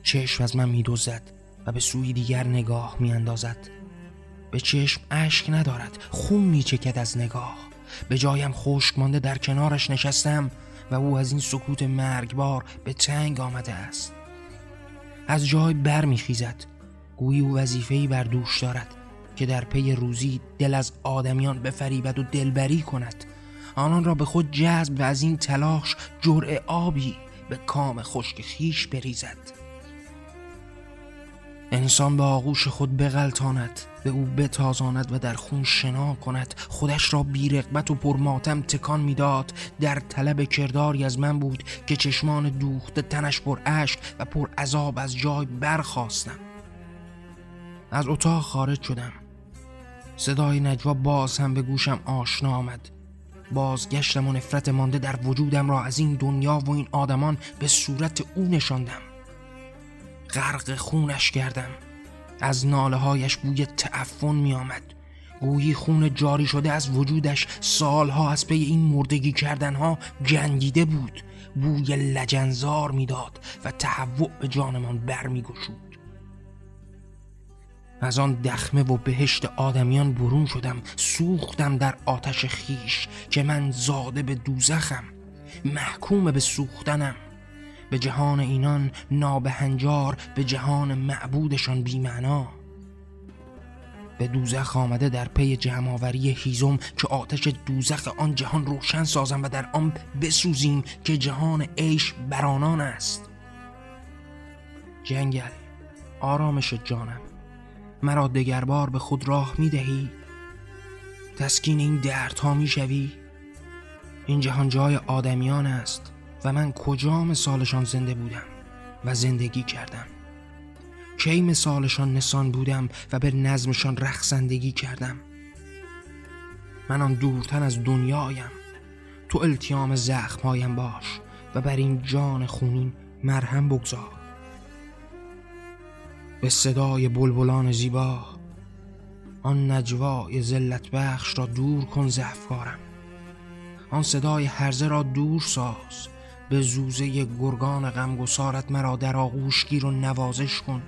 [SPEAKER 1] چشم از من میدوزد و به سوی دیگر نگاه میاندازد. به چشم اشک ندارد خون میچکد از نگاه. به جایم خشک مانده در کنارش نشستم و او از این سکوت مرگبار به تنگ آمده است. از جای بر میخیزد گویی او وظیفه‌ای بر دوش دارد که در پی روزی دل از آدمیان بفریبد و دلبری کند. آنان را به خود جذب و از این تلاش جرعه آبی به کام خشک خیش بریزد. انسان به آغوش خود بغلطاند به او بتازاند و در خون شنا کند. خودش را بیرقبت و پرماتم تکان می‌داد. در طلب کرداری از من بود که چشمان دوخته تنش پر اشک و پر عذاب از جای برخواستم از اتاق خارج شدم. صدای نجوا باز هم به گوشم آشنا آمد. بازگشتم و نفرت مانده در وجودم را از این دنیا و این آدمان به صورت او نشاندم. غرق خونش کردم از ناله هایش بوی تعفن می آمد گویی خون جاری شده از وجودش سالها از پی این مردگی کردنها جنگیده بود. بوی لجنزار می‌داد و تهوع به جانمان برمیگشود. از آن دخمه و بهشت آدمیان برون شدم سوختم در آتش خیش که من زاده به دوزخم محکوم به سوختنم. به جهان اینان نابهنجار به جهان معبودشان بیمعنا. به دوزخ آمده در پی جمعآوری هیزم که آتش دوزخ آن جهان روشن سازم و در آن بسوزیم که جهان عیش برانان است. جنگل آرامش جانم. مرا دگربار به خود راه می دهی تسکین این دردها می شوی این جهان جای آدمیان است و من کجا مثالشان زنده بودم و زندگی کردم؟ کی مثالشان نسان بودم و به نظمشان رخصندگی کردم؟ من آن دورتن از دنیایم تو التیام زخمهایم باش و بر این جان خونین مرهم بگذار. به صدای بلبلان زیبا. آن نجوای زلت بخش را دور کن زفکارم آن صدای هرزه را دور ساز. به زوزه گرگان غمگسارت مرا در آغوش گیر و نوازش کن.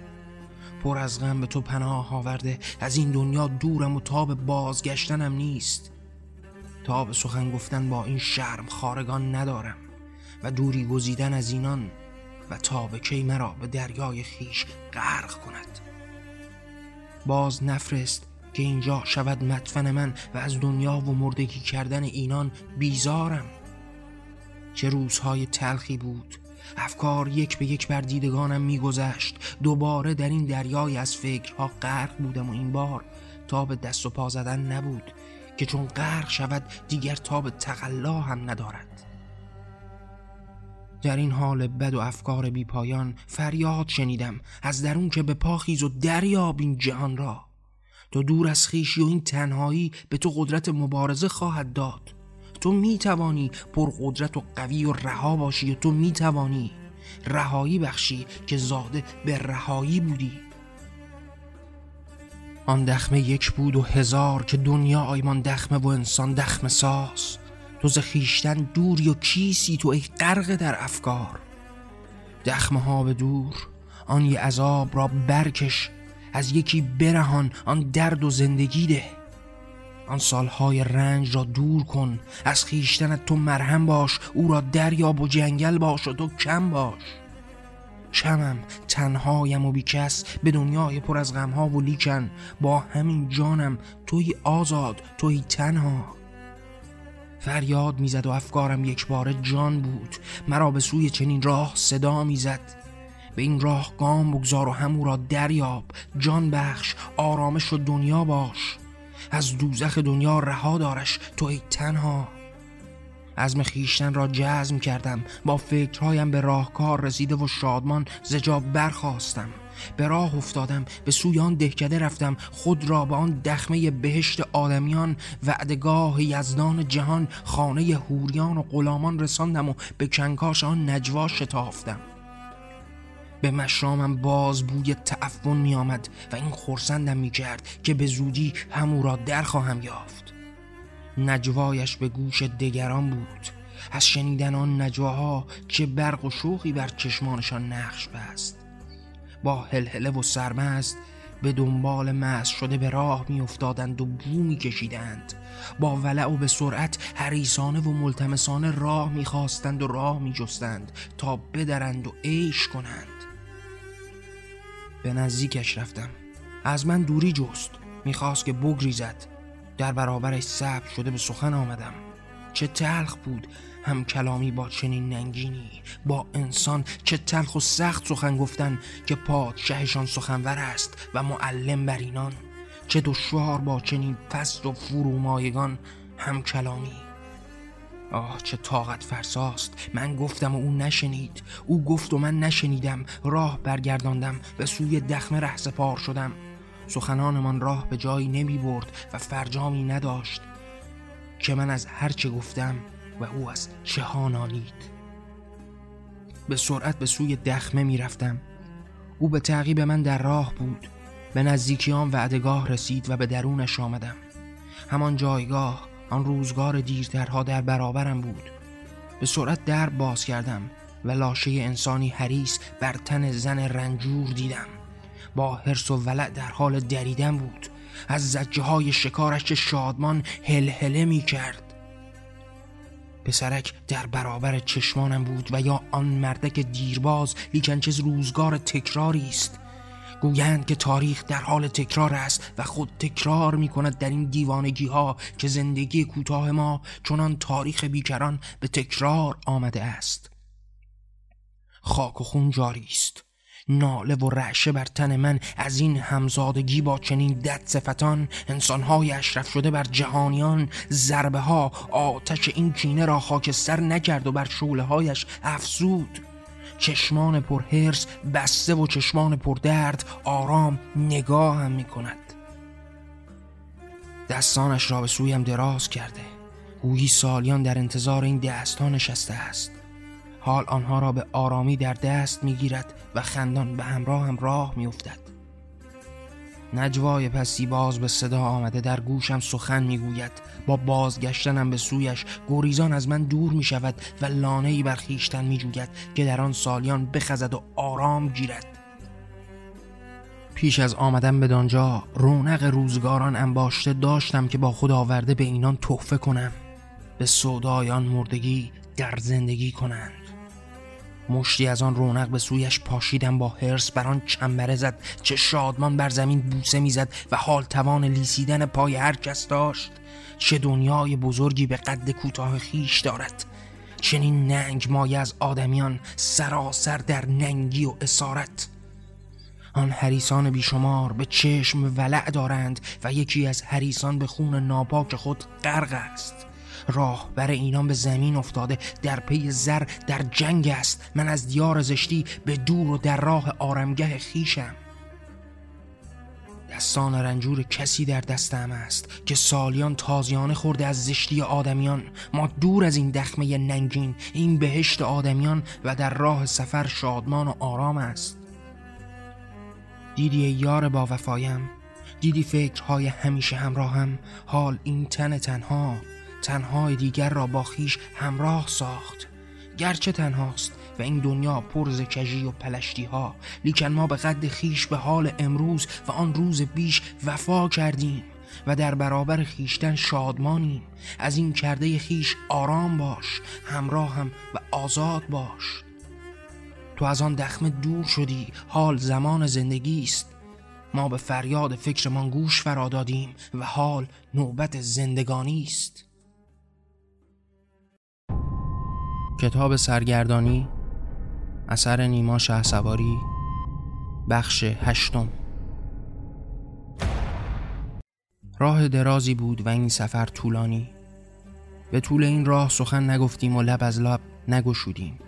[SPEAKER 1] پر از غم به تو پناه آورده. از این دنیا دورم و تاب بازگشتنم نیست. تاب سخن گفتن با این شرم خارگان ندارم. و دوری گزیدن از اینان و تاب کی مرا به دریای خیش غرق کند. باز نفرست که اینجا شود مدفن من و از دنیا و مردگی کردن اینان بیزارم. چه روزهای تلخی بود. افکار یک به یک بر دیدگانم میگذشت. دوباره در این دریای از فکرها غرق بودم و این بار تاب دست و پا زدن نبود که چون غرق شود دیگر تاب تقلا هم ندارد. در این حال بد و افکار بی پایان فریاد شنیدم از درون که به پاخیز و دریاب این جهان را. تو دور از خیشی و این تنهایی به تو قدرت مبارزه خواهد داد. تو می توانی قدرت و قوی و رها باشی و تو می توانی رهایی بخشی که زاده به رهایی بودی. آن دخمه یک بود و هزار که دنیا آیمان دخمه و انسان دخمه ساز. تو ز خیشتن دوری و کیسی تو ای غرق در افکار. دخمه ها به دور آن یه عذاب را برکش از یکی برهان آن درد و زندگی ده. آن سالهای رنج را دور کن از خیشتنت تو مرهم باش او را دریاب و جنگل باش و تو کم باش. کمم تنهایم و بیکس به دنیای پر از غمها و لیکن با همین جانم توی آزاد توی تنها. فریاد می‌زد و افکارم یک بار جان بود. مرا به سوی چنین راه صدا می‌زد. به این راه گام بگذار و همو را دریاب. جان بخش آرامش و دنیا باش. از دوزخ دنیا رها دارش تو ای تنها. عزم خیشتن را جزم کردم. با فکرهایم به راهکار رسیده و شادمان زجاب برخواستم به راه افتادم به سوی آن دهکده رفتم خود را به آن دخمه بهشت آدمیان وعدگاه یزدان جهان خانه هوریان و غلامان رساندم و به کنکاش آن نجوا شتافتم.
[SPEAKER 2] به مشرامم باز بوی تعفن می آمد و این خورسندم می کرد که به زودی همو را در خواهم یافت. نجوایش به گوش دگران بود. از شنیدن آن نجواها چه برق و شوقی بر چشمانشان نقش بست. با هلهله و سرمست به دنبال مس شده به راه می افتادند و بو می کشیدند با ولع و به سرعت حریسانه و ملتمسانه راه می خواستند و راه می جستند تا بدرند و عیش کنند. به نزدیکش رفتم. از من دوری جست. می‌خواست که بگریزد. در برابرش سب شده به سخن آمدم. چه تلخ بود. هم کلامی با چنین ننگینی با انسان چه تلخ و سخت سخن گفتن که پادشهشان سخنور است و معلم بر اینان. چه دشوار با چنین پست و فرومایگان هم کلامی. آه چه طاقت فرساست. من گفتم و او نشنید. او گفت و من نشنیدم. راه برگرداندم. به سوی دخمه ره سپار شدم. سخنانمان راه به جایی نمی برد و فرجامی نداشت که من از هرچه گفتم و او از چه ها نالید به سرعت به سوی دخمه می رفتم. او به تعقیب من در راه بود. به نزدیکی آن وعدگاه رسید و به درونش آمدم. همان جایگاه آن روزگار دیرترها در برابرم بود. به سرعت در باز کردم و لاشه انسانی حریس بر تن زن رنجور دیدم. با حرس و ولع در حال دریدن بود. از زجه های شکارش شادمان هلهله می کرد. پسرک در برابر چشمانم بود و یا آن مردک دیرباز لیکن چه روزگار تکراری است. گویند که تاریخ در حال تکرار است و خود تکرار می کند در این دیوانگی ها که زندگی کوتاه ما چنان تاریخ بیکران به تکرار آمده است. خاک و خون جاری است. ناله و رعشه بر تن من از این همزادگی با چنین دد صفتان انسانهای اشرف شده بر جهانیان ضربه ها آتش این کینه را خاکستر نکرد و بر شوله هایش افزود. چشمان پرهرس بسته و چشمان پردرد آرام نگاه هم می کند دستانش را به سویم دراز کرده. گویی سالیان در انتظار این دستان نشسته است. حال آنها را به آرامی در دست می‌گیرد و خندان به همراه هم راه میافتد. نجوای پسی باز به صدا آمده در گوشم سخن می‌گوید. با بازگشتنم به سویش گوریزان از من دور می شود و لانه بر خیشتن می جوید که در آن سالیان بخزد و آرام گیرد. پیش از آمدن به دانجا رونق روزگاران انباشته داشتم که با خود آورده به اینان تحفه کنم. به سودایان مردگی در زندگی کنند. مشتی از آن رونق به سویش پاشیدم با هرس بر آن چنبره زد چه شادمان بر زمین بوسه می‌زد و حال توان لیسیدن پای هر کس داشت. چه دنیای بزرگی به قد کوتاه خیش دارد. چنین ننگ مایه از آدمیان سراسر در ننگی و اسارت. آن حریسان بیشمار به چشم ولع دارند و یکی از حریسان به خون ناپاک خود غرق است. راه بر اینان به زمین افتاده در پی زر در جنگ است. من از دیار زشتی به دور و در راه آرمگه خیشم دستان رنجور کسی در دستم است که سالیان تازیانه خورده از زشتی آدمیان. ما دور از این دخمه ننگین این بهشت آدمیان و در راه سفر شادمان و آرام است. دیدی یار با وفایم؟ دیدی فکرهای همیشه همراهم؟ حال این تن تنها. تنهای دیگر را با خیش همراه ساخت. گرچه تنهاست و این دنیا پر ز کژی و پلشتی ها لیکن ما به قد خیش به حال امروز و آن روز بیش وفا کردیم و در برابر خیشتن شادمانیم. از این کرده خیش آرام باش همراه هم و آزاد باش. تو از آن دخمه دور شدی حال زمان زندگی است. ما به فریاد فکرمان گوش فرا دادیم و حال نوبت زندگانی است.
[SPEAKER 1] کتاب سرگردانی اثر نیما شه سواری بخش هشتم. راه درازی بود و این سفر طولانی. به طول این راه سخن نگفتیم و لب از لب نگشودیم.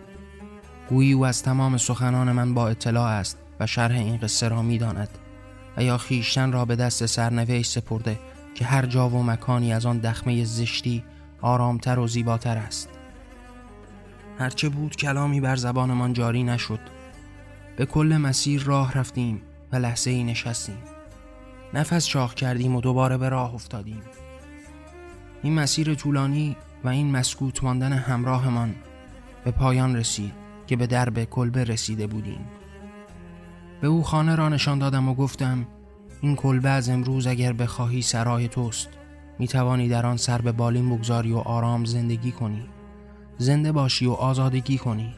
[SPEAKER 1] گویی او از تمام سخنان من با اطلاع است و شرح این قصه را می‌داند و یا خیشتن را به دست سرنوشت سپرده که هر جا و مکانی از آن دخمه زشتی آرامتر و زیباتر است. هرچه بود کلامی بر زبانمان جاری نشد.
[SPEAKER 2] به کل مسیر راه رفتیم و لحظه ای نشستیم. نفس چاخ کردیم و دوباره به راه افتادیم. این مسیر طولانی و این مسکوت ماندن همراهمان به پایان رسید که به درب کلبه رسیده بودیم. به او خانه را نشان دادم و گفتم این کلبه از امروز اگر بخواهی سرای توست می توانی در آن سر به بالین بگذاری و آرام زندگی کنی. زنده باشی و آزادگی کنی.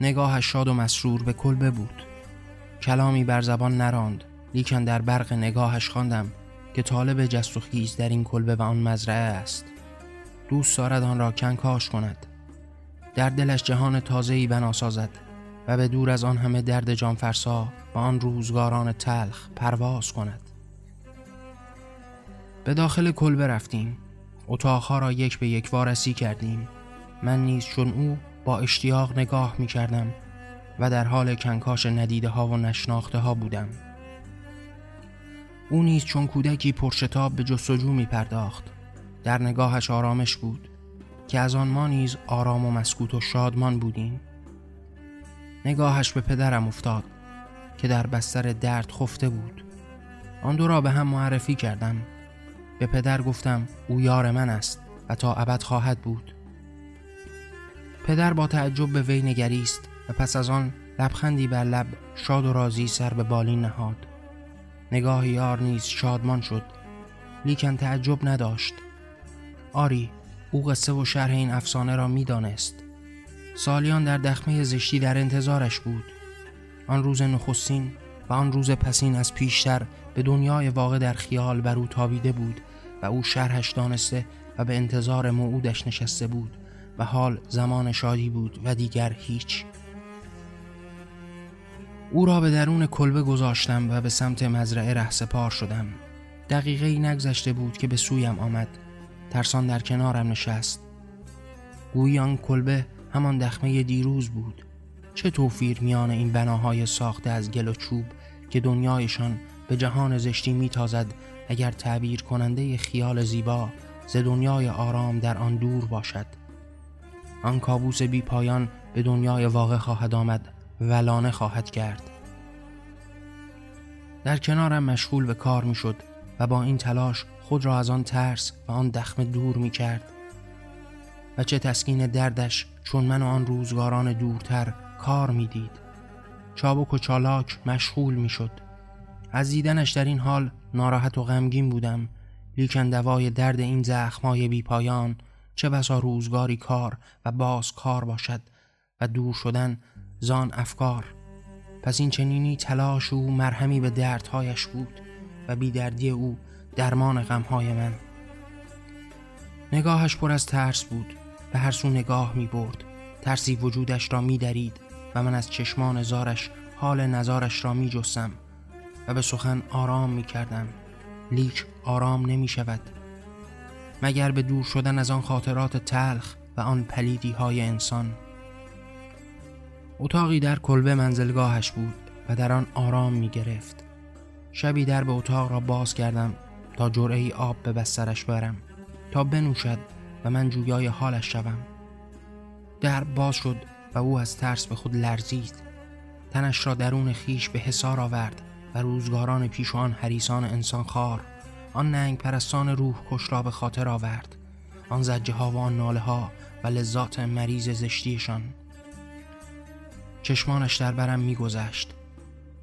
[SPEAKER 2] نگاهش شاد و مسرور به کلبه بود. کلامی بر زبان نراند لیکن در برق نگاهش خواندم که طالب جست و خیز در این کلبه و آن مزرعه است. دوست دارد آن را کنکاش کند. در دلش جهان تازه‌ای بنا سازد و به دور از آن همه درد جانفرسا و آن روزگاران تلخ پرواز کند. به داخل کلبه رفتیم. اتاقها را یک به یک وارسی کردیم. من نیز چون او با اشتیاق نگاه می کردم و در حال کنکاش ندیده ها و نشناخته ها بودم. او نیز چون کودکی پرشتاب به جستجو می پرداخت در نگاهش آرامش بود که از آن ما نیز آرام و مسکوت و شادمان بودیم. نگاهش به پدرم افتاد که در بستر درد خفته بود. آن دو را به هم معرفی کردم. به پدر گفتم او یار من است و تا ابد خواهد بود. پدر با تعجب به وی نگریست و پس از آن لبخندی بر لب شاد و راضی سر به بالین نهاد. نگاه یار نیز شادمان شد لیکن تعجب نداشت. آری او قصه و شرح این افسانه را می‌دانست. سالیان در دخمه زشتی در انتظارش بود. آن روز نخستین و آن روز پسین از پیشتر به دنیای واقع در خیال بر او تابیده بود و او شرحش دانسته و به انتظار موعودش نشسته بود و حال زمان شادی بود و دیگر هیچ. او را به درون کلبه گذاشتم و به سمت مزرعه ره شدم. دقیقه ای نگذشته بود که به سویم آمد. ترسان در کنارم نشست. گویی آن کلبه همان دخمه دیروز بود. چه توفیر میان این بناهای ساخته از گل و چوب که دنیایشان به جهان زشتی میتازد اگر تعبیر کننده خیال زیبا ز دنیای آرام در آن دور باشد. آن کابوس بی پایان به دنیای واقع خواهد آمد ولانه خواهد کرد. در کنارم مشغول به کار می شد و با این تلاش خود را از آن ترس و آن دخم دور می کرد و چه تسکین دردش چون من و آن روزگاران دورتر کار می‌دید. چابک و چالاک مشغول می شد از دیدنش در این حال ناراحت و غمگین بودم. لیکن دوای درد این زخمای بی پایان چه بسا روزگاری کار و باز کار باشد و دور شدن زان افکار. پس این چنینی تلاش او مرهمی به دردهایش بود و بیدردی او درمان غمهای من. نگاهش پر از ترس بود. به هر سو نگاه می برد. ترسی وجودش را می درید و من از چشمان زارش حال نظارش را می جستم. و به سخن آرام می کردم لیک آرام نمی شود مگر به دور شدن از آن خاطرات تلخ و آن پلیدی های انسان. اتاقی در کلبه منزلگاهش بود و در آن آرام می گرفت شبی در به اتاق را باز کردم تا جرعه آب به بسترش برم تا بنوشد و من جویای حالش شوم. در باز شد و او از ترس به خود لرزید. تنش را درون خیش به حسار آورد. و روزگاران پیش آن حریسان انسان خار آن ننگ پرستان روح کش را به خاطر آورد. آن زجه ها و آن ناله ها و لذات مریض زشتیشان. چشمانش در برم میگذشت.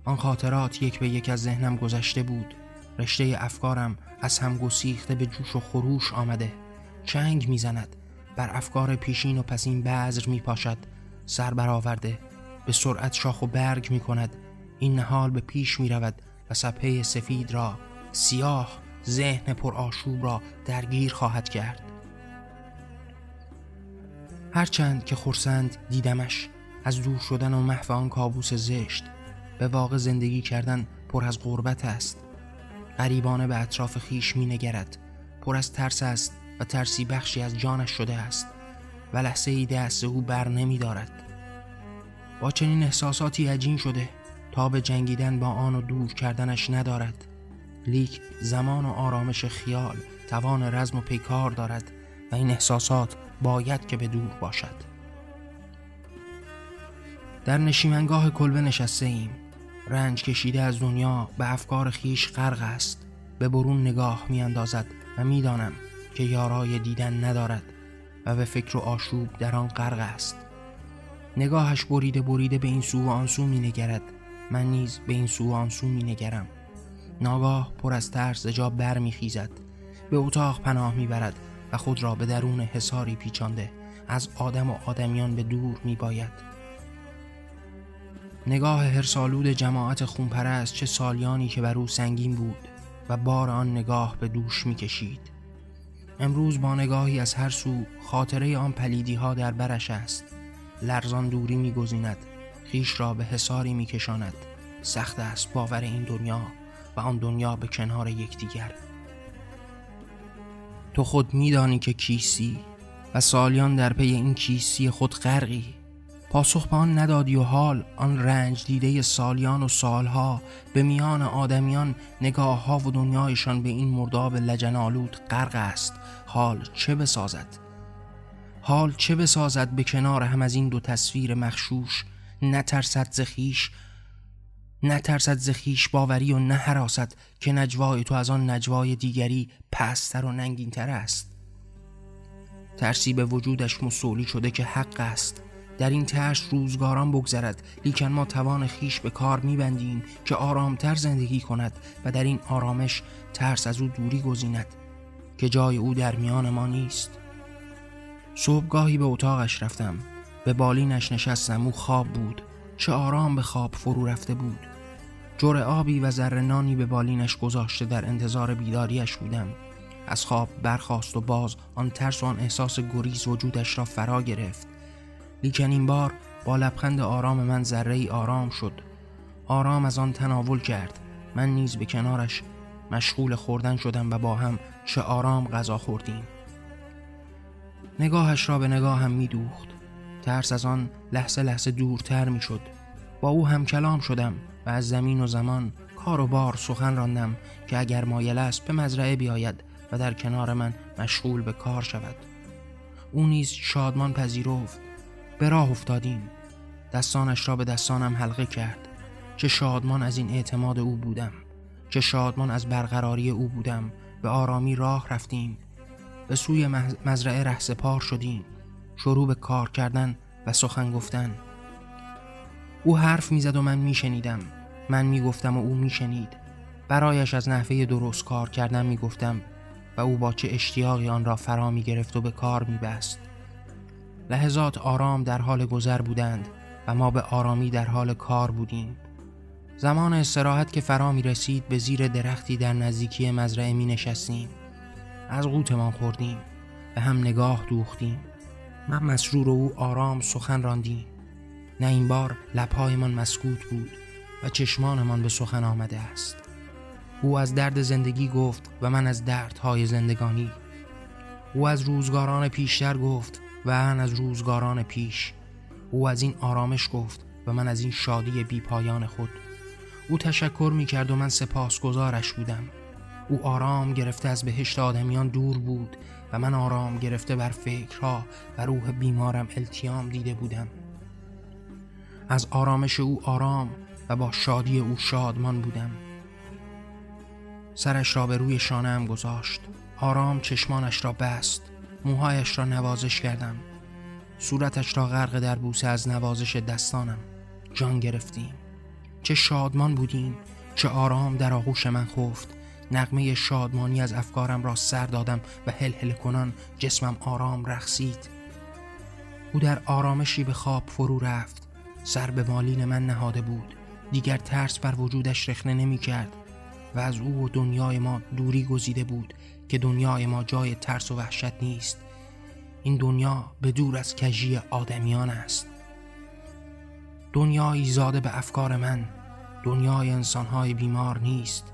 [SPEAKER 2] آن خاطرات یک به یک از ذهنم گذشته بود. رشته افکارم از هم گسیخته به جوش و خروش آمده. چنگ می‌زند. بر افکار پیشین و پسین بذر میپاشد. سر برآورده. به سرعت شاخ و برگ می کند این نهال به پیش می رود و صفحه سفید را سیاه ذهن پر آشوب را درگیر خواهد کرد. هرچند که خورسند دیدمش از دور شدن و محو آن کابوس زشت به واقع زندگی کردن پر از غربت است. غریبانه به اطراف خیش می نگرد پر از ترس است و ترسی بخشی از جانش شده است و لحظه ای دست او بر نمی دارد با چنین احساساتی عجین شده تا به جنگیدن با آن و دور کردنش ندارد. لیک زمان و آرامش خیال توان رزم و پیکار دارد و این احساسات باید که به دور باشد. در نشیمنگاه کلبه نشسته ایم رنج کشیده از دنیا به افکار خیش غرق است. به برون نگاه می اندازد و می‌دانم که یارای دیدن ندارد و به فکر و آشوب در آن غرق است. نگاهش بریده بریده به این سو و آن سو می نگرد من نیز به این سو آن سو می نگرم. ناگاه پر از ترس جا بر می خیزد به اتاق پناه می برد و خود را به درون حساری پیچانده از آدم و آدمیان به دور می باید. نگاه هرسالود جماعت خونپرست چه سالیانی که بر او سنگین بود و بار آن نگاه به دوش می کشید. امروز با نگاهی از هر سو خاطره آن پلیدی ها در برش است. لرزان دوری می گذیند خیش را به حساری می کشاند سخت است باور این دنیا و آن دنیا به کنار یکدیگر. تو خود میدانی که کیسی و سالیان در پی این کیسی خود غرقی. پاسخ به آن ندادی و حال آن رنج دیده سالیان و سالها به میان آدمیان نگاه ها و دنیایشان به این مرداب لجنالود غرق است. حال چه بسازد؟ حال چه بسازد به کنار هم از این دو تصویر مخشوش نترسد زخیش نترسد زخیش باوری و نه حراست که نجوای تو از آن نجوای دیگری پستر و ننگینتر است. ترسی به وجودش مسولی شده که حق است. در این ترس روزگاران بگذرد لیکن ما توان خیش به کار میبندیم که آرامتر زندگی کند و در این آرامش ترس از او دوری گزیند که جای او در میان ما نیست. صبحگاهی به اتاقش رفتم. به بالینش نشستم او خواب بود. چه آرام به خواب فرو رفته بود. جور آبی و ذره نانی به بالینش گذاشته در انتظار بیداریش بودم. از خواب برخاست و باز آن ترس و آن احساس گریز وجودش را فرا گرفت. لیکن این بار با لبخند آرام من ذره ای آرام شد. آرام از آن تناول کرد. من نیز به کنارش مشغول خوردن شدم و با هم چه آرام غذا خوردیم. نگاهش را به نگاهم می دوخت ترس از آن لحظه لحظه دورتر می شد با او هم کلام شدم و از زمین و زمان کار و بار سخن راندم که اگر مایل است به مزرعه بیاید و در کنار من مشغول به کار شود. او نیز شادمان پذیرفت. به راه افتادیم. دستانش را به دستانم حلقه کرد. چه شادمان از این اعتماد او بودم. چه شادمان از برقراری او بودم. به آرامی راه رفتیم. به سوی مزرعه رهسپار شدیم. شروع به کار کردن و سخن گفتن. او حرف می‌زد و من میشنیدم. من می‌گفتم و او میشنید. برایش از نحوه درست کار کردن می‌گفتم و او با چه اشتیاقی آن را فرا می‌گرفت و به کار میبست. لحظات آرام در حال گذر بودند و ما به آرامی در حال کار بودیم. زمان استراحت که فرا می رسید به زیر درختی در نزدیکی مزرعه می نشستیم از قوتمان خوردیم. به هم نگاه دوختیم. من مسرور و او آرام سخن راندیم. نه این بار لبهایمان مسکوت بود و چشمانمان به سخن آمده است. او از درد زندگی گفت و من از دردهای زندگانی. او از روزگاران پیشتر گفت و از روزگاران پیش. او از این آرامش گفت و من از این شادی بی پایان خود. او تشکر می کرد و من سپاسگزارش بودم. او آرام گرفته از بهشت آدمیان دور بود و من آرام گرفته بر فکرها و روح بیمارم التیام دیده بودم. از آرامش او آرام و با شادی او شادمان بودم. سرش را به روی شانه گذاشت. آرام چشمانش را بست. موهایش را نوازش کردم. صورتش را غرق در بوسه از نوازش دستانم. جان گرفتیم. چه شادمان بودیم. چه آرام در آغوش من خفت. نقمه شادمانی از افکارم را سر دادم و هل هل کنان جسمم آرام رخصید او در آرامشی به خواب فرو رفت. سر به مالین من نهاده بود. دیگر ترس بر وجودش رخنه نمی کرد و از او و دنیای ما دوری گزیده بود که دنیای ما جای ترس و وحشت نیست. این دنیا به دور از کجی آدمیان است. دنیایی زاده به افکار من. دنیای انسانهای بیمار نیست.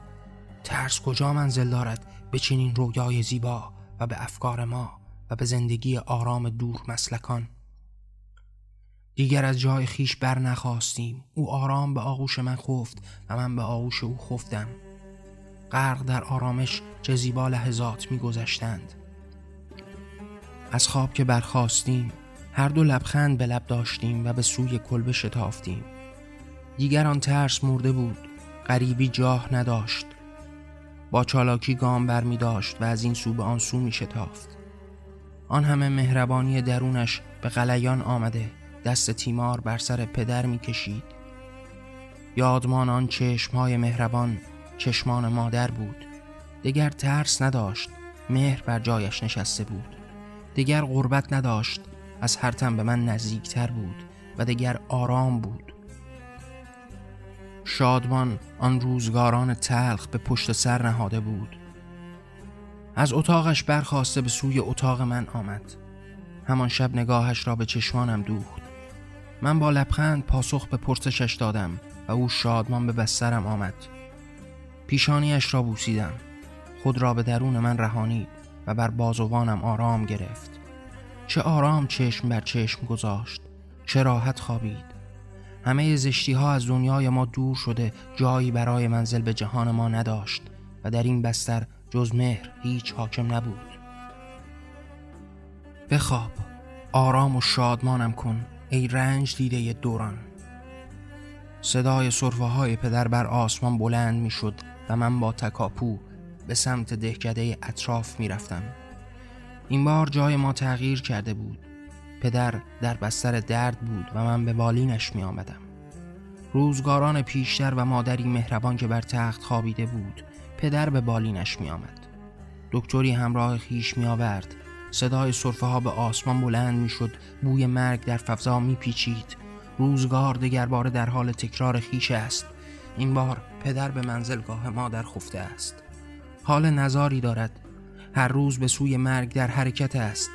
[SPEAKER 2] ترس کجا منزل دارد به چنین رویای زیبا و به افکار ما و به زندگی آرام دور مسلکان؟ دیگر از جای خیش بر نخواستیم. او آرام به آغوش من خفت و من به آغوش او خفتم. غرق در آرامش چه زیبا لحظات میگذشتند. از خواب که برخواستیم هر دو لبخند به لب داشتیم و به سوی کلبه شتافتیم. دیگران ترس مرده بود. غریبی جاه نداشت. با چالاکی گام بر می داشت و از این سو به آن سو می شتافت. آن همه مهربانی درونش به غلیان آمده دست تیمار بر سر پدر می کشید. یادمان آن چشمهای مهربان چشمان مادر بود. دیگر ترس نداشت مهر بر جایش نشسته بود. دیگر غربت نداشت از هر تن به من نزدیکتر بود و دیگر آرام بود. شادمان آن روزگاران تلخ به پشت سر نهاده بود. از اتاقش برخواسته به سوی اتاق من آمد. همان شب نگاهش را به چشمانم دوخت. من با لبخند پاسخ به پرسشش دادم و او شادمان به بسترم آمد. پیشانیش را بوسیدم. خود را به درون من رهانید و بر بازوانم آرام گرفت. چه آرام چشم بر چشم گذاشت. چه راحت خوابید. همه زشتی ها از دنیای ما دور شده جایی برای منزل به جهان ما نداشت و در این بستر جز مهر هیچ حاکم نبود. بخواب آرام و شادمانم کن ای رنج دیده دوران. صدای صرفه های پدر بر آسمان بلند می شد و من با تکاپو به سمت دهکده اطراف می رفتم. این بار جای ما تغییر کرده بود. پدر در بستر درد بود و من به بالینش می آمدم. روزگاران پیشتر و مادری مهربان که بر تخت خوابیده بود پدر به بالینش می آمد. دکتری همراه خیش می آورد صدای صرفه ها به آسمان بلند می شد بوی مرگ در فضا می پیچید روزگار دگر بار در حال تکرار خیش است. این بار پدر به منزلگاه مادر خفته است. حال نظاری دارد. هر روز به سوی مرگ در حرکت است.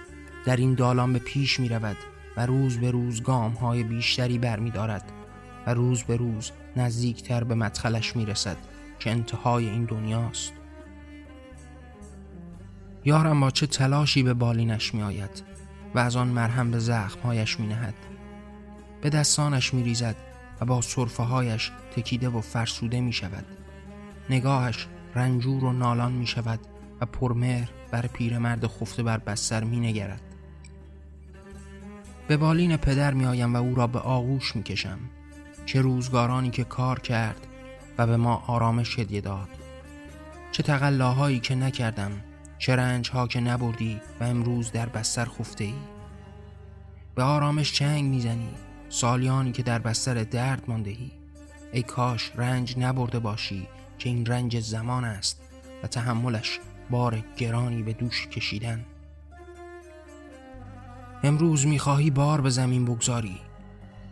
[SPEAKER 2] در این دالان به پیش می رود و روز به روز گام های بیشتری بر می دارد و روز به روز نزدیکتر به مدخلش می رسد که انتهای این دنیاست یارم با چه تلاشی به بالینش می آید و از آن مرهم به زخمهایش می نهد. به دستانش می ریزد و با صرفه هایش تکیده و فرسوده می شود. نگاهش رنجور و نالان می شود و پرمهر بر پیرمرد خفته بر بستر می نگرد. به بالین پدر می آیم و او را به آغوش می کشم. چه روزگارانی که کار کرد و به ما آرامش هدیه داد. چه تقلاهایی که نکردم چه رنج ها که نبردی و امروز در بستر خفته ای به آرامش چنگ می‌زنی سالیانی که در بستر درد مانده ای ای کاش رنج نبرده باشی که این رنج زمان است و تحملش بار گرانی به دوش کشیدن امروز می‌خواهی بار به زمین بگذاری.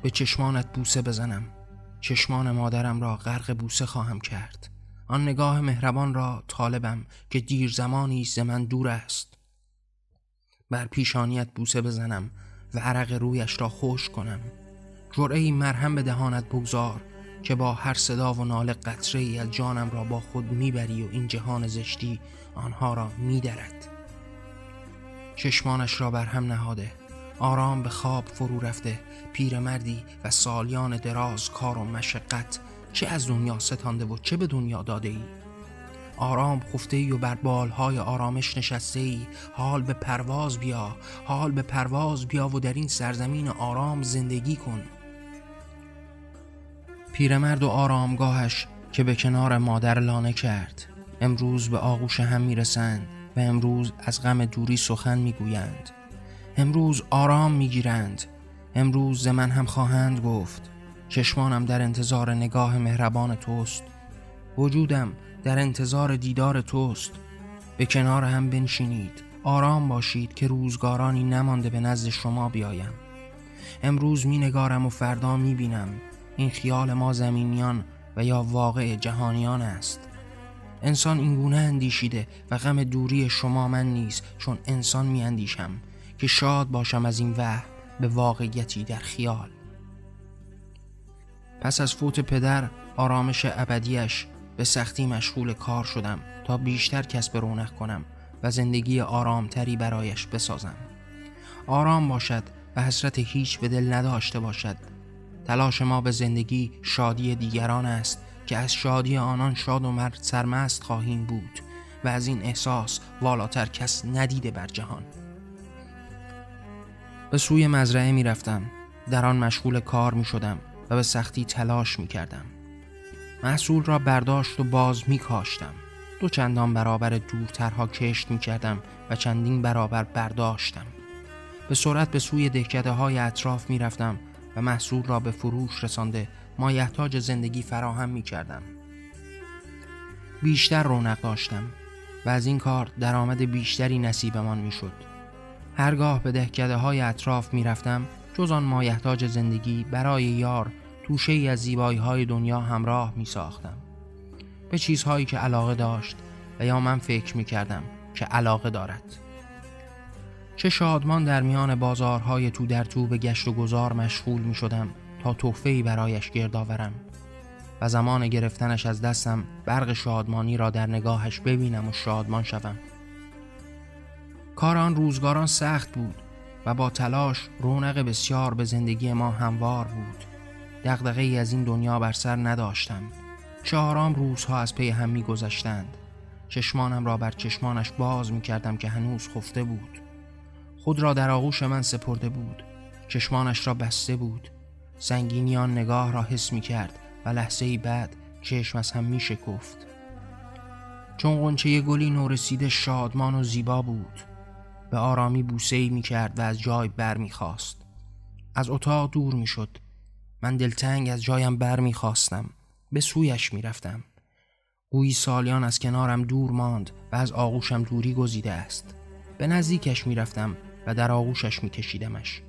[SPEAKER 2] به چشمانت بوسه بزنم. چشمان مادرم را غرق بوسه خواهم کرد. آن نگاه مهربان را طالبم که دیر زمانی ز من دور است. بر پیشانیت بوسه بزنم و عرق رویش را خوش کنم. جرعه مرهم به دهانت بگذار که با هر صدا و ناله قطره ای از جانم را با خود می‌بری و این جهان زشتی آنها را میدرد. چشمانش را بر هم نهاده. آرام به خواب فرو رفته پیرمردی و سالیان دراز کار و مشقت چه از دنیا ستانده و چه به دنیا داده ای؟ آرام خفته ای و بر بالهای آرامش نشسته ای. حال به پرواز بیا حال به پرواز بیا و در این سرزمین آرام زندگی کن. پیرمرد و آرامگاهش که به کنار مادر لانه کرد امروز به آغوش هم می‌رسند و امروز از غم دوری سخن می‌گویند. امروز آرام می‌گیرند. امروز ز من هم خواهند گفت. چشمانم در انتظار نگاه مهربان توست. وجودم در انتظار دیدار توست. به کنار هم بنشینید. آرام باشید که روزگارانی نمانده به نزد شما بیایم. امروز می نگارم و فردا می بینم این خیال ما زمینیان و یا واقع جهانیان است. انسان اینگونه اندیشیده و غم دوری شما من نیست چون انسان می اندیشم که شاد باشم از این وح به واقعیتی در خیال. پس از فوت پدر آرامش ابدیش به سختی مشغول کار شدم تا بیشتر کسب رونق کنم و زندگی آرامتری برایش بسازم. آرام باشد و حسرت هیچ به دل نداشته باشد. تلاش ما به زندگی شادی دیگران است که از شادی آنان شاد و مرد سرمست خواهیم بود و از این احساس والاتر کس ندیده بر جهان. به سوی مزرعه می رفتم در آن مشغول کار می شدم و به سختی تلاش می کردم محصول را برداشت و باز می کاشتم دو چندان برابر دورترها کشت می کردم و چندین برابر برداشتم به سرعت به سوی دهکده های اطراف می رفتم و محصول را به فروش رسانده مایحتاج زندگی فراهم می کردم. بیشتر رونق داشتم و از این کار درآمد بیشتری نصیبمان می شد. هرگاه به دهکده های اطراف می رفتم جز آن مایحتاج زندگی برای یار توشه ای از زیبایی های دنیا همراه می ساختم. به چیزهایی که علاقه داشت و یا من فکر می کردم که علاقه دارد. چه شادمان در میان بازارهای تو در تو به گشت و گذار مشغول می شدم تا توفهی برایش گرد آورم و زمان گرفتنش از دستم برق شادمانی را در نگاهش ببینم و شادمان شوم. کار آن روزگاران سخت بود و با تلاش رونق بسیار به زندگی ما هموار بود. دغدغه ای از این دنیا بر سر نداشتم. چهارام روزها از پی هم می گذشتند. چشمانم را بر چشمانش باز می کردم که هنوز خفته بود. خود را در آغوش من سپرده بود چشمانش را بسته بود سنگینی آن نگاه را حس می کرد و لحظه ای بعد چشم از هم می شکفت چون قنچه گلی نورسیده شادمان و زیبا بود به آرامی بوسه ای می کرد و از جای بر می خواست. از اتاق دور می شد من دلتنگ از جایم بر می خواستم به سویش می رفتم گویی سالیان از کنارم دور ماند و از آغوشم دوری گزیده است. به نزدیکش می رفتم و در آغوشش میکشیدمش.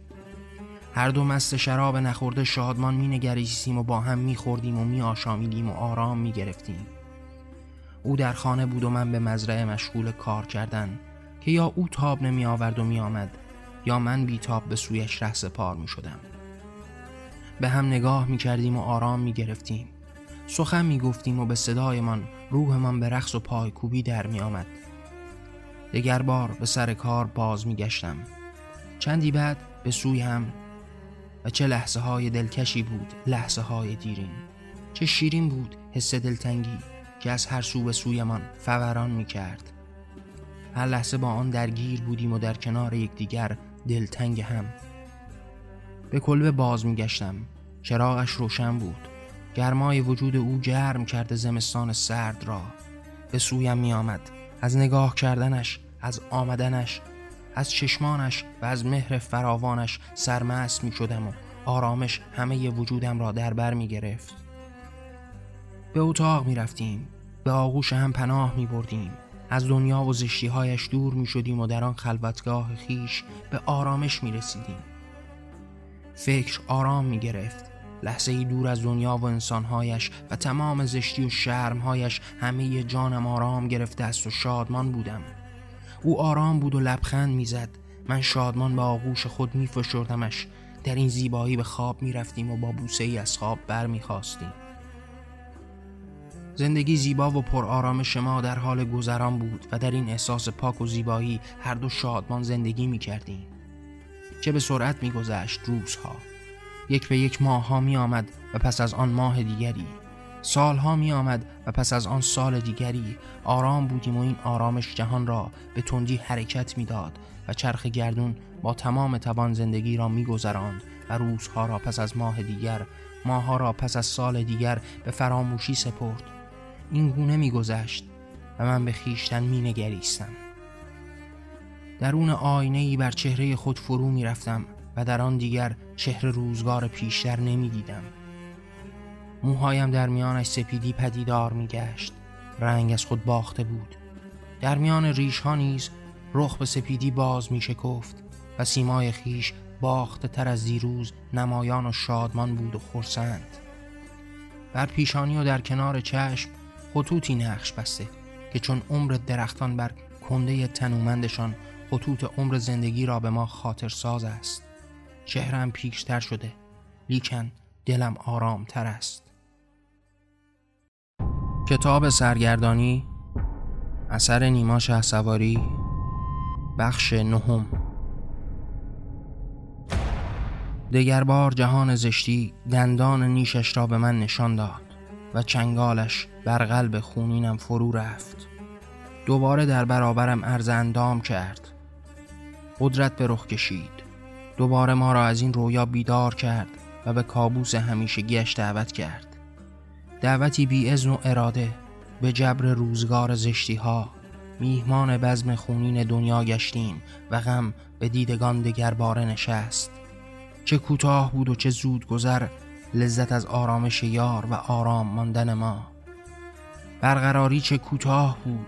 [SPEAKER 2] هر دو مست شراب نخورده شادمان می نگریستیم و با هم می خوردیم و می آشامیدیم و آرام می گرفتیم. او در خانه بود و من به مزرعه مشغول کار کردن. که یا او تاب نمی آورد و می آمد یا من بیتاب به سویش ره سپار می شدم. به هم نگاه می کردیم و آرام می گرفتیم. سخن می گفتیم و به صدایمان روحمان به رقص و پایکوبی در می آمد. دگر بار به سر کار باز می گشتم چندی بعد به سوی هم و چه لحظه های دلکشی بود لحظه های دیرین چه شیرین بود حس دلتنگی که از هر سو به سویمان فوران می کرد هر لحظه با آن درگیر بودیم و در کنار یکدیگر دلتنگ هم. به کلبه باز می گشتم چراغش روشن بود. گرمای وجود او جرم کرده زمستان سرد را. به سویم می آمد از نگاه کردنش از آمدنش از چشمانش و از مهر فراوانش سرمست می شدم و آرامش همه وجودم را در بر می گرفت به اتاق می رفتیم به آغوش هم پناه می بردیم از دنیا و زشتیهایش دور می شدیم و در آن خلوتگاه خیش به آرامش می رسیدیم فکر آرام می گرفت لحظه دور از دنیا و انسانهایش و تمام زشتی و شرمهایش همه جانم آرام گرفته است و شادمان بودم. او آرام بود و لبخند می‌زد. من شادمان به آغوش خود میفشردمش. در این زیبایی به خواب می‌رفتیم و با بوسه ای از خواب بر می‌خواستیم زندگی زیبا و پر آرامش ما در حال گذران بود و در این احساس پاک و زیبایی هر دو شادمان زندگی می کردیم. چه به سرعت می گذشت روزها. یک به یک ماه ها می آمد و پس از آن ماه دیگری. سالها می آمد و پس از آن سال دیگری. آرام بودیم و این آرامش جهان را به تندی حرکت می‌داد و چرخ گردون با تمام توان زندگی را می گذراند و روزها را پس از ماه دیگر ماهها را پس از سال دیگر به فراموشی سپرد. این گونه می گذشت و من به خیشتن می نگریستم درون آینه ای بر چهره خود فرو می رفتم و در آن دیگر چهره روزگار پیشتر نمی دیدم. موهایم در میانش سپیدی پدیدار می گشت. رنگ از خود باخته بود. در میان ریش ها نیز رخ به سپیدی باز می شکفت و سیمای خیش باخته تر از دیروز نمایان و شادمان بود و خورسند. بر پیشانی و در کنار چشم خطوطی نقش بسته که چون عمر درختان بر کنده تنومندشان خطوط عمر زندگی را به ما خاطر ساز است. چهرم پیشتر شده لیکن دلم آرام تر است. کتاب سرگردانی اثر نیما سواری بخش نهم. دگر بار جهان زشتی دندان نیشش را به من نشان داد. و چنگالش بر قلب خونینم فرو رفت. دوباره در برابرم عرض اندام کرد. قدرت به رخ کشید. دوباره ما را از این رویا بیدار کرد و به کابوس همیشگیش دعوت کرد. دعوتی بی ازن و اراده به جبر روزگار زشتی ها میهمان بزم خونین دنیا گشتیم و غم به دیدگان دگرباره نشست. چه کوتاه بود و چه زود گذر لذت از آرامش یار و آرام ماندن ما. برقراری چه کوتاه بود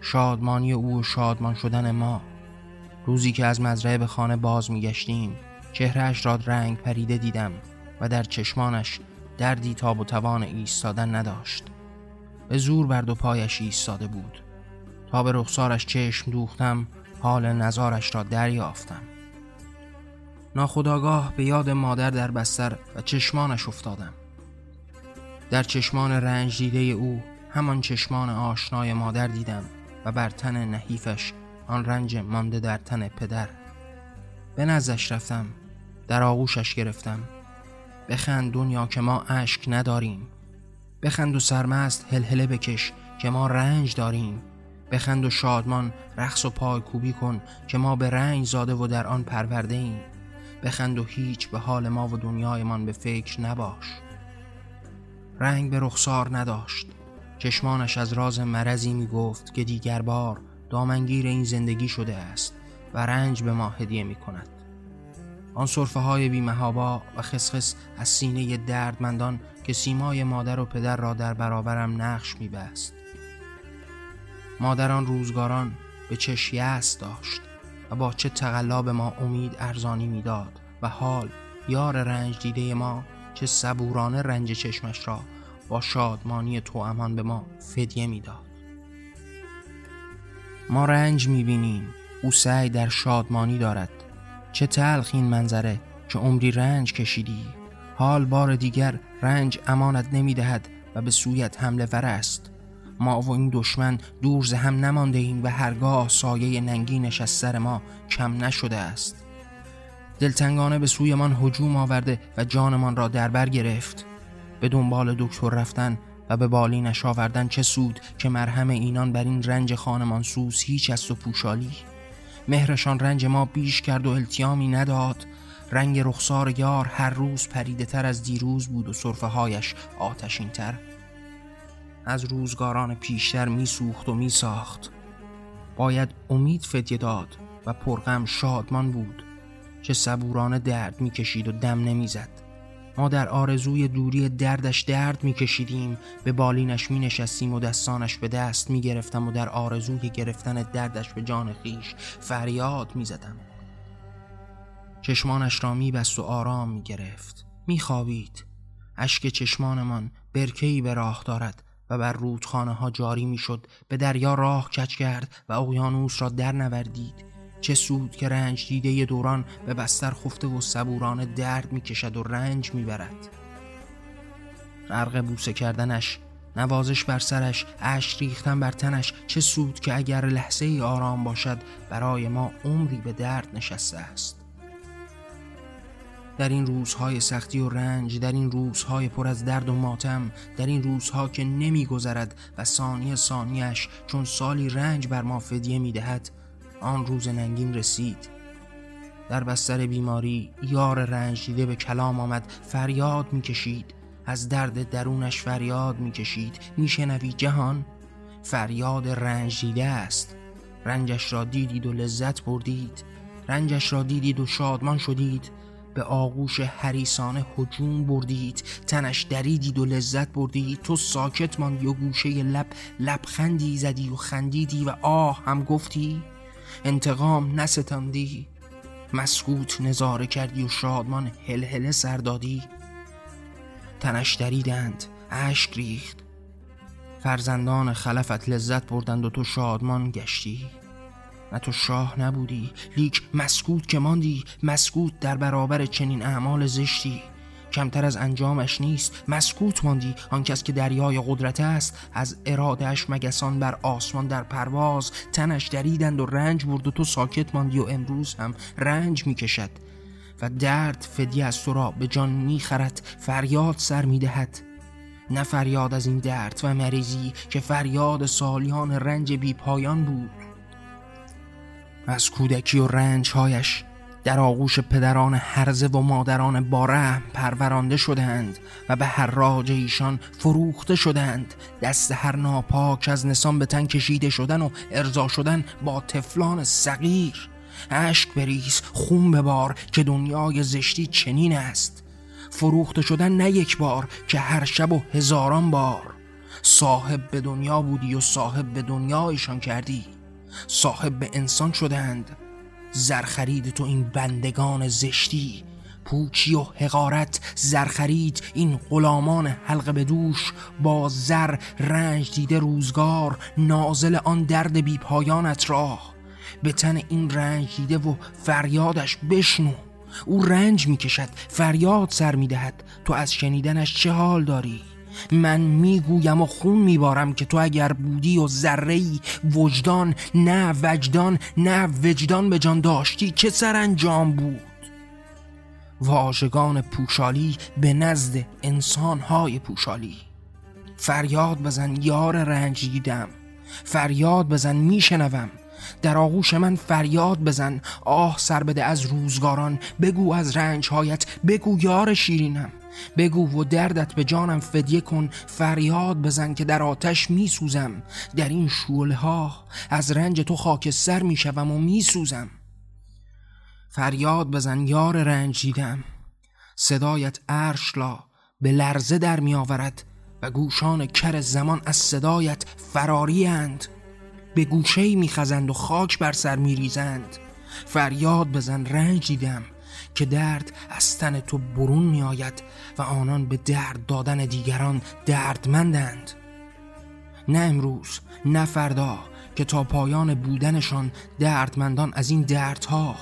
[SPEAKER 2] شادمانی او و شادمان شدن ما. روزی که از مزرعه به خانه باز میگشتیم چهرهش را رنگ پریده دیدم و در چشمانش دردی تاب و توان ایستادن نداشت. به زور بر دو پایش ایستاده بود. تا به رخسارش چشم دوختم حال نظارش را دریافتم. ناخداگاه به یاد مادر در بستر و چشمانش افتادم. در چشمان رنج دیده او همان چشمان آشنای مادر دیدم و بر تن نحیفش آن رنج مانده در تن پدر. به نزدش رفتم در آغوشش گرفتم. بخند دنیا که ما اشک نداریم. بخند و سرمست هلهله بکش که ما رنج داریم. بخند و شادمان رقص و پای کوبی کن که ما به رنج زاده و در آن پرورده ایم بخند و هیچ به حال ما و دنیایمان به فکر نباش. رنگ به رخسار نداشت. چشمانش از راز مرضی می گفت که دیگر بار دامنگیر این زندگی شده است و رنج به ما هدیه می کند آن صرفه های بیمهابا و خسخس از سینه دردمندان که سیمای مادر و پدر را در برابرم نقش می بست. مادران روزگاران به چش یست داشت. با چه تقلا به ما امید ارزانی می‌داد و حال یار رنج دیده ما چه صبورانه رنج چشمش را با شادمانی تو امان به ما فدیه می‌داد. ما رنج می‌بینیم او سعی در شادمانی دارد. چه تلخ این منظره که عمری رنج کشیدی. حال بار دیگر رنج امانت نمی‌دهد و به سویت حمله ور است. ما و این دشمن دور هم نمانده ایم و هرگاه سایه ننگینش از سر ما کم نشده است. دلتنگانه به سویمان هجوم آورده و جانمان را در بر گرفت. به دنبال دکتر رفتن و به بالینش آوردن چه سود که مرهم اینان بر این رنج خانمان سوز هیچ است و پوشالی. مهرشان رنج ما بیش کرد و التیامی نداد. رنگ رخسار یار هر روز پریده تر از دیروز بود و صرفه هایش آتشین تر از روزگاران پیشتر می سوخت و می ساخت باید امید فدیه داد و پرغم شادمان بود چه صبورانه درد می کشید و دم نمی زد. ما در آرزوی دوری دردش درد می کشیدیم به بالینش می نشستیم و دستانش به دست می گرفتم و در آرزوی گرفتن دردش به جان خیش فریاد می زدم. چشمانش را می بست و آرام می گرفت می خوابید اشک چشمانمان برکهی به راه دارد و بر رودخانه ها جاری می شد به دریا راه کچ کرد و اقیانوس را در نوردید. چه سود که رنج دیده دوران به بستر خفته و صبورانه درد می کشد و رنج می برد غرق بوسه کردنش نوازش بر سرش اش ریختن بر تنش چه سود که اگر لحظه ای آرام باشد برای ما عمری به درد نشسته است. در این روزهای سختی و رنج در این روزهای پر از درد و ماتم در این روزها که نمیگذرد و ثانیه ثانیش چون سالی رنج بر ما فدیه می‌دهد آن روز ننگین رسید. در بستر بیماری یار رنج دیده به کلام آمد فریاد می‌کشید. از درد درونش فریاد می‌کشید. میشنوی جهان؟ فریاد رنج دیده است. رنجش را دیدید و لذت بردید. رنجش را دیدید و شادمان شدید. به آغوش حریسانه هجوم بردید تنش دریدید و لذت بردید. تو ساکت ماندی و گوشه لب لبخندی زدی و خندیدی و آه هم گفتی انتقام نستاندی. مسکوت نظاره کردی و شادمان هلهله سردادی تنش دریدند اشک ریخت. فرزندان خلفت لذت بردند و تو شادمان گشتی. نه تو شاه نبودی لیک مسکوت که ماندی. مسکوت در برابر چنین اعمال زشتی. کمتر از انجامش نیست. مسکوت ماندی. آن کس که دریای قدرت است. از ارادهش مگسان بر آسمان در پرواز. تنش دریدند و رنج برد و تو ساکت ماندی و امروز هم رنج می‌کشد. و درد فدی از تو را به جان می‌خرد. فریاد سر می‌دهد. نه فریاد از این درد و مریضی که فریاد سالیان رنج بی پایان بود. از کودکی و رنجهایش در آغوش پدران هرزه و مادران باره پرورانده شدند و به هر راج ایشان فروخته شدند دست هر ناپاک از نسان به تن کشیده شدن و ارضا شدن با تفلان صغیر. اشک بریز خون ببار که دنیای زشتی چنین است. فروخته شدن نه یک بار که هر شب و هزاران بار. صاحب به دنیا بودی و صاحب به دنیا ایشان کردی. صاحب به انسان شدند. زرخرید تو این بندگان زشتی. پوچی و حقارت زرخرید این غلامان حلقه به دوش. با زر رنج دیده روزگار نازل آن درد بی پایانت را. به تن این رنج دیده و فریادش بشنو. او رنج می‌کشد فریاد سر می‌دهد. تو از شنیدنش چه حال داری؟ من می‌گویم و خون میبارم که تو اگر بودی و ذره وجدان نه وجدان نه وجدان به جان داشتی چه سرانجام بود؟ واژگان پوشالی به نزد انسانهای پوشالی. فریاد بزن یار رنج دیدم فریاد بزن میشنوم. در آغوش من فریاد بزن. آه سر بده از روزگاران بگو از رنجهایت بگو یار شیرینم. بگو و دردت به جانم فدیه کن فریاد بزن که در آتش می سوزم در این شوله ها از رنج تو خاکستر می شوم و می سوزم فریاد بزن یار رنج دیدم. صدایت ارشلا به لرزه در می آورد و گوشان کر زمان از صدایت فراری اند. به گوشه می خزند و خاک بر سر می ریزند فریاد بزن رنج دیدم. که درد از تن تو برون می آید و آنان به درد دادن دیگران دردمندند. نه امروز نه فردا که تا پایان بودنشان دردمندان از این دردها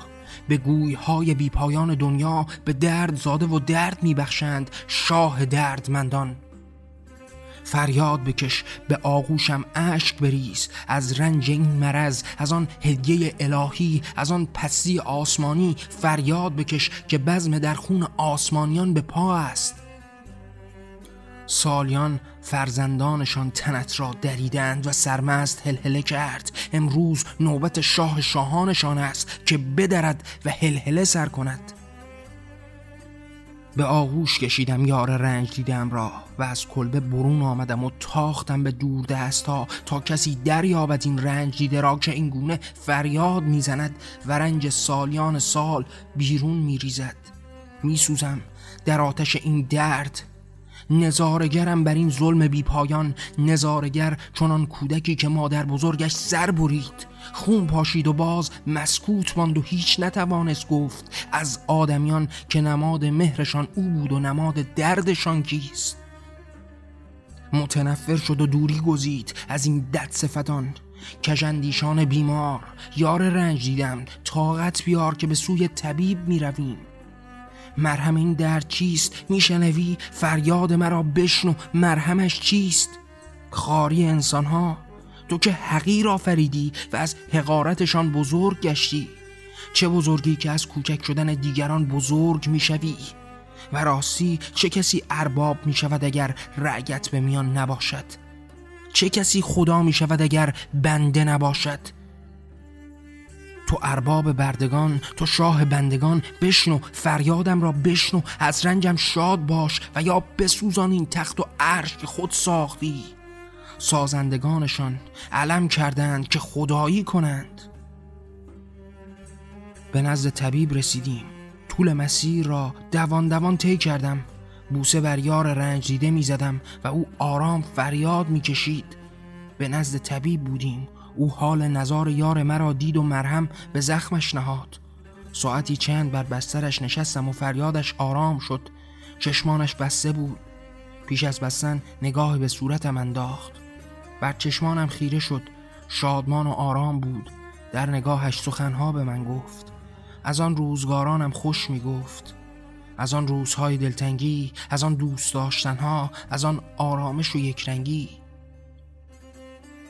[SPEAKER 2] به گویهای بی پایان دنیا به درد زاده و درد میبخشند شاه دردمندان. فریاد بکش به آغوشم اشک بریز. از رنج این مرض از آن هدیه الهی از آن پسی آسمانی فریاد بکش که بزم در خون آسمانیان به پا است. سالیان فرزندانشان تنت را دریدند و سرمست هلهله کرد. امروز نوبت شاه شاهانشان است که بدرد و هلهله سر کند. به آغوش کشیدم یار رنج دیدم را و از کلبه برون آمدم و تاختم به دور ها تا کسی دریابد این رنج دیده را که این گونه فریاد می‌زند و رنج سالیان سال بیرون میریزد. میسوزم در آتش این درد. نظارگرم بر این ظلم بیپایان نظارگر چنان کودکی که مادر بزرگش سر برید. خون پاشید و باز مسکوت ماند و هیچ نتوانست گفت از آدمیان که نماد مهرشان او بود و نماد دردشان کیست. متنفر شد و دوری گزید از این دد صفتان. کجندیشان بیمار یار رنج دیدم طاقت بیار که به سوی طبیب می رویم مرهم این درد چیست؟ میشنوی؟ فریاد مرا بشنو مرهمش چیست؟ خاری انسان ها تو که حقیر آفریدی و از حقارتشان بزرگ گشتی. چه بزرگی که از کوچک شدن دیگران بزرگ می‌شوی. و راستی چه کسی ارباب می شود اگر رعیت به میان نباشد؟ چه کسی خدا می شود اگر بنده نباشد؟ تو ارباب بردگان تو شاه بندگان بشنو فریادم را بشنو از رنجم شاد باش و یا بسوزان این تخت و عرش که خود ساختی. سازندگانشان علم کردند که خدایی کنند. به نزد طبیب رسیدیم. طول مسیر را دوان دوان طی کردم. بوسه بر یار رنج دیده می زدم و او آرام فریاد می کشید. به نزد طبیب بودیم. او حال نظار یار مرا دید و مرهم به زخمش نهاد. ساعتی چند بر بسترش نشستم و فریادش آرام شد. چشمانش بسته بود. پیش از بستن نگاه به صورتم انداخت. بر چشمانم خیره شد. شادمان و آرام بود. در نگاهش سخنها به من گفت. از آن روزگارانم خوش می گفت. از آن روزهای دلتنگی از آن دوست داشتنها از آن آرامش و یکرنگی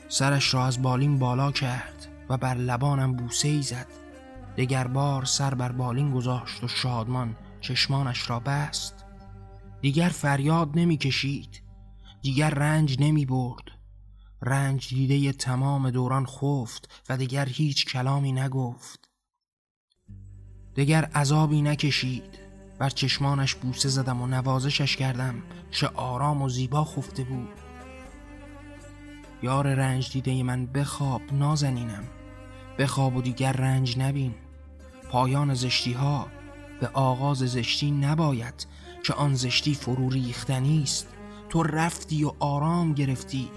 [SPEAKER 2] سرش را از بالین بالا کرد و بر لبانم بوسه ای زد. دگر بار سر بر بالین گذاشت و شادمان چشمانش را بست. دیگر فریاد نمی کشید. دیگر رنج نمی برد. رنج دیده تمام دوران خفت و دیگر هیچ کلامی نگفت. دگر عذابی نکشید. بر چشمانش بوسه زدم و نوازشش کردم چه آرام و زیبا خفته بود. یار رنج دیده من بخواب نازنینم. بخواب و دیگر رنج نبین. پایان زشتی ها به آغاز زشتی نباید که آن زشتی فرو ریختنی است. تو رفتی و آرام گرفتی.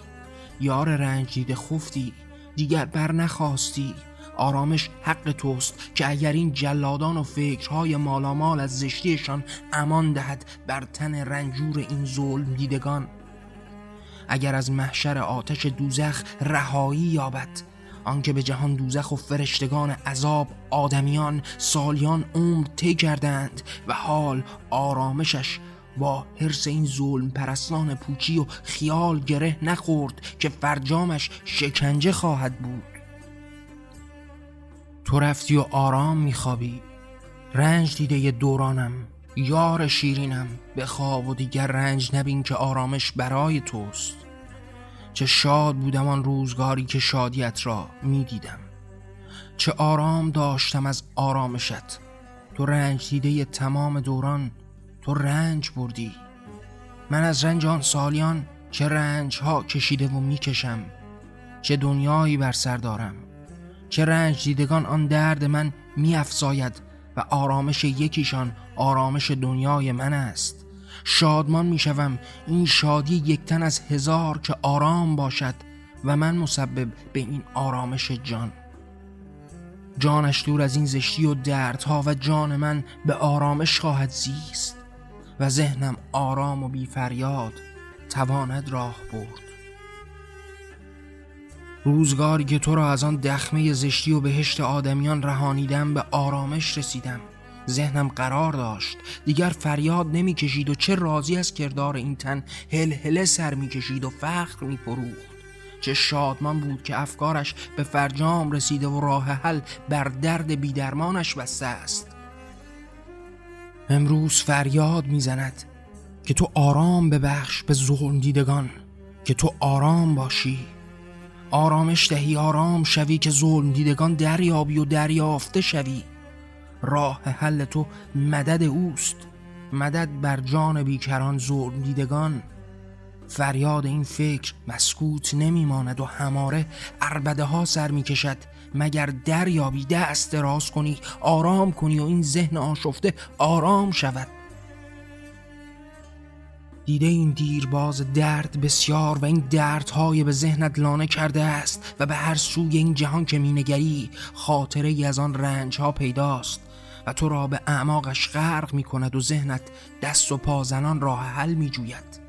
[SPEAKER 2] یار رنج دیده خفتی دیگر بر نخواستی. آرامش حق توست که اگر این جلادان و فکرهای مالامال از زشتیشان امان دهد بر تن رنجور این ظلم دیدگان. اگر از محشر آتش دوزخ رهایی یابد آنکه به جهان دوزخ و فرشتگان عذاب آدمیان سالیان عمر طی کردند و حال آرامشش با حرس این ظلم پرستان پوچی و خیال گره نخورد که فرجامش شکنجه خواهد بود. تو رفتی و آرام میخوابی. رنج دیده دورانم. یار شیرینم. به خواب و دیگر رنج نبین که آرامش برای توست. چه شاد بودم آن روزگاری که شادیت را می‌دیدم. چه آرام داشتم از آرامشت. تو رنج دیده تمام دوران تو رنج بردی. من از رنج آن سالیان چه رنج ها کشیده و می‌کشم چه دنیایی بر سر دارم. چه رنج دیدگان آن درد من میافزاید و آرامش یکیشان آرامش دنیای من است. شادمان می‌شوم این شادی یک تن از هزار که آرام باشد و من مسبب به این آرامش جان. جانش دور از این زشتی و دردها و جان من به آرامش خواهد زیست. و ذهنم آرام و بی فریاد تواند راه برد. روزگاری که تو را از آن دخمه زشتی و بهشت آدمیان رهانیدم به آرامش رسیدم. ذهنم قرار داشت. دیگر فریاد نمی کشید و چه راضی از کردار این تن هلهله سر می کشید و فخر می پروخت چه شادمان بود که افکارش به فرجام رسیده و راه حل بر درد بیدرمانش بسته است. امروز فریاد می‌زند که تو آرام ببخش به ظلم دیدگان که تو آرام باشی. آرامش دهی آرام شوی که ظلم دیدگان دریابی و دریافته شوی. راه حل تو مدد اوست مدد بر جان بیکران ظلم دیدگان. فریاد این فکر مسکوت نمیماند و هماره اربده ها سر می‌کشد. مگر دریابی دست دراز کنی آرام کنی و این ذهن آشفته آرام شود. دیده این دیرباز درد بسیار و این دردهای به ذهنت لانه کرده است و به هر سوی این جهان که مینگری خاطره ای از آن رنج ها پیداست و تو را به اعماقش غرق می کند و ذهنت دست و پازنان راه حل می جوید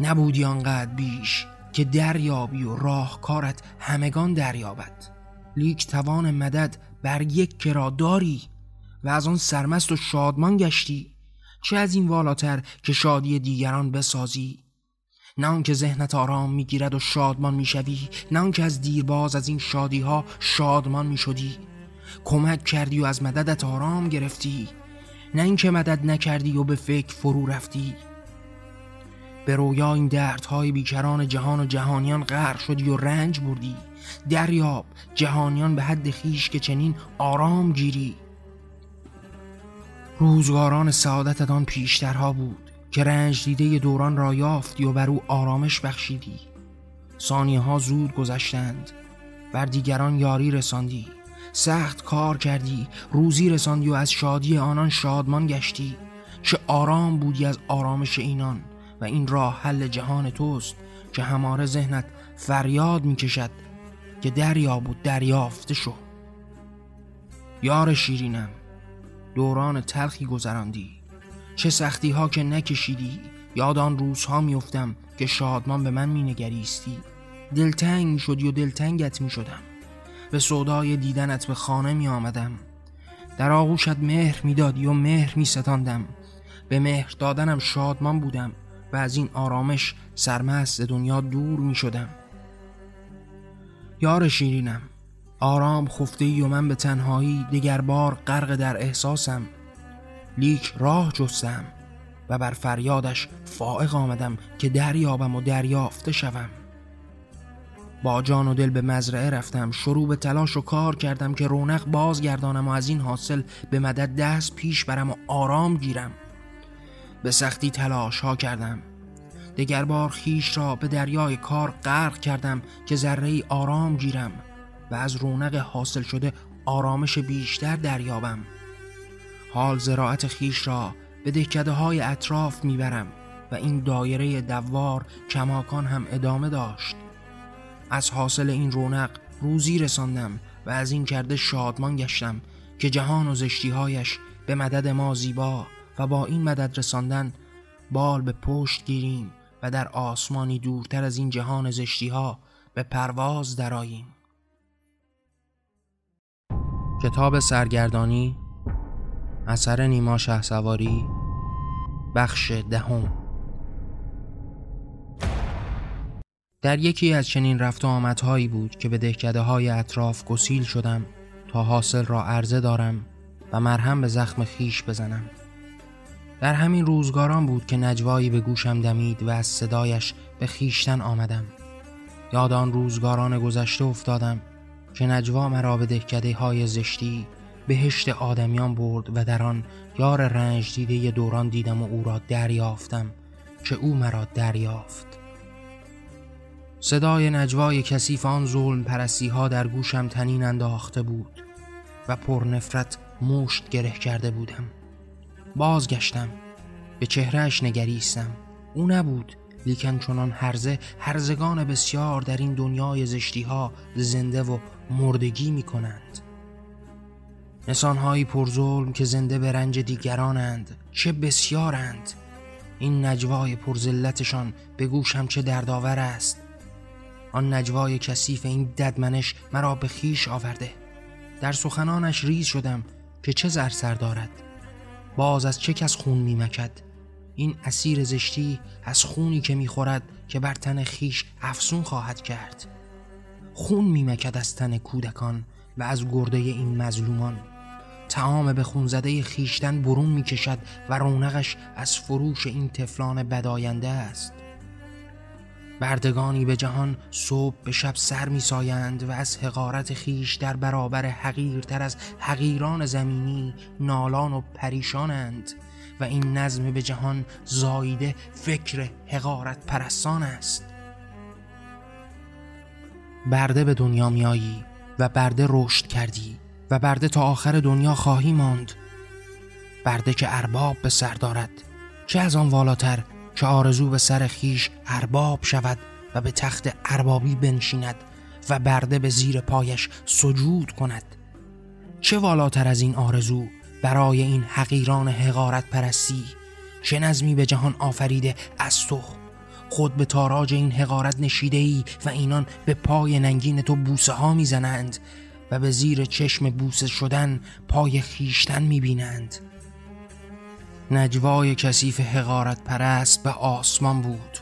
[SPEAKER 2] نبودی آنقدر بیش. که دریابی و راهکارت همگان دریابد. لیک توان مدد بر یک کرا داری و از آن سرمست و شادمان گشتی چه از این والاتر که شادی دیگران بسازی. نه آنکه ذهنت آرام می‌گیرد و شادمان می‌شوی نه آنکه از دیرباز از این شادی ها شادمان می‌شدی. کمک کردی و از مددت آرام گرفتی نه اینکه مدد نکردی و به فکر فرو رفتی. به رویا این دردهای بیکران جهان و جهانیان غرق شدی و رنج بردی. دریاب جهانیان به حد خیش که چنین آرام گیری. روزگاران سعادتت آن پیشترها بود که رنج دیده دوران را یافتی و بر او آرامش بخشیدی. ثانیه ها زود گذشتند. بر دیگران یاری رساندی. سخت کار کردی. روزی رساندی و از شادی آنان شادمان گشتی. چه آرام بودی از آرامش اینان. و این راه حل جهان توست که هماره ذهنت فریاد می‌کشد که دریا بود دریافته شو. یار شیرینم دوران تلخی گذراندی. چه سختی ها که نکشیدی یاد آن روزها میفتم که شادمان به من مینگریستی. دلتنگ شدی و دلتنگت می‌شدم. به صدای دیدنت به خانه می آمدم در آغوشت مهر می‌دادی و مهر می ستاندم به مهر دادنم شادمان بودم. و از این آرامش سرمست دنیا دور می شدم. یار شیرینم آرام خفته ای و من به تنهایی دیگر بار غرق در احساسم. لیک راه جستم و بر فریادش فائق آمدم که دریابم و دریافته شوم. با جان و دل به مزرعه رفتم شروع به تلاش و کار کردم که رونق بازگردانم و از این حاصل به مدد دست پیش برم و آرام گیرم. به سختی تلاش ها کردم. دگر بار خیش را به دریای کار غرق کردم که ذره آرام گیرم و از رونق حاصل شده آرامش بیشتر دریابم. حال زراعت خیش را به دهکده های اطراف می‌برم و این دایره دوار کماکان هم ادامه داشت. از حاصل این رونق روزی رساندم و از این کرده شادمان گشتم که جهان و زشتیهایش به مدد ما زیبا و با این مدد رساندن بال به پشت گیریم و در آسمانی دورتر از این جهان زشتیها به پرواز دراییم
[SPEAKER 1] کتاب سرگردانی اثر نیما شه سواری بخش دهم. در یکی از چنین رفت آمدهایی بود که به دهکده های اطراف گسیل شدم تا حاصل را عرضه دارم و مرهم به زخم خیش بزنم. در همین روزگاران بود که نجوایی به گوشم دمید و از صدایش به خیشتن آمدم. یاد آن روزگاران گذشته افتادم که نجوا مرا به دهکده های زشتی بهشت آدمیان برد و در آن یار رنج دیده دوران دیدم و او را دریافتم که او مرا دریافت. صدای نجوای کسیف آن ظلم پرستی ها در گوشم تنین انداخته بود و پر نفرت مشت گره کرده بودم. بازگشتم. به چهرهش نگریستم. او نبود لیکن چنان هرزه هرزگان بسیار در این دنیای زشتی ها زنده و مردگی می کنند نسانهایی پر ظلم که زنده به رنج دیگرانند چه بسیارند. این نجوای پر ذلتشان به گوشم چه دردآور است. آن نجوای کثیف این ددمنش مرا به خویش آورده. در سخنانش ریز شدم که چه در سر دارد. باز از چه کس خون میمکد؟ این اسیر زشتی از خونی که می‌خورد که بر تن خویش افسون خواهد کرد. خون میمکد از تن کودکان و از گرده این مظلومان. تعام به خون زده خیشتن برون می‌کشد و رونقش از فروش این تفلان بداینده است. بردگانی به جهان صبح به شب سر می سایند و از حقارت خیش در برابر حقیرتر از حقیران زمینی نالان و پریشانند و این نظم به جهان زایده فکر حقارت پرستان است. برده به دنیا میایی و برده رشد کردی و برده تا آخر دنیا خواهی ماند. برده که ارباب به سر دارد چه از آن والاتر که آرزو به سر خیش ارباب شود و به تخت اربابی بنشیند و برده به زیر پایش سجود کند. چه والاتر از این آرزو برای این حقیران حقارت پرستی چه نظمی به جهان آفریده از تو؟ خود به تاراج این حقارت نشیده ای و اینان به پای ننگین تو بوسه ها می‌زنند و به زیر چشم بوسه شدن پای خیشتن می‌بینند. نجوای کثیف حقارت پرست به آسمان بود.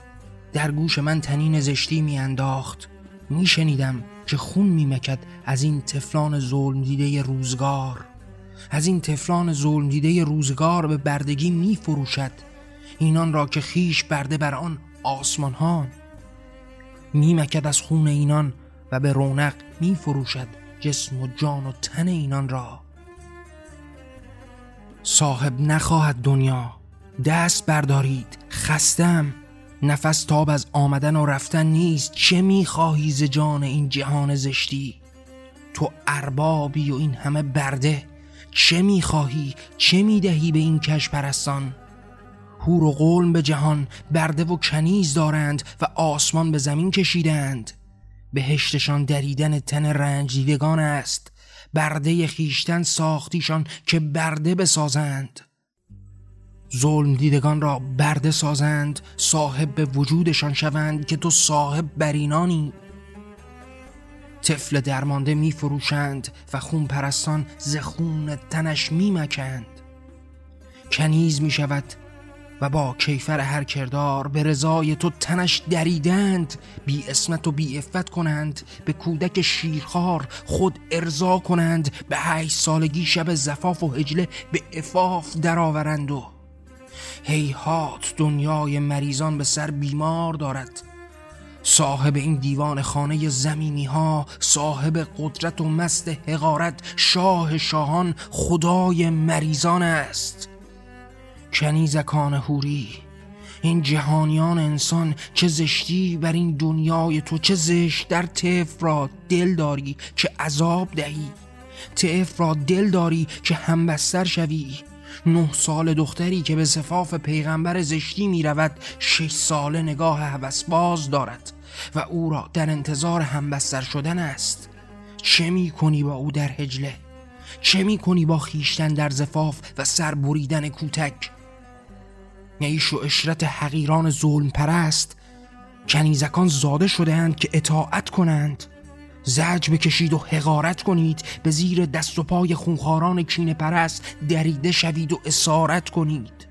[SPEAKER 1] در گوش من تنین زشتی میانداخت. میشنیدم که خون میمکد از این تفلان ظلم دیده روزگار. از این تفلان ظلم دیده روزگار به بردگی میفروشد. اینان را که خیش برده بر آن آسمان ها میمکد از خون اینان و به رونق میفروشد جسم و جان و تن اینان را. صاحب نخواهد دنیا. دست بردارید. خستم. نفس تاب از آمدن و رفتن نیست. چه می‌خواهی ز جان این جهان زشتی؟ تو اربابی و این همه برده. چه می‌خواهی؟ چه می‌دهی به این کش پرستان هور و قلم به جهان برده و کنیز دارند و آسمان به زمین کشیدند. بهشتشان دریدن تن رنج دیدگان است. برده خیشتن ساختیشان که برده بسازند. ظلم دیدگان را برده سازند صاحب به وجودشان شوند که تو صاحب برینانی طفل درمانده می فروشند و خون پرستان ز خون تنش می مکند کنیز می شود و با کیفر هر کردار به رضای تو تنش دریدند بی اسمت و بی افت کنند به کودک شیرخوار خود ارضا کنند به هشت سالگی شب زفاف و هجله به افاف درآورند و هیهات دنیای مریضان به سر بیمار دارد. صاحب این دیوان خانه زمینی ها صاحب قدرت و مست حقارت شاه شاهان خدای مریضان است. کنیزکان هوری این جهانیان انسان چه زشتی بر این دنیای تو چه زشت در تف را دل داری که عذاب دهی. تف را دل داری که همبستر شوی. نه سال دختری که به صفاف پیغمبر زشتی می رود شش سال نگاه هوس باز دارد و او را در انتظار همبستر شدن است. چه می کنی با او در هجله چه می کنی با خیشتن در زفاف و سر بریدن کوتک؟ نیش و اشرت حقیران ظلم پرست کنیزکان زاده شده که اطاعت کنند. زج بکشید و حقارت کنید به زیر دست و پای خونخاران کین پرست دریده شوید و اسارت کنید.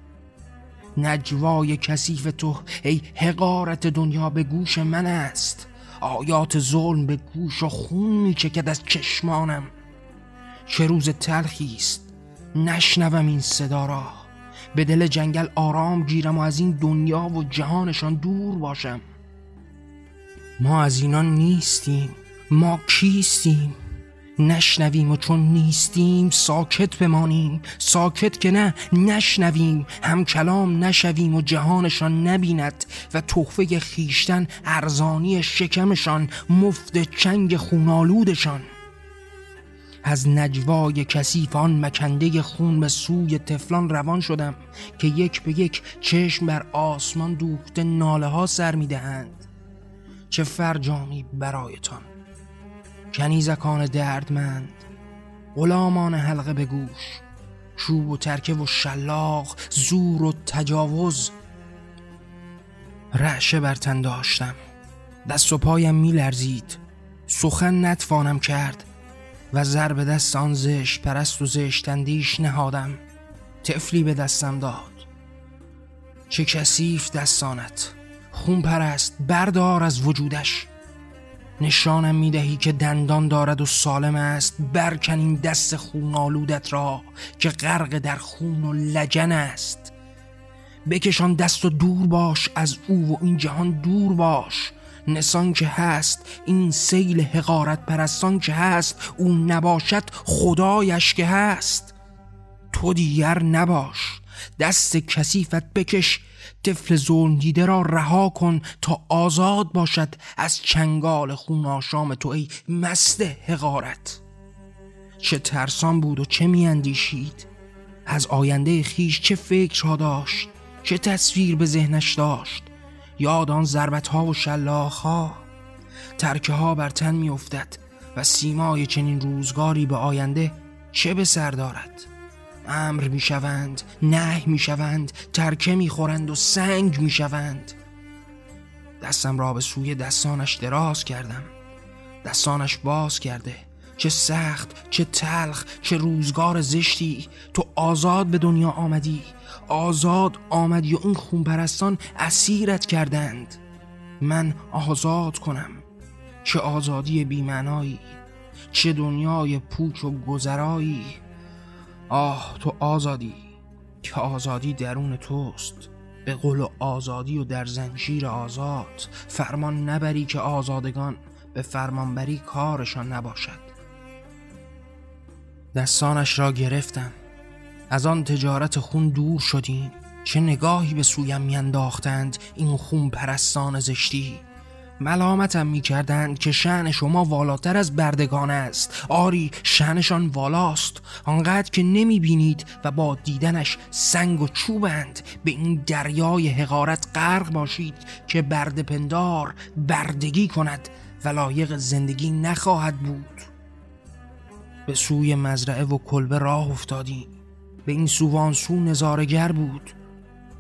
[SPEAKER 1] نجوای کثیف تو ای حقارت دنیا به گوش من است. آیات ظلم به گوش و خون میچکد از چشمانم. چه روز تلخی است نشنوم این صدا را. به دل جنگل آرام گیرم و از این دنیا و جهانشان دور باشم. ما از اینان نیستیم ما کیستیم؟ نشنویم و چون نیستیم ساکت بمانیم. ساکت که نه نشنویم. هم کلام نشویم و جهانشان نبیند و تحفه خیشتن ارزانی شکمشان مفت چنگ خونالودشان. از نجوای کسیف آن مکنده خون به سوی تفلان روان شدم که یک به یک چشم بر آسمان دوخته ناله ها سر می‌دهند. چه فرجامی برایتان. کنیزکان دردمند غلامان حلقه به گوش چوب و ترکه و شلاق زور و تجاوز. رعشه بر تن داشتم. دست و پایم می لرزید سخن نتوانم کرد. و ضرب دست آن زشت پرست و زشتندیش نهادم. تفلی به دستم داد. چه کسیف دستانت. خون پرست بردار از وجودش. نشانم می‌دهی که دندان دارد و سالم است. برکن این دست خون آلودت را که غرق در خون و لجن است. بکشان دست و دور باش از او و این جهان دور باش. نسان که هست این سیل حقارت پرستان که هست او نباشد خدایش که هست. تو دیگر نباش دست کسیفت بکش طفل ظلم دیده را رها کن تا آزاد باشد از چنگال خون آشام تو ای مست حقارت. چه ترسان بود و چه میاندیشید از آینده خیش چه فکرها داشت چه تصویر به ذهنش داشت. یاد آن ضربت ها و شلاخ ها ترکه ها بر تن میافتد و سیمای چنین روزگاری به آینده چه به سر دارد؟ امر می‌شوند نه می‌شوند ترکه می‌خورند و سنگ می‌شوند. دستم را به سوی دستانش دراز کردم. دستانش باز کرده. چه سخت چه تلخ چه روزگار زشتی. تو آزاد به دنیا آمدی. آزاد آمدی و این خونپرستان اسیرت کردند. من آزاد کنم. چه آزادی بیمنایی چه دنیای پوچ و گذرایی. آه تو آزادی که آزادی درون توست. به قول آزادی و در زنجیر آزاد. فرمان نبری که آزادگان به فرمانبری کارشان نباشد. دستانش را گرفتم. از آن تجارت خون دور شدیم چه نگاهی به سویم میانداختند این خون پرستان زشتی؟ ملامتم می‌کردند که شعن شما والاتر از بردگان است. آری شعنشان والاست. آنقدر که نمی‌بینید و با دیدنش سنگ و چوبند. به این دریای حقارت غرق باشید که بردپندار بردگی کند و لایق زندگی نخواهد بود. به سوی مزرعه و کلبه راه افتادیم. به این سووان سو نظارگر بود.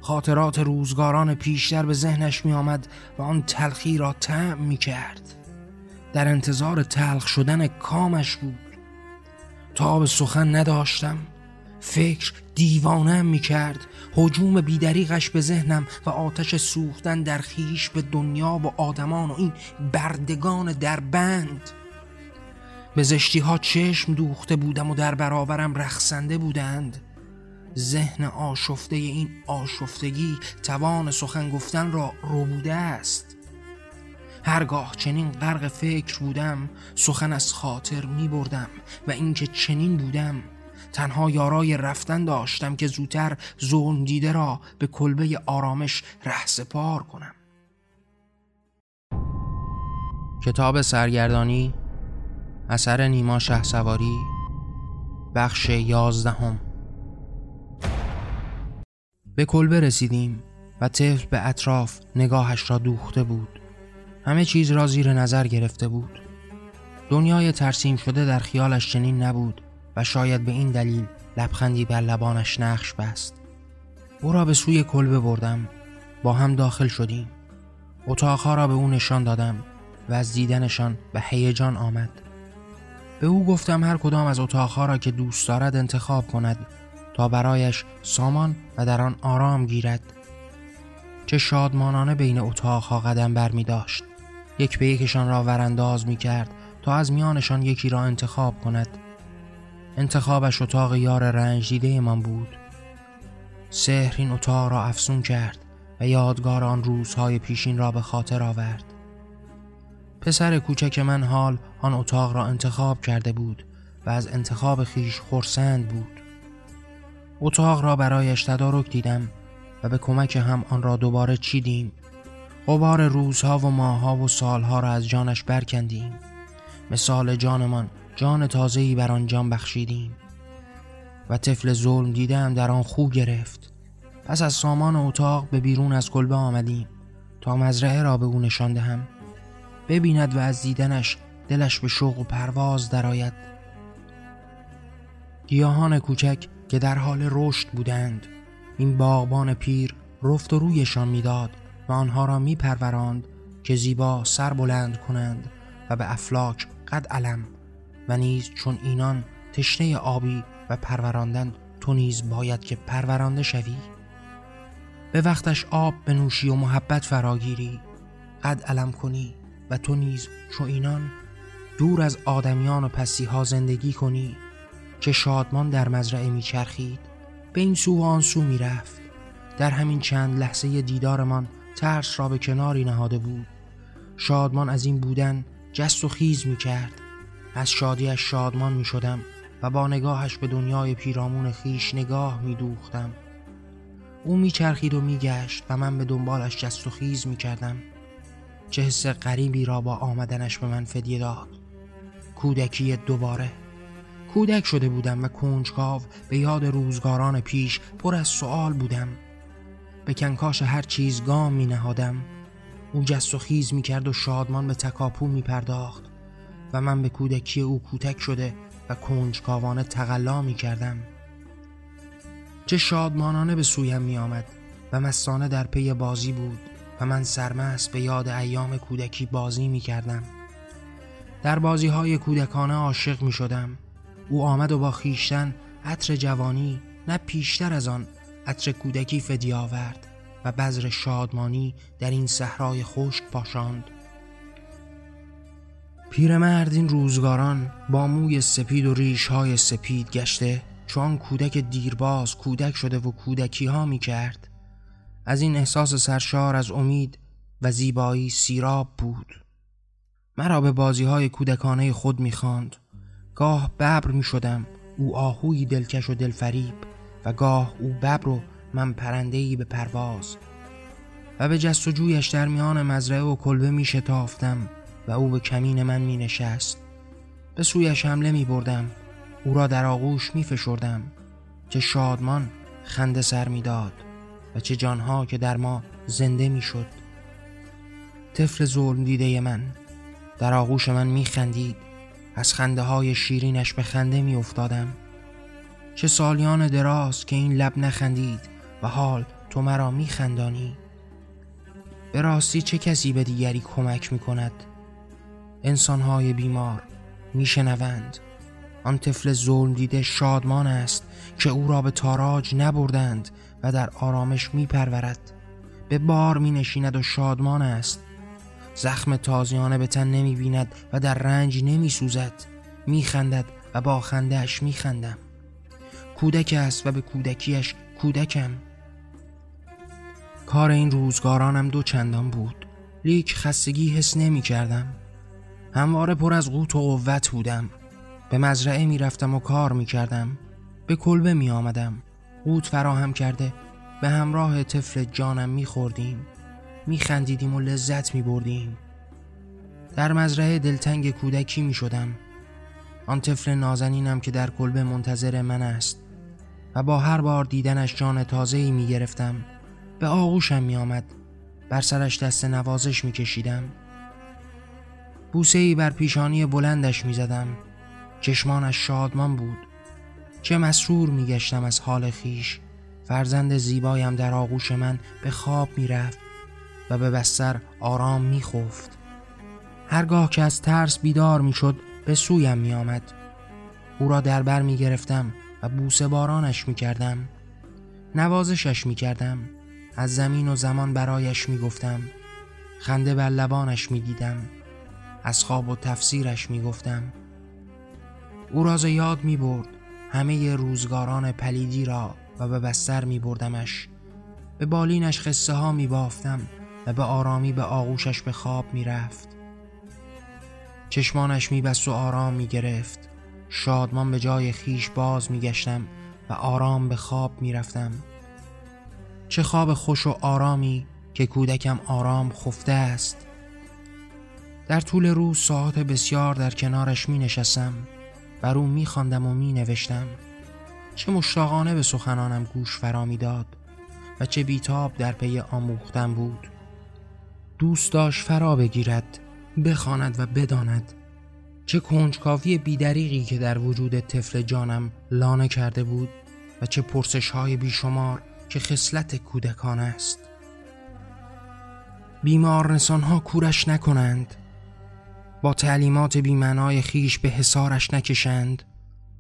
[SPEAKER 1] خاطرات روزگاران پیشتر به ذهنش می آمد و آن تلخی را تعم می کرد در انتظار تلخ شدن کامش بود. تا به سخن نداشتم. فکر دیوانم می کرد حجوم بیدریغش به ذهنم و آتش سوختن در خیش به دنیا و آدمان و این بردگان در بند به زشتی ها چشم دوخته بودم و در برابرم رخصنده بودند. ذهن آشفته این آشفتگی توان سخن گفتن را رو بوده است. هرگاه چنین غرق فکر بودم سخن از خاطر می بردم و اینکه چنین بودم تنها یارای رفتن داشتم که زودتر ظلم دیده را به کلبه آرامش رهسپار کنم.
[SPEAKER 2] کتاب سرگردانی اثر نیما شه سواری بخش یازدهم. به کلبه رسیدیم و طفل به اطراف نگاهش را دوخته بود. همه چیز را زیر نظر گرفته بود. دنیای ترسیم شده در خیالش چنین نبود و شاید به این دلیل لبخندی بر لبانش نقش بست. او را به سوی کلبه بردم. با هم داخل شدیم. اتاقها را به او نشان دادم و از دیدنشان به هیجان آمد. به او گفتم هر کدام از اتاقها را که دوست دارد انتخاب کند تا برایش سامان و در آن آرام گیرد. چه شادمانانه بین اتاقها قدم بر می داشت یک به یکشان را ورانداز می کرد تا از میانشان یکی را انتخاب کند. انتخابش اتاق یار رنج دیده من بود. سحر این اتاق را افسون کرد و یادگار آن روزهای پیشین را به خاطر آورد. پسر کوچک من حال آن اتاق را انتخاب کرده بود و از انتخاب خیش خورسند بود. اتاق را برایش تدارک دیدم و به کمک هم آن را دوباره چیدیم. غبار روزها و ماهها و سالها را از جانش برکندیم. مثال جانمان جان تازه‌ای بر آن جان بخشیدیم. و طفل ظلم دیدم در آن خو گرفت. پس از سامان اتاق به بیرون از کلبه آمدیم تا مزرعه را به او نشان دهم. ببیند و از دیدنش دلش به شوق و پرواز درآید. گیاهان کوچک که در حال رشد بودند. این باغبان پیر رفت و رویشان می‌داد و آنها را میپروراند که زیبا سر بلند کنند و به افلاک قد علم و نیز چون اینان تشنه آبی و پروراندن تو نیز باید که پرورانده شوی. به وقتش آب بنوشی و محبت فراگیری. قد علم کنی و تو نیز چو اینان دور از آدمیان و پسی ها زندگی کنی. که شادمان در مزرعه میچرخید به این سو و آن سو می‌رفت. در همین چند لحظه دیدارمان ترس را به کناری نهاده بود. شادمان از این بودن جست و خیز می کرد از شادیش شادمان می شدم و با نگاهش به دنیای پیرامون خیش نگاه می دوختم او می چرخید و می گشت و من به دنبالش جست و خیز می کردم چه حس غریبی را با آمدنش به من فدیه داد. کودکی دوباره کودک شده بودم و کنجکاو به یاد روزگاران پیش پر از سوال بودم. به کنکاش هر چیز گام می نهادم. او جست و خیز می کرد و شادمان به تکاپو می پرداخت و من به کودکی او کوتک شده و کنجکاوانه تقلا می کردم. چه شادمانانه به سویم می آمد و مستانه در پی بازی بود و من سرمست به یاد ایام کودکی بازی می کردم. در بازی های کودکانه عاشق می شدم. او آمد و با خیشتن عطر جوانی نه پیشتر از آن عطر کودکی فدی آورد و بذر شادمانی در این صحرای خشک پاشاند. پیرمرد این روزگاران با موی سپید و ریش های سپید گشته چون کودک دیرباز کودک شده و کودکی ها می کرد از این احساس سرشار از امید و زیبایی سیراب بود. مرا به بازی های کودکانه خود می خاند. گاه ببر می شدم او آهوی دلکش و دلفریب و گاه او ببر و من پرندهی به پرواز. و به جست و جویش در میان مزرعه و کلبه می شتافتم و او به کمین من می نشست به سویش حمله می بردم او را در آغوش می فشردم چه شادمان خنده سر می داد و چه جانها که در ما زنده می شد طفل ظلم دیده من در آغوش من می خندید از خنده های شیرینش به خنده می افتادم چه سالیان دراز که این لب نخندید و حال تو مرا می خندانی به راستی چه کسی به دیگری کمک می کند انسانهای بیمار می شنوند آن طفل ظلم دیده شادمان است که او را به تاراج نبردند و در آرامش می پرورد به بار می نشیند و شادمان است. زخم تازیانه به تن نمی بیند و در رنج نمی سوزد می خندد و با خندهش می خندم کودک است و به کودکیش کودکم. کار این روزگارانم دو چندان بود.
[SPEAKER 1] لیک خستگی حس نمی کردم همواره پر از قوت و قوت بودم. به مزرعه می رفتم و کار می کردم به کلبه می آمدم قوت فراهم کرده. به همراه طفل جانم می خوردیم می خندیدیم و لذت می بردیم در مزرعه دلتنگ کودکی می شدم آن طفل نازنینم که در کلبه منتظر من است و با هر بار دیدنش جان تازه‌ای می گرفتم به آغوشم می آمد بر سرش دست نوازش می کشیدم بوسه ای بر پیشانی بلندش می زدم چشمانش شادمان بود. چه مسرور می گشتم از حال خیش فرزند زیبایم در آغوش من به خواب می رفت و به بستر آرام می خفت هرگاه که از ترس بیدار می شد به سویم می آمد او را در بر می گرفتم و بوسه بارانش می کردم نوازشش می کردم از زمین و زمان برایش می گفتم خنده بر لبانش می دیدم از خواب و تفسیرش می گفتم او راز یاد می برد همه روزگاران پلیدی را و به بستر می بردمش به بالینش خصه ها می بافتم و به آرامی به آغوشش به خواب می رفت چشمانش می بست و آرام می گرفت شادمان به جای خیش باز می گشتم و آرام به خواب می رفتم چه خواب خوش و آرامی که کودکم آرام خفته است. در طول روز ساعت بسیار در کنارش می نشستم بر او می خواندم و می نوشتم چه مشتاقانه به سخنانم گوش فرا داد و چه بیتاب در پی آموختن بود. دوست داشت فرا بگیرد بخواند و بداند. چه کنجکاوی بیدریقی که در وجود طفل جانم لانه کرده بود و چه پرسش های بیشمار که خصلت کودکان است. بیمار نسان ها کورش نکنند با تعلیمات بیمعنای خیش به حسارش نکشند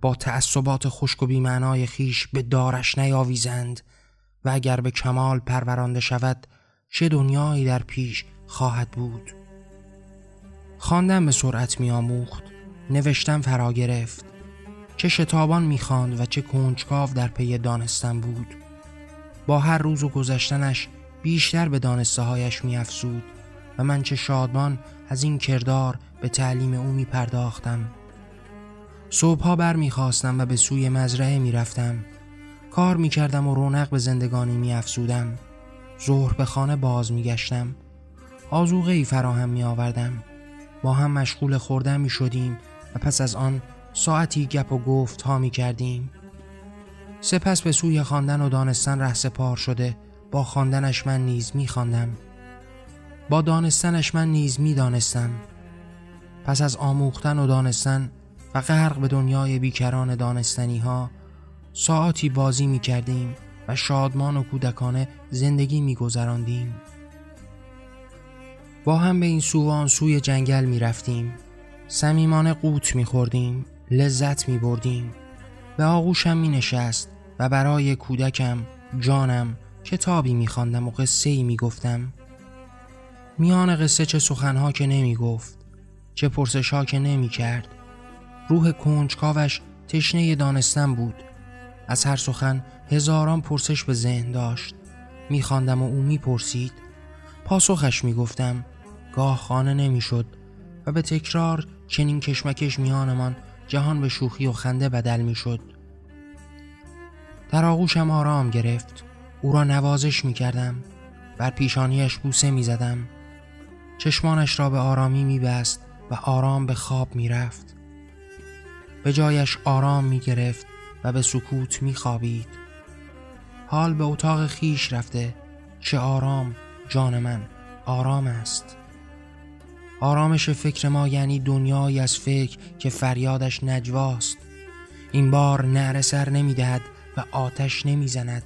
[SPEAKER 1] با تعصبات خشک و بیمعنای خیش به دارش نیاویزند و اگر به کمال پرورانده شود چه دنیایی در پیش خواهد بود؟ خواندن به سرعت میآموخت نوشتن فرا گرفت. چه شتابان می‌خواند و چه کنجکاو در پی دانستن بود. با هر روز و گذشتنش بیشتر به دانسته هایش میافزود و من چه شادمان از این کردار به تعلیم او می پرداختم صبحها بر می خواستم و به سوی مزرعه می رفتم کار می کردم و رونق به زندگانی می افزودم ظهر به خانه باز می گشتم آزوغه ای فراهم می آوردم با هم مشغول خوردن می شدیم و پس از آن ساعتی گپ و گفت ها می کردیم سپس به سوی خواندن و دانستن ره سپار شده با خواندنش من نیز می خواندم با دانستنش من نیز می دانستم پس از آموختن و دانستن و غرق به دنیای بیکران دانستنی ها ساعتی بازی می کردیم و شادمان و کودکانه زندگی می گذراندیم. با هم به این سو سوی جنگل می رفتیم سمیمانه قوت می خوردیم لذت می بردیم به آغوشم می نشست و برای کودکم جانم کتابی می خواندم و قصه ای گفتم میان قصه چه سخنها که نمی گفت چه پرسش ها که نمی کرد روح کنجکاوش تشنه دانستن بود. از هر سخن هزاران پرسش به ذهن داشت. میخواندم و او می‌پرسید. پاسخش می‌گفتم گاه خانه نمی‌شد و به تکرار چنین کشمکش میانمان جهان به شوخی و خنده بدل می‌شد. در آغوشم آرام گرفت. او را نوازش می‌کردم. بر پیشانیش بوسه می‌زدم. چشمانش را به آرامی میبست و آرام به خواب می‌رفت. به جایش آرام می‌گرفت و به سکوت میخوابید. حال به اتاق خیش رفته چه آرام جان من آرام است. آرامش فکر ما یعنی دنیایی از فکر که فریادش نجواست. این بار نعره سر نمی‌دهد و آتش نمی‌زند.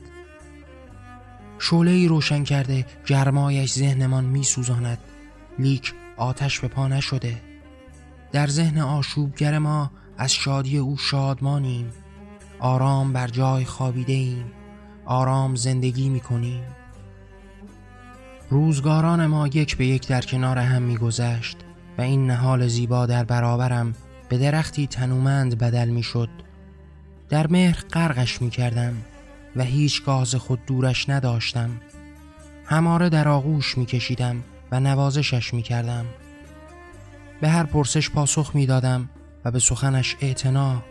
[SPEAKER 1] شعله ای روشن کرده گرمایش ذهنمان میسوزاند. لیک آتش به پا نشده. در ذهن آشوبگر ما از شادی او شادمانیم. آرام بر جای خوابیده ایم آرام زندگی می کنیم روزگاران ما یک به یک در کنار هم میگذشت و این نهال زیبا در برابرم به درختی تنومند بدل می شد در مهر غرقش می کردم و هیچ گاز خود دورش نداشتم هماره در آغوش می کشیدم و نوازشش می کردم. به هر پرسش پاسخ می دادم و به سخنش اعتنا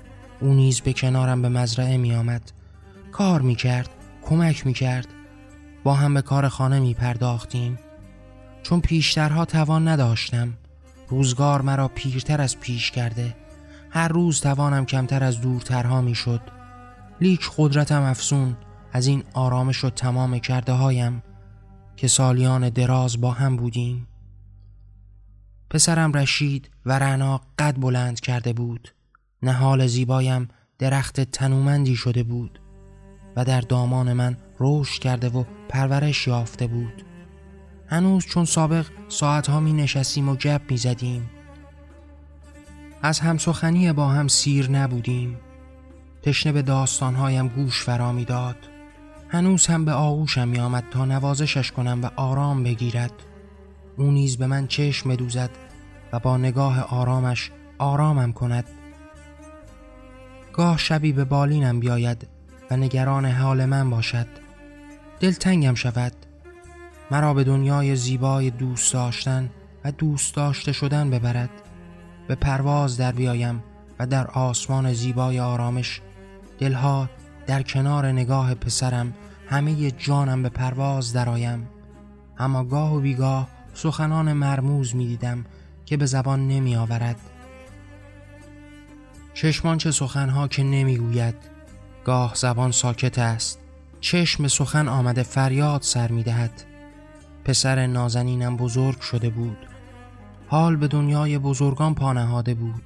[SPEAKER 1] او نیز به کنارم به مزرعه می آمد. کار می کرد، کمک می کرد. با هم به کار خانه می پرداختیم. چون پیشترها توان نداشتم. روزگار مرا پیرتر از پیش کرده. هر روز توانم کمتر از دورترها می شد. لیک قدرتم افسون از این آرامش و تمام کرده هایم که سالیان دراز با هم بودیم پسرم رشید و رعنا قد بلند کرده بود نهال زیبایم درخت تنومندی شده بود و در دامان من رشد کرده و پرورش یافته بود. هنوز چون سابق ساعتها می نشستیم و گپ می زدیم. از همسخنی با هم سیر نبودیم. تشنه به داستانهایم گوش فرا داد. هنوز هم به آغوشم می آمد تا نوازشش کنم و آرام بگیرد. او نیز به من چشم بدوزد و با نگاه آرامش آرامم کند. گاه شبی به بالینم بیاید و نگران حال من باشد. دلتنگم شود. مرا به دنیای زیبای دوست داشتن و دوست داشته شدن ببرد. به پرواز در بیایم و در آسمان زیبای آرامش دلها در کنار نگاه پسرم همه جانم به پرواز درایم اما گاه و بیگاه سخنان مرموز می دیدم که به زبان نمی آورد. چشمان چه سخنها که نمی گوید. گاه زبان ساکت است. چشم سخن آمده فریاد سر می دهد پسر نازنینم بزرگ شده بود. حال به دنیای بزرگان پانهاده بود.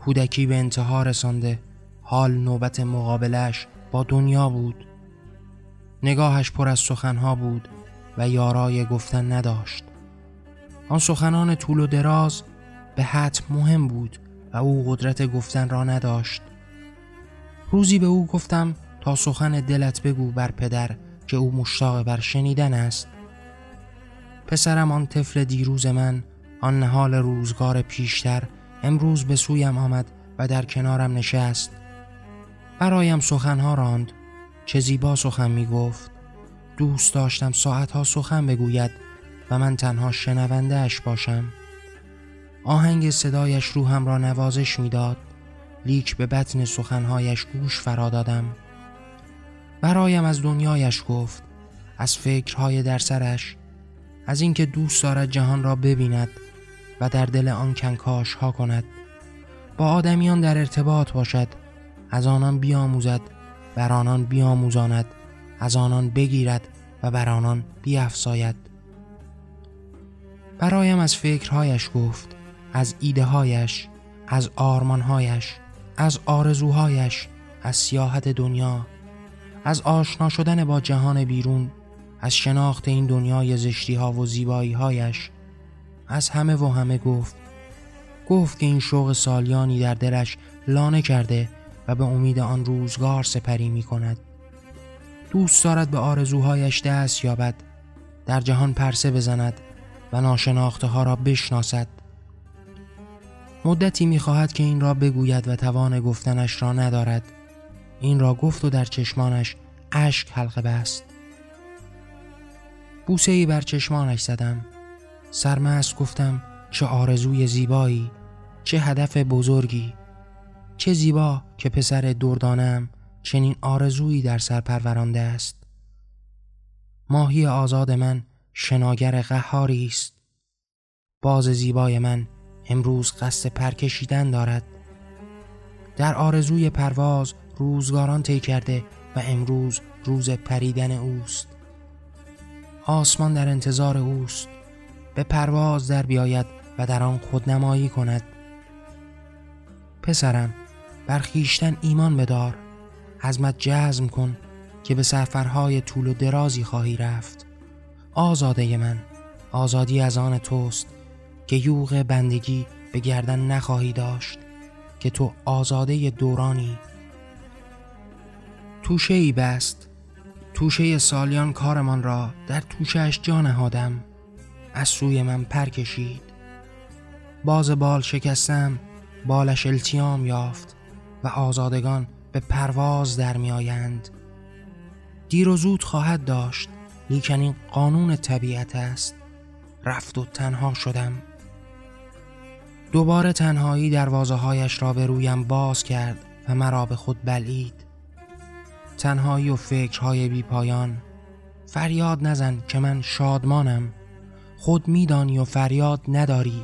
[SPEAKER 1] کودکی به انتها رسانده. حال نوبت مقابلش با دنیا بود. نگاهش پر از سخنها بود و یارای گفتن نداشت. آن سخنان طول و دراز به حتم مهم بود و او قدرت گفتن را نداشت. روزی به او گفتم تا سخن دلت بگو بر پدر که او مشتاق بر شنیدن است. پسرم آن طفل دیروز من آن نهال روزگار پیشتر امروز به سویم آمد و در کنارم نشست. برایم سخنها راند چه زیبا سخن می گفت. دوست داشتم ساعتها سخن بگوید و من تنها شنونده اش باشم. آهنگ صدایش روحم را نوازش می‌داد. لیک به بطن سخنهایش گوش فرا دادم. برایم از دنیایش گفت از فکرهای در سرش از اینکه دوست دارد جهان را ببیند و در دل آن کنکاش ها کند. با آدمیان در ارتباط باشد از آنان بیاموزد بر آنان بیاموزاند از آنان بگیرد و بر آنان بیافزاید برایم از فکرهایش گفت از ایده هایش از آرمانهایش. از آرزوهایش از سیاحت دنیا از آشنا شدن با جهان بیرون از شناخت این دنیای زشتی ها و زیبایی هایش از همه و همه گفت. گفت که این شوق سالیانی در دلش لانه کرده و به امید آن روزگار سپری می کند دوست دارد به آرزوهایش دست یابد در جهان پرسه بزند و ناشناخته ها را بشناسد. مدتی می‌خواهد که این را بگوید و توان گفتنش را ندارد. این را گفت و در چشمانش اشک حلقه بست. بوسه ای بر چشمانش زدم. سرمست گفتم چه آرزوی زیبایی چه هدف بزرگی چه زیبا که پسر دردانم چنین آرزویی در سر پرورانده است. ماهی آزاد من شناگر قهاری است. باز زیبای من امروز قصد پرکشیدن دارد. در آرزوی پرواز روزگاران طی کرده و امروز روز پریدن اوست. آسمان در انتظار اوست. به پرواز در بیاید و در آن خودنمایی کند. پسرم بر خیشتن ایمان بدار. حزمت جزم کن که به سفرهای طول و درازی خواهی رفت. آزاده من آزادی از آن توست. که یوغ بندگی به گردن نخواهی داشت که تو آزاده دورانی. توشه ای بست. توشه سالیان کارمان را در توشهش جا نهادم. از سوی من پر کشید. باز بال شکستم بالش التیام یافت و آزادگان به پرواز در می آیند. دیر و زود خواهد داشت لیکن این قانون طبیعت است. رفت و تنها شدم. دوباره تنهایی دروازه هایش را به رویم باز کرد و مرا به خود بلید تنهایی و فکرهای بی پایان فریاد نزن که من شادمانم. خود میدانی و فریاد نداری.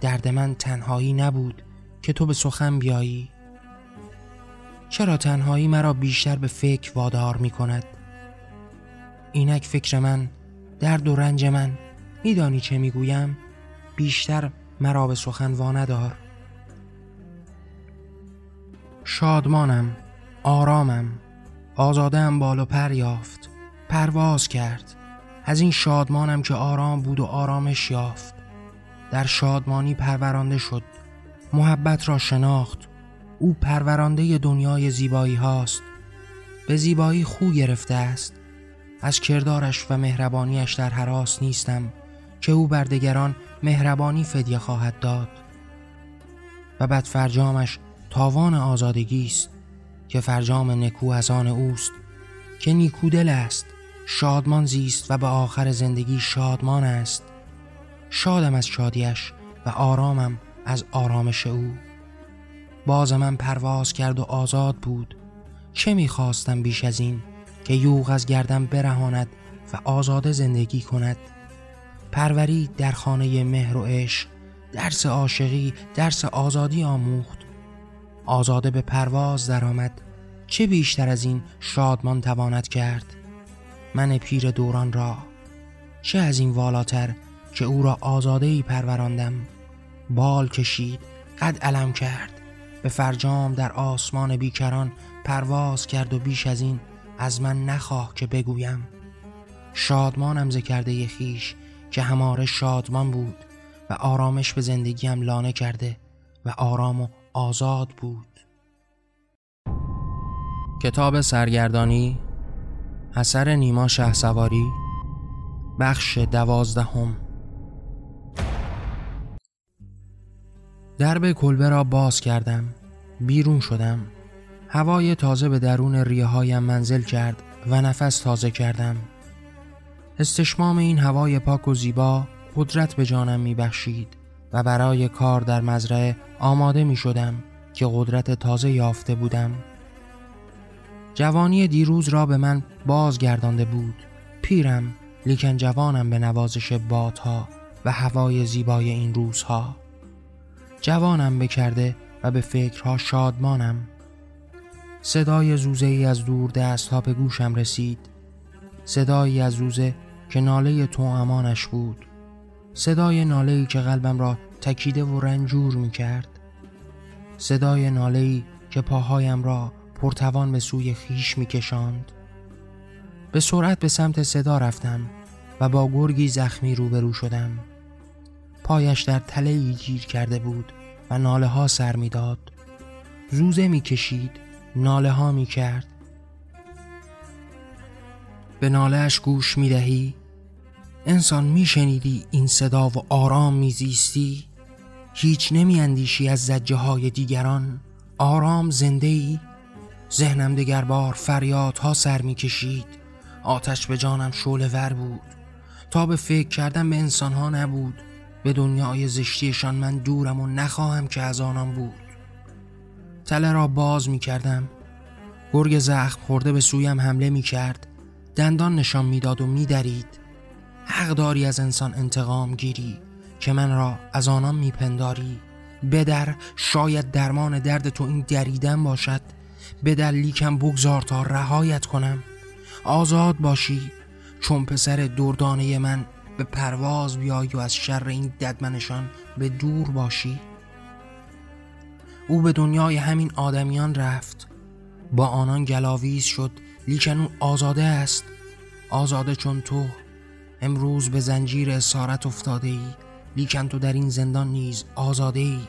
[SPEAKER 1] درد من تنهایی نبود که تو به سخن بیایی. چرا تنهایی مرا بیشتر به فکر وادار می کند اینک فکر من درد و رنج من میدانی چه می‌گویم؟ بیشتر مرا به سخن واندار شادمانم آرامم آزادم بال و پر یافت پرواز کرد. از این شادمانم که آرام بود و آرامش یافت. در شادمانی پرورانده شد محبت را شناخت. او پرورانده دنیای زیبایی هاست. به زیبایی خو گرفته است. از کردارش و مهربانیش در حراس نیستم که او بر دگران مهربانی فدیه خواهد داد. و بعد فرجامش تاوان آزادگی است که فرجام نکو از آن اوست که نیکودل است شادمان زیست و به آخر زندگی شادمان است. شادم از شادیش و آرامم از آرامش او. باز من پرواز کرد و آزاد بود. چه می‌خواستم بیش از این که یوغ از گردم برهاند و آزاده زندگی کند؟ پروری در خانه مهر و عشق درس عاشقی درس آزادی آموخت. آزاده به پرواز درآمد. چه بیشتر از این شادمان تواند کرد؟ من پیر دوران را. چه از این والاتر که او را آزاده پروراندم؟ بال کشید قد علم کرد. به فرجام در آسمان بیکران پرواز کرد و بیش از این از من نخواه که بگویم. شادمانم ذکرده خیش که هماره شادمان بود و آرامش به زندگیم لانه کرده و آرام و آزاد بود.
[SPEAKER 2] کتاب سرگردانی اثر نیما شه سواری بخش دوازدهم. درب کلبه را باز کردم بیرون شدم. هوای تازه به درون ریه هایم منزل کرد و نفس تازه کردم. استشمام این هوای پاک و زیبا قدرت به جانم می بخشید و برای کار در مزرعه آماده می شدم که قدرت تازه یافته بودم. جوانی دیروز را به من بازگردانده بود. پیرم لیکن جوانم به نوازش بادها و هوای زیبای این روزها. جوانم بکرده و به فکرها شادمانم. صدای زوزه ای از دور دست ها به گوشم رسید. صدایی از روزه که ناله تو امانش بود. صدای ناله ای که قلبم را تکیده و رنجور می کرد صدای ناله ای که پاهایم را پرتوان به سوی خیش می کشاند. به سرعت به سمت صدا رفتم و با گرگی زخمی روبرو شدم. پایش در تله گیر کرده بود و ناله ها سر می داد. زوزه می کشید ناله ها می کرد به نالهش گوش می دهی انسان می شنیدی این صدا و آرام می زیستی هیچ نمی اندیشی از زجه های دیگران؟ آرام زنده ای ذهنم دگر بار فریادها سر می کشید آتش به جانم شعله ور بود. تا به فکر کردن به انسانها نبود. به دنیای زشتیشان من دورم و نخواهم که از آنان بود. تله را باز می کردم گرگ زخم خورده به سویم حمله می کرد دندان نشان می‌داد و می درید حق داری از انسان انتقام گیری که من را از آنان میپنداری. بدر شاید درمان درد تو این دریدن باشد. بدر لیکم بگذار تا رهایت کنم. آزاد باشی چون پسر دردانه من به پرواز بیایی و از شر این ددمنشان به دور باشی. او به دنیای همین آدمیان رفت. با آنان گلاویز شد لیکن او آزاده است. آزاده چون تو امروز به زنجیر اسارت افتاده ای لیکن تو در این زندان نیز آزاده ای.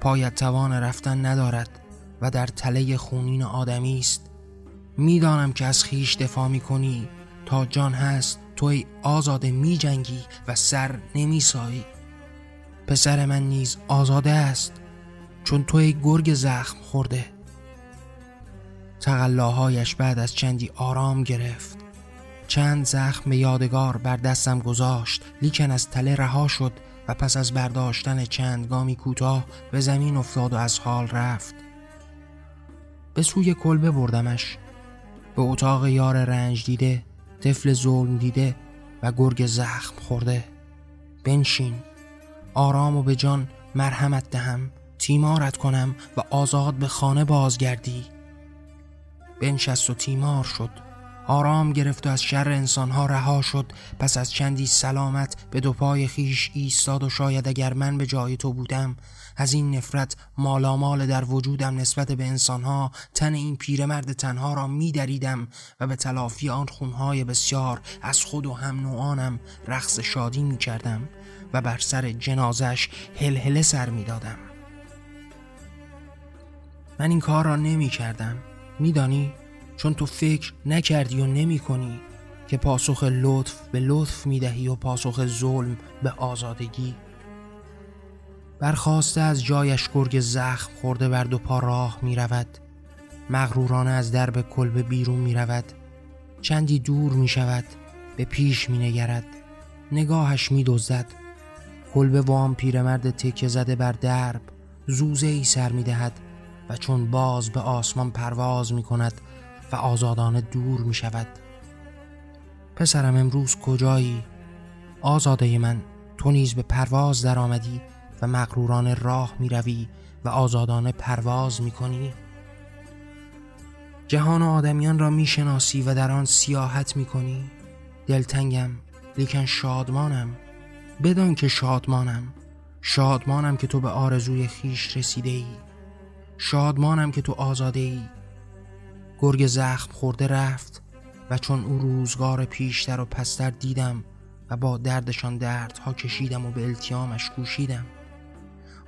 [SPEAKER 2] پایت توان رفتن ندارد و در تله خونین آدمی است. می‌دانم که از خیش دفاع می کنی تا جان هست توی آزاده می جنگی و سر نمی سایی پسر من نیز آزاده است چون توی گرگ زخم خورده. تقلاهایش بعد از چندی آرام گرفت.
[SPEAKER 1] چند زخم یادگار بر دستم گذاشت لیکن از تله رها شد و پس از برداشتن چند گامی کوتاه به زمین افتاد و از حال رفت. به سوی کلبه بردمش. به اتاق یار رنج دیده طفل ظلم دیده و گرگ زخم خورده. بنشین. آرام و به جان مرحمت دهم تیمارت کنم و آزاد به خانه بازگردی. بنشست و تیمار شد. آرام گرفت و از شر انسانها رها شد. پس از چندی سلامت به دو پای خیش ایستاد و شاید اگر من به جای تو بودم از این نفرت مالامال در وجودم نسبت به انسانها تن این پیرمرد تنها را میدریدم و به تلافی آن خونهای بسیار از خود و هم نوعانم رقص شادی می کردم و بر سر جنازش هلهله سر می دادم. من این کار را نمی کردم میدانی؟ چون تو فکر نکردی و نمی کنی که پاسخ لطف به لطف می دهی و پاسخ ظلم به آزادگی. برخواسته از جایش گرگ زخم خورده بر دو پا راه می رود مغرورانه از درب کلبه بیرون می رود چندی دور می شود به پیش می نگرد نگاهش می دزدد کلبه وام پیرمرد تکه زده بر درب زوزه ای سر می دهد و چون باز به آسمان پرواز می کند و آزادانه دور می شود پسرم امروز کجایی؟ آزاده من تو نیز به پرواز در آمدی و مغروران راه می روی و آزادانه پرواز می کنی جهان و آدمیان را می شناسی و در آن سیاحت می کنی دلتنگم لیکن شادمانم. بدان که شادمانم. شادمانم که تو به آرزوی خیش رسیده ای شادمانم که تو آزاده ای گرگ زخم خورده رفت و چون او روزگار پیشتر و پستر دیدم و با دردشان دردها کشیدم و به التیامش کوشیدم.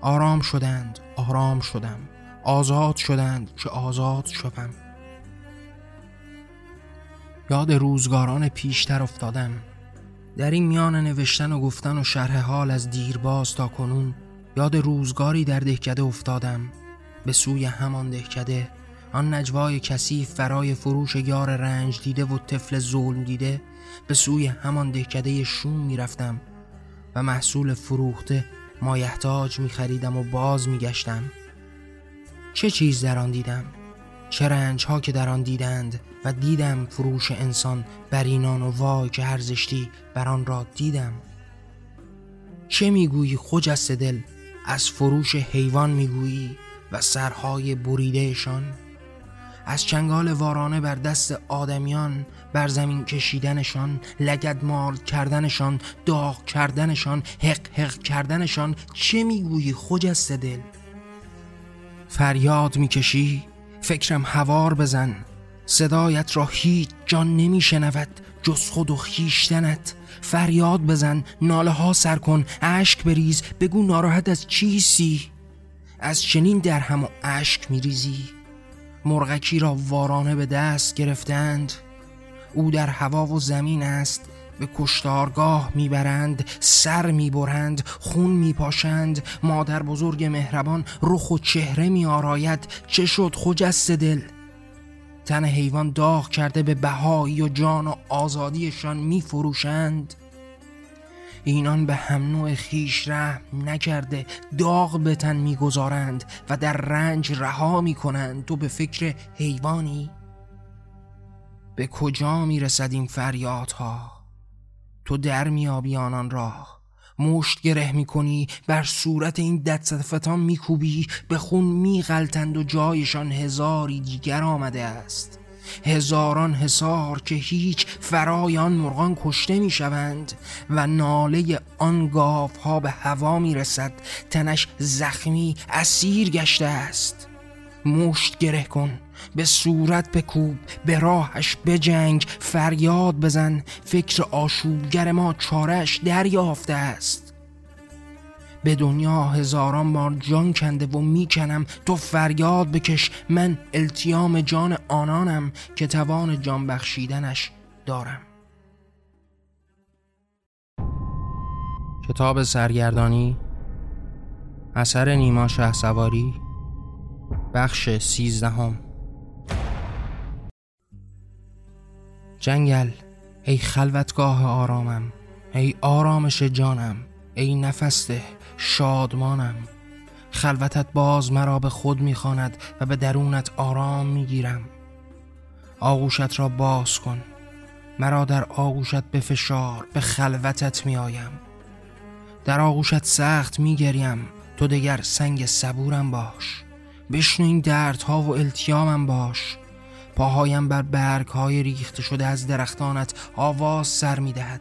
[SPEAKER 1] آرام شدند آرام شدم آزاد شدند که آزاد شدم یاد روزگاران پیشتر افتادم. در این میان نوشتن و گفتن و شرح حال از دیرباز تا کنون یاد روزگاری در دهکده افتادم. به سوی همان دهکده آن نجوای کثیف فرای فروش یار رنج دیده و طفل ظلم دیده به سوی همان دهکده شوم می‌رفتم و محصول فروخته مایحتاج می خریدم و باز می گشتم چه چیز در آن دیدم؟ چه رنج ها که در آن دیدند و دیدم فروش انسان بر اینان و وای که هر زشتی بر آن را دیدم. چه می‌گویی خجست دل؟ از فروش حیوان می‌گویی و سرهای بریدهشان؟ از چنگال وارانه بر دست آدمیان بر زمین کشیدنشان لگد مال کردنشان داغ کردنشان حق حق کردنشان چه می‌گویی خجست دل؟ فریاد می‌کشی فکرم هوار بزن صدایت را هیچ جان نمیشنود جز خود و خیشتنت فریاد بزن ناله ها سر کن اشک بریز بگو ناراحت از چیسی از چنین در هم و اشک میریزی؟ مرغکی را وارانه به دست گرفتند. او در هوا و زمین است. به کشتارگاه می‌برند سر می‌برند خون میپاشند. مادر بزرگ مهربان رخ و چهره میآراید. چه شد خجست دل! تن حیوان داغ کرده به بهایی و جان و آزادیشان میفروشند. اینان به هم نوع خیش رحم نکرده داغ به تن می‌گذارند و در رنج رها می‌کنند. تو به فکر حیوانی؟ به کجا می‌رسد این فریادها؟ تو در میابی آنان راه. مشت گره می‌کنی بر صورت این ددستفتان میکوبی به خون میغلطند و جایشان هزاری دیگر آمده است. هزاران حسار که هیچ فرای آن مرغان کشته می شوند و ناله آن گاف ها به هوا می رسد تنش زخمی اسیر گشته است. مشت گره کن به صورت بکوب به راهش بجنگ فریاد بزن. فکر آشوبگر ما چارش دریافته است. به دنیا هزاران بار جان کنده و می‌کنم. تو فریاد بکش من التیام جان آنانم که توان جان بخشیدنش دارم.
[SPEAKER 2] کتاب سرگردانی اثر نیما شه سواری بخش سیزدهم. جنگل
[SPEAKER 1] ای خلوتگاه آرامم ای آرامش جانم ای نفسته شادمانم. خلوتت باز مرا به خود می‌خواند و به درونت آرام می‌گیرم. آغوشت را باز کن. مرا در آغوشت به فشار به خلوتت میآیم. در آغوشت سخت میگریم. تو دگر سنگ صبورم باش. بشنو این دردها و التیامم باش. پاهایم بر برگ های ریخته شده از درختانت آواز سر می‌دهد.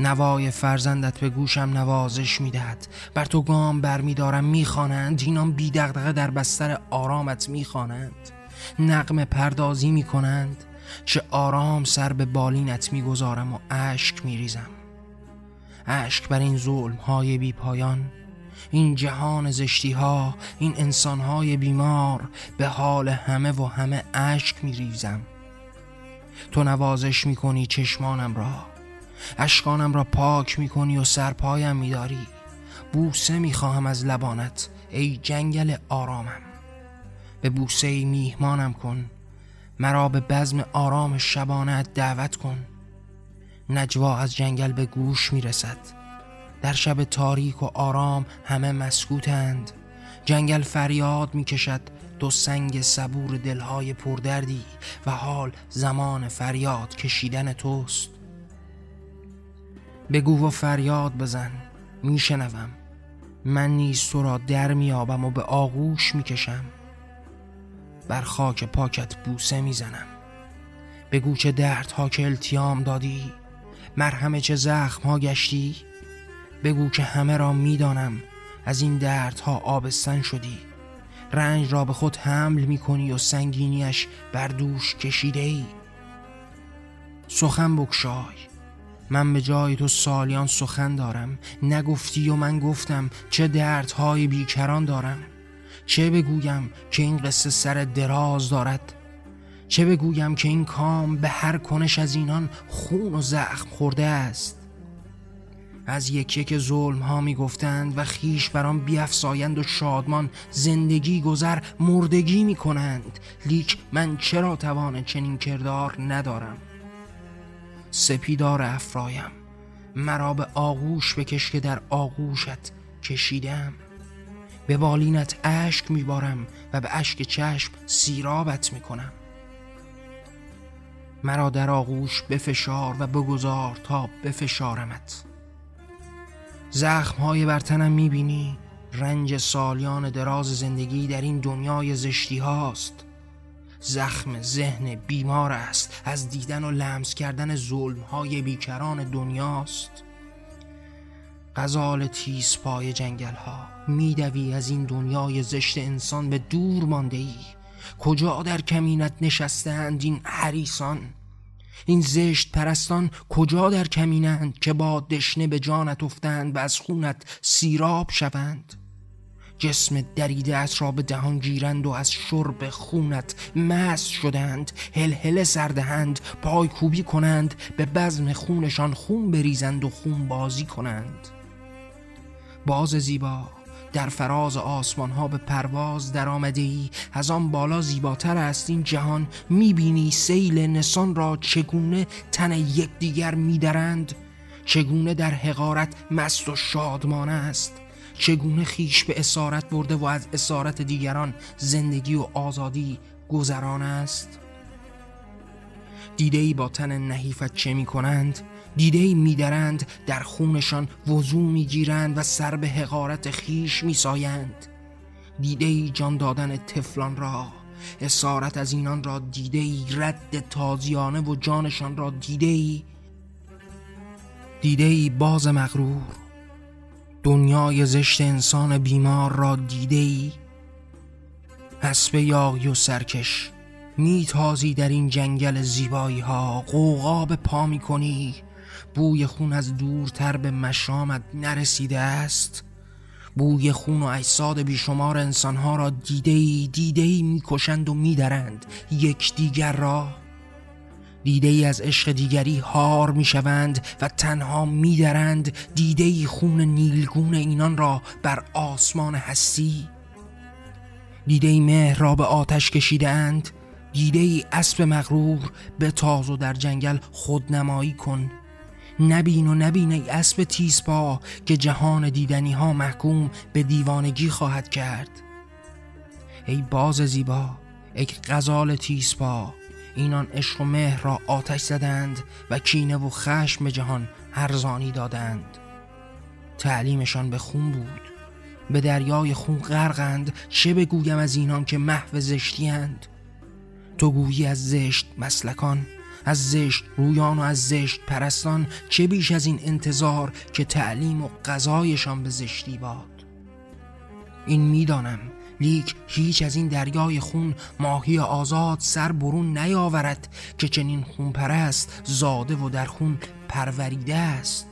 [SPEAKER 1] نوای فرزندت به گوشم نوازش می‌دهد. بر تو گام بر میدارم می‌خوانند. اینان بی دغدغه در بستر آرامت می‌خوانند. نقم پردازی می‌کنند. چه آرام سر به بالینت می‌گذارم و اشک میریزم. اشک بر این ظلم های بی پایان این جهان زشتی ها این انسان های بیمار به حال همه و همه اشک میریزم. تو نوازش می‌کنی چشمانم را. اشکانم را پاک می‌کنی و سرپایم میداری. بوسه می‌خواهم از لبانت ای جنگل آرامم. به بوسه میهمانم کن مرا به بزم آرام شبانت دعوت کن. نجوا از جنگل به گوش می‌رسد. در شب تاریک و آرام همه مسکوتند. جنگل فریاد می‌کشد دو سنگ صبور دلهای پردردی و حال زمان فریاد کشیدن توست. بگو و فریاد بزن. میشنوم. من نیز تو را در میابم و به آغوش می‌کشم. بر خاک پاکت بوسه می‌زنم. بگو چه دردها که التیام دادی. مرهمه چه زخم ها گشتی. بگو که همه را می‌دانم. از این دردها آبستن شدی. رنج را به خود حمل می‌کنی و سنگینیش بر دوش کشیده ای سخن بکشای من به جای تو سالیان سخن دارم. نگفتی و من گفتم چه دردهای بیکران دارم. چه بگویم که این قصه سر دراز دارد؟ چه بگویم که این کام به هر کنش از اینان خون و زخم خورده است؟ از یک یک ظلم ها می گفتند و خیش برام بیافزایند و شادمان زندگی گذر مردگی می کنند لیک من چرا توان چنین کردار ندارم؟ سپیدار افرایم. مرا به آغوش بکش که در آغوشت کشیدم. به بالینت اشک میبارم و به اشک چشم سیرابت می‌کنم. مرا در آغوش بفشار و بگذار تا بفشارمت. زخم های بر می‌بینی. رنج سالیان دراز زندگی در این دنیای زشتی هاست. زخم ذهن بیمار است. از دیدن و لمس کردن ظلم های بیکران دنیاست. غزال تیز پای جنگل ها میدوی از این دنیای زشت انسان به دور مانده ای کجا در کمینت نشستند این حریسان این زشت پرستان کجا در کمینند که با دشنه به جانت افتند و از خونت سیراب شوند؟ جسم دریده را به دهان گیرند و از شرب خونت مست شدند. هلهله سردهند پای کوبی کنند به بزم خونشان خون بریزند و خون بازی کنند. باز زیبا در فراز آسمان ها به پرواز در آمده ای از آن بالا زیباتر است این جهان. می‌بینی سیل نسان را چگونه تن یکدیگر میدرند؟ چگونه در حقارت مست و شادمانه است؟ چگونه خیش به اسارت برده و از اسارت دیگران زندگی و آزادی گذران است؟ دیده ای با تن نحیفت چه می کنند دیده ای میدرند در خونشان وضوع می‌گیرند و سر به حقارت خیش میسایند. دیده ای جان دادن تفلان را اسارت از اینان را دیده ای رد تازیانه و جانشان را دیده ای دیده ای باز مغرور دنیای زشت انسان بیمار را دیده ای؟ حسب یاغی و سرکش. میتازی در این جنگل زیبایی ها قوقا به پا می کنی بوی خون از دورتر به مشامت نرسیده است. بوی خون و اجساد بیشمار انسانها را دیده ای. دیده ای می‌کشند و میدرند. دیگر را دیده ای از عشق دیگری هار می‌شوند و تنها میدرند دیده ای خون نیلگون اینان را بر آسمان هستی. دیده ای مهر را به آتش کشیدند دیده ای اسب مغرور به تاز و در جنگل خودنمایی کن. نبین و نبین ای اسب تیزپا که جهان دیدنی ها محکوم به دیوانگی خواهد کرد. ای باز زیبا ای غزال تیزپا اینان عشق و مهر را آتش زدند و کینه و خشم به جهان ارزانی دادند. تعلیمشان به خون بود. به دریای خون غرقند چه بگویم از اینان که محو زشتی هند تو گویی از زشت مسلکان از زشت رویان و از زشت پرستان چه بیش از این انتظار که تعلیم و قضایشان به زشتی باد؟ این می‌دانم لیک هیچ از این دریای خون ماهی آزاد سر برون نیاورد که چنین خون پرست زاده و در خون پروریده است.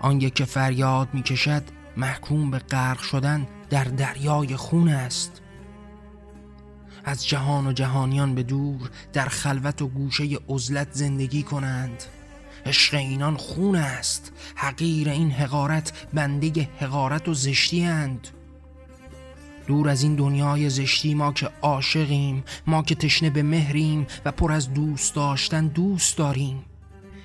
[SPEAKER 1] آن که فریاد می‌کشد محکوم به غرق شدن در دریای خون است. از جهان و جهانیان به دور در خلوت و گوشه عزلت زندگی کنند. عشق اینان خون است. حقیر این حقارت بنده حقارت و زشتی اند. دور از این دنیای زشتی ما که عاشقیم ما که تشنه به مهریم و پر از دوست داشتن دوست داریم.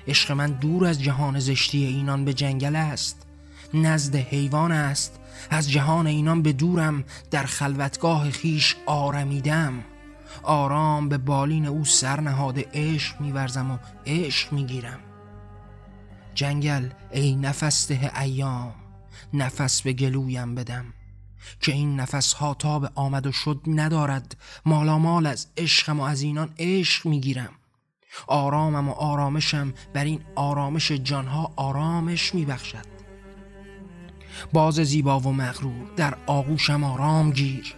[SPEAKER 1] عشق من دور از جهان زشتی اینان به جنگل است نزد حیوان است. از جهان اینان به دورم در خلوتگاه خیش آرمیدم. آرام به بالین او سر نهاده عشق میورزم و عشق می‌گیرم. جنگل ای نفسته ایام نفس به گلویم بدم. که این نفس ها تاب آمد و شد ندارد. مالامال از عشقم و از اینان عشق می‌گیرم. آرامم و آرامشم بر این آرامش جانها آرامش میبخشد. باز زیبا و مغرور در آغوشم آرام گیر.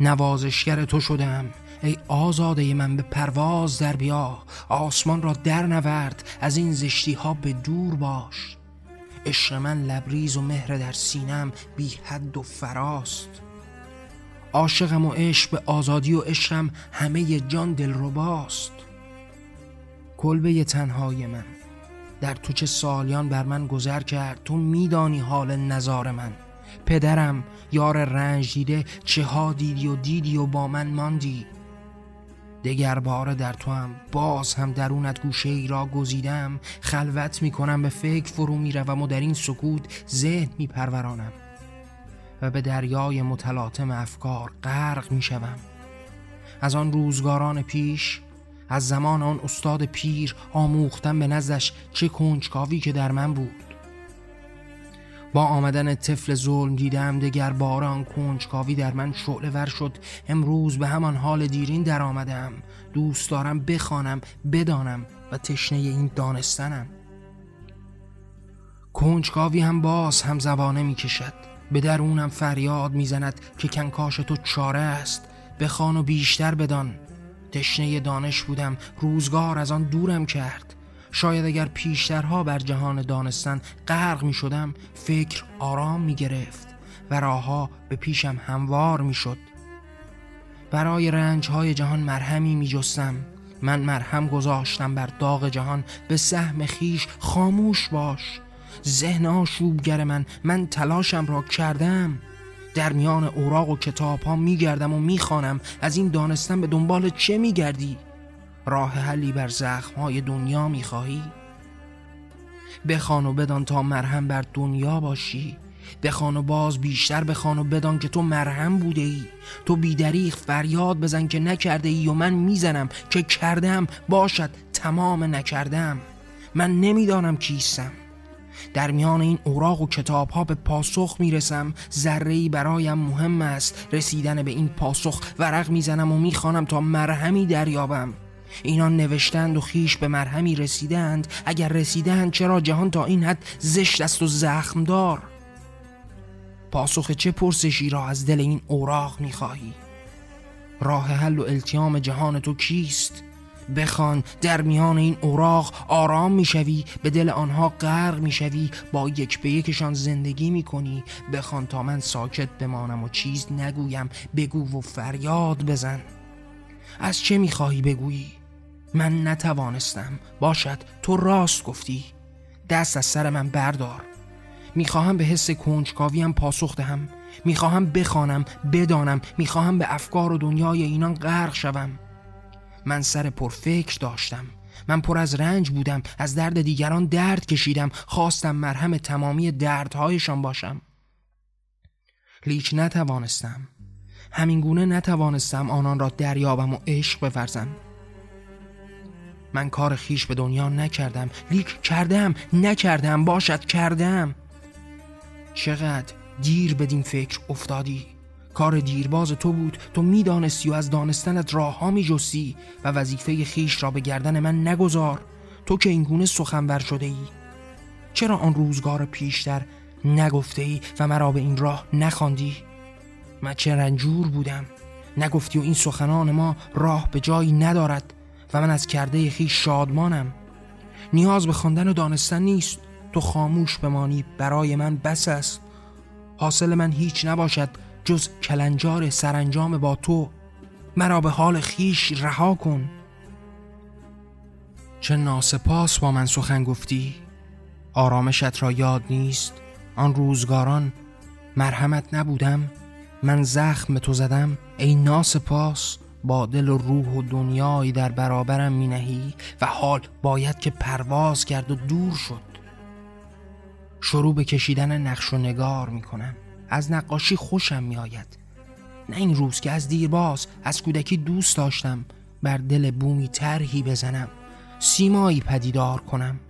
[SPEAKER 1] نوازشگر تو شدم. ای آزاده من به پرواز در بیا. آسمان را در نورد. از این زشتی ها به دور باش. عشق من لبریز و مهر در سینم بی حد و فراست. عاشقم و عشق به آزادی و عشقم همه جان دلرباست کلبه تنهای من در تو چه سالیان بر من گذر کرد تو میدانی حال نظار من. پدرم یار رنج دیده چه ها دیدی و دیدی و با من ماندی. دگر باره در تو هم باز هم درونت گوشه ای را گزیدم. خلوت می‌کنم به فکر فرو می‌روم و در این سکوت ذهن میپرورانم و به دریای متلاطم افکار غرق می‌شوم از آن روزگاران پیش از زمان آن استاد پیر آموختم به نزدش چه کنجکاوی که در من بود. با آمدن طفل ظلم دیدم دگر بار آن کنجکاوی در من شعله ور شد. امروز به همان حال دیرین در آمدم. دوست دارم بخوانم بدانم و تشنه این دانستنم. کنجکاوی هم باز هم زبانه می کشد. به درونم فریاد می‌زند که کنکاش تو چاره است. بخوان و بیشتر بدان. تشنه دانش بودم. روزگار از آن دورم کرد. شاید اگر پیشترها بر جهان دانستن غرق می شدم فکر آرام می گرفت و راهها به پیشم هموار می شد برای رنج های جهان مرهمی می جستم من مرهم گذاشتم بر داغ جهان. به سهم خیش خاموش باش. ذهن آشوبگر من من تلاشم را کردم. در میان اوراق و کتاب ها می گردم و می خانم. از این دانستن به دنبال چه می گردی؟ راه حلی بر زخم های دنیا می خواهی؟ بخوان و بدان تا مرهم بر دنیا باشی. بخوان و باز بیشتر بخوان و بدان که تو مرهم بوده ای تو بیدریخ فریاد بزن که نکرده ای و من می‌زنم که کردم. باشد تمام نکردم. من نمی‌دانم کیستم. در میان این اوراق و کتاب ها به پاسخ می‌رسم. ذره برایم مهم است. رسیدن به این پاسخ ورق می‌زنم و می‌خوانم تا مرهمی دریابم. اینان نوشتند و خیش به مرهمی رسیدند. اگر رسیدند چرا جهان تا این حد زشت است و زخمدار؟ پاسخ چه پرسشی را از دل این اوراق می‌خواهی؟ راه حل و التیام جهان تو کیست؟ بخوان در میان این اوراق آرام می‌شوی به دل آنها غرق می‌شوی با یک به یکشان زندگی می‌کنی. بخوان تا من ساکت بمانم و چیز نگویم بگو و فریاد بزن. از چه می‌خواهی بگویی؟ من نتوانستم. باشد تو راست گفتی. دست از سر من بردار. می‌خواهم به حس کنجکاویم پاسخ دهم.
[SPEAKER 2] می‌خواهم بخوانم بدانم. می‌خواهم به افکار و دنیای اینان غرق شوم. من سر پرفکر داشتم. من پر از رنج بودم. از درد دیگران درد کشیدم. خواستم مرهم تمامی دردهایشان باشم. لیک نتوانستم. همینگونه نتوانستم آنان را دریابم و عشق بورزم. من کار خیش به دنیا نکردم. لیک کردم نکردم باشد کردم. چقدر دیر بدین فکر افتادی. کار دیرباز تو بود تو می‌دانستی و از دانستنت راه ها می و وظیفه خیش را به گردن من نگذار. تو که اینگونه سخنور شده ای چرا آن روزگار پیشتر نگفته ای و مرا به این راه نخواندی؟ من چه رنجور بودم. نگفتی و این سخنان ما راه به جایی ندارد. من از کرده خیش شادمانم. نیاز به خواندن و دانستن نیست. تو خاموش بمانی برای من بس است. حاصل من هیچ نباشد جز کلنجار سرانجام با تو. مرا به حال خیش رها کن. چه ناسپاس با من سخن گفتی. آرامشت را یاد نیست. آن روزگاران مرحمت نبودم. من زخم تو زدم. ای ناسپاس. با دل و روح و دنیایی در برابرم می نهی و حال باید که پرواز کرد و دور شد. شروع به کشیدن نقش و نگار می کنم از نقاشی خوشم می آید نه این روز که از دیرباز از کودکی دوست داشتم بر دل بومی طرحی بزنم سیمایی پدیدار کنم.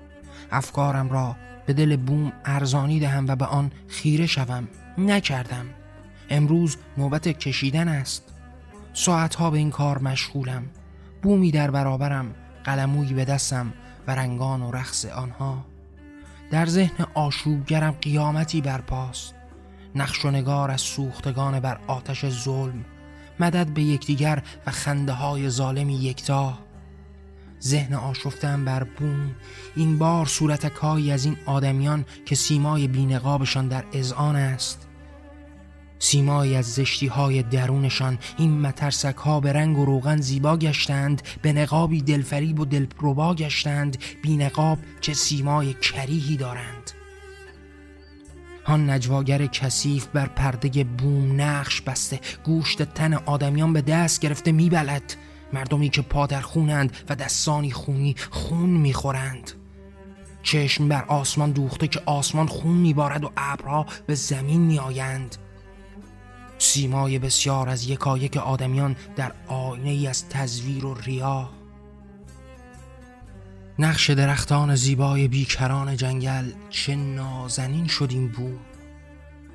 [SPEAKER 2] افکارم را به دل بوم ارزانی دهم و به آن خیره شوم. نکردم. امروز نوبت کشیدن است. ساعتها به این کار مشغولم. بومی در برابرم قلمویی به دستم و رنگان و رقص آنها. در ذهن آشوبگرم قیامتی برپاست. نقش و نگار از سوختگان بر آتش ظلم. مدد به یکدیگر و خنده های ظالمی یکتا. ذهن آشفتم بر بوم. این بار صورتکایی از این آدمیان که سیمای بینقابشان در ازان است. سیمایی از زشتی های درونشان این مترسک ها به رنگ و روغن زیبا گشتند به نقابی دلفریب و دلپروبا گشتند بی نقاب چه سیمای کریهی دارند. آن نجواگر کثیف بر پرده بوم نقش بسته گوشت تن آدمیان به دست گرفته میبلد مردمی که پا در خونند و دستانی خونی خون می‌خورند. چشم بر آسمان دوخته که آسمان خون میبارد و ابرها به زمین میآیند. سیمای بسیار از یکایک آدمیان در آینه ای از تزویر و ریا. نقش درختان زیبای بیکران جنگل چه نازنین شد این بو.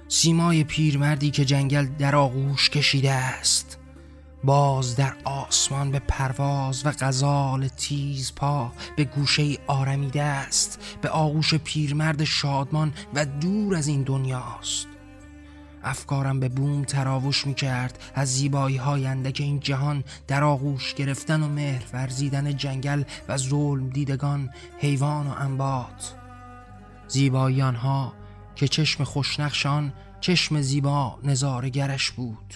[SPEAKER 2] سیمای پیرمردی که جنگل در آغوش کشیده است. باز در آسمان به پرواز و غزال تیز پا به گوشه آرمیده است. به آغوش پیرمرد شادمان و دور از این دنیاست. افکارم به بوم تراوش می کرد از زیبایی های اندک این جهان در آغوش گرفتن و مهر ورزیدن جنگل و ظلم دیدگان حیوان و انبات. زیبایی آنها که چشم خوشنقشان چشم زیبا نظارگرش بود.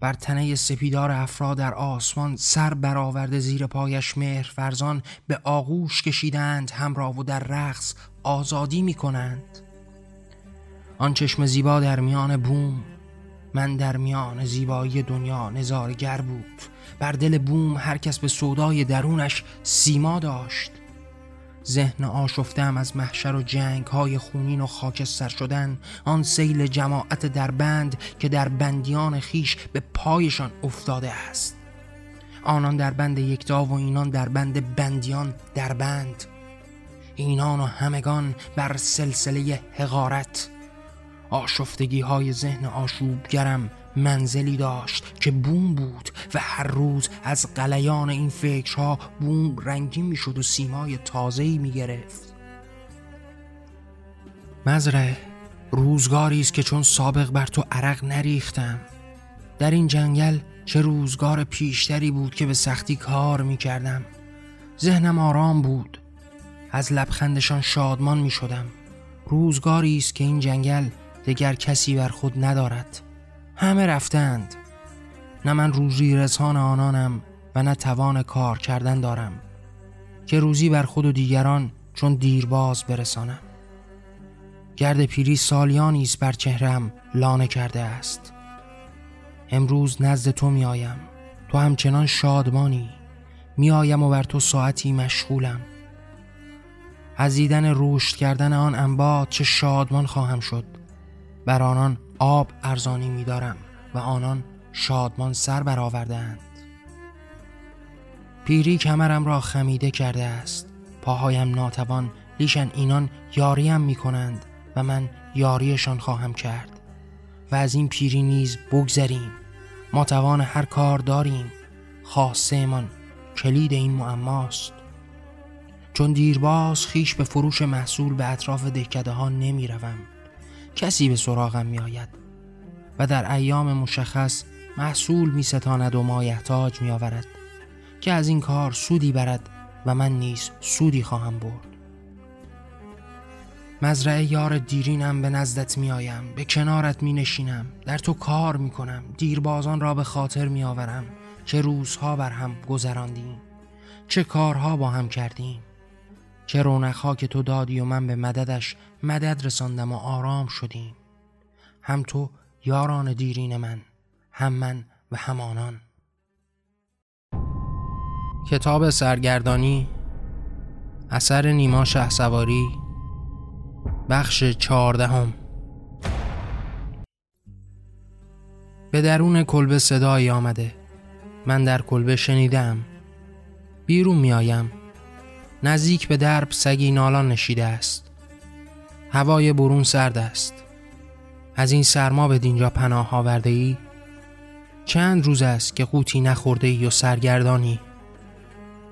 [SPEAKER 2] بر تنه سپیدار افراد در آسمان سر برآورده زیر پایش مهر فرزان به آغوش کشیدند همراه و در رقص آزادی می کنند آن چشم زیبا در میان بوم من در میان زیبایی دنیا نظارگر بود. بر دل بوم هر کس به سودای درونش سیما داشت. ذهن آشفتم از محشر و جنگ های خونین و خاکستر شدن. آن سیل جماعت در بند که در بندیان خیش به پایشان افتاده است. آنان در بند یکتا و اینان در بند بندیان در بند اینان و همگان بر سلسله حقارت. آشفتگی های ذهن آشوبگرم منزلی داشت که بوم بود و هر روز از قلیان این فکرها بوم رنگی می‌شد و سیمای تازه‌ای می گرفت مزره روزگاری است که چون سابق بر تو عرق نریختم. در این جنگل چه روزگار پیشتری بود که به سختی کار می کردم ذهنم آرام بود. از لبخندشان شادمان می شدم روزگاری است که این جنگل دگر کسی بر خود ندارد. همه رفتند. نه من روزی رسان آنانم و نه توان کار کردن دارم که روزی بر خود و دیگران چون دیرباز برسانم.
[SPEAKER 1] گرد پیری سالیانی است بر چهرم لانه کرده است. امروز نزد تو میآیم تو همچنان شادمانی. میآیم و بر تو ساعتی مشغولم. از دیدن رشد کردن آن انبات چه شادمان خواهم شد. بر آنان آب ارزانی میدارم و آنان شادمان سر برآوردهاند. پیری کمرم را خمیده کرده است. پاهایم ناتوان لیشن اینان یاریم می کنند و من یاریشان خواهم کرد. و از این پیری نیز بگذریم. ما توان هر کار داریم. خاصه من کلید این معماست. چون دیرباز خیش به فروش محصول به اطراف دهکده ها نمی روم. کسی به سراغم می آید و در ایام مشخص محصول می ستاند و مایحتاج می آورد که از این کار سودی برد و من نیز سودی خواهم برد. مزرعه یار دیرینم به نزدت می آیم به کنارت می نشینم در تو کار می کنم دیربازان را به خاطر می آورم چه روزها بر هم گذراندیم چه کارها با هم کردیم. چه رونقها که تو دادی و من به مددش مدد رساندم و آرام شدیم. هم تو یاران دیرین من هم من و هم آنان.
[SPEAKER 2] کتاب سرگردانی اثر نیما شه سواری بخش چهاردهم. به درون کلبه صدایی آمده. من در کلبه شنیدم. بیرون میآیم. نزدیک به درب سگی نالان نشیده است. هوای برون سرد است. از این سرما به دینجا پناه آورده ای؟ چند روز است که قوطی نخورده ای و سرگردانی.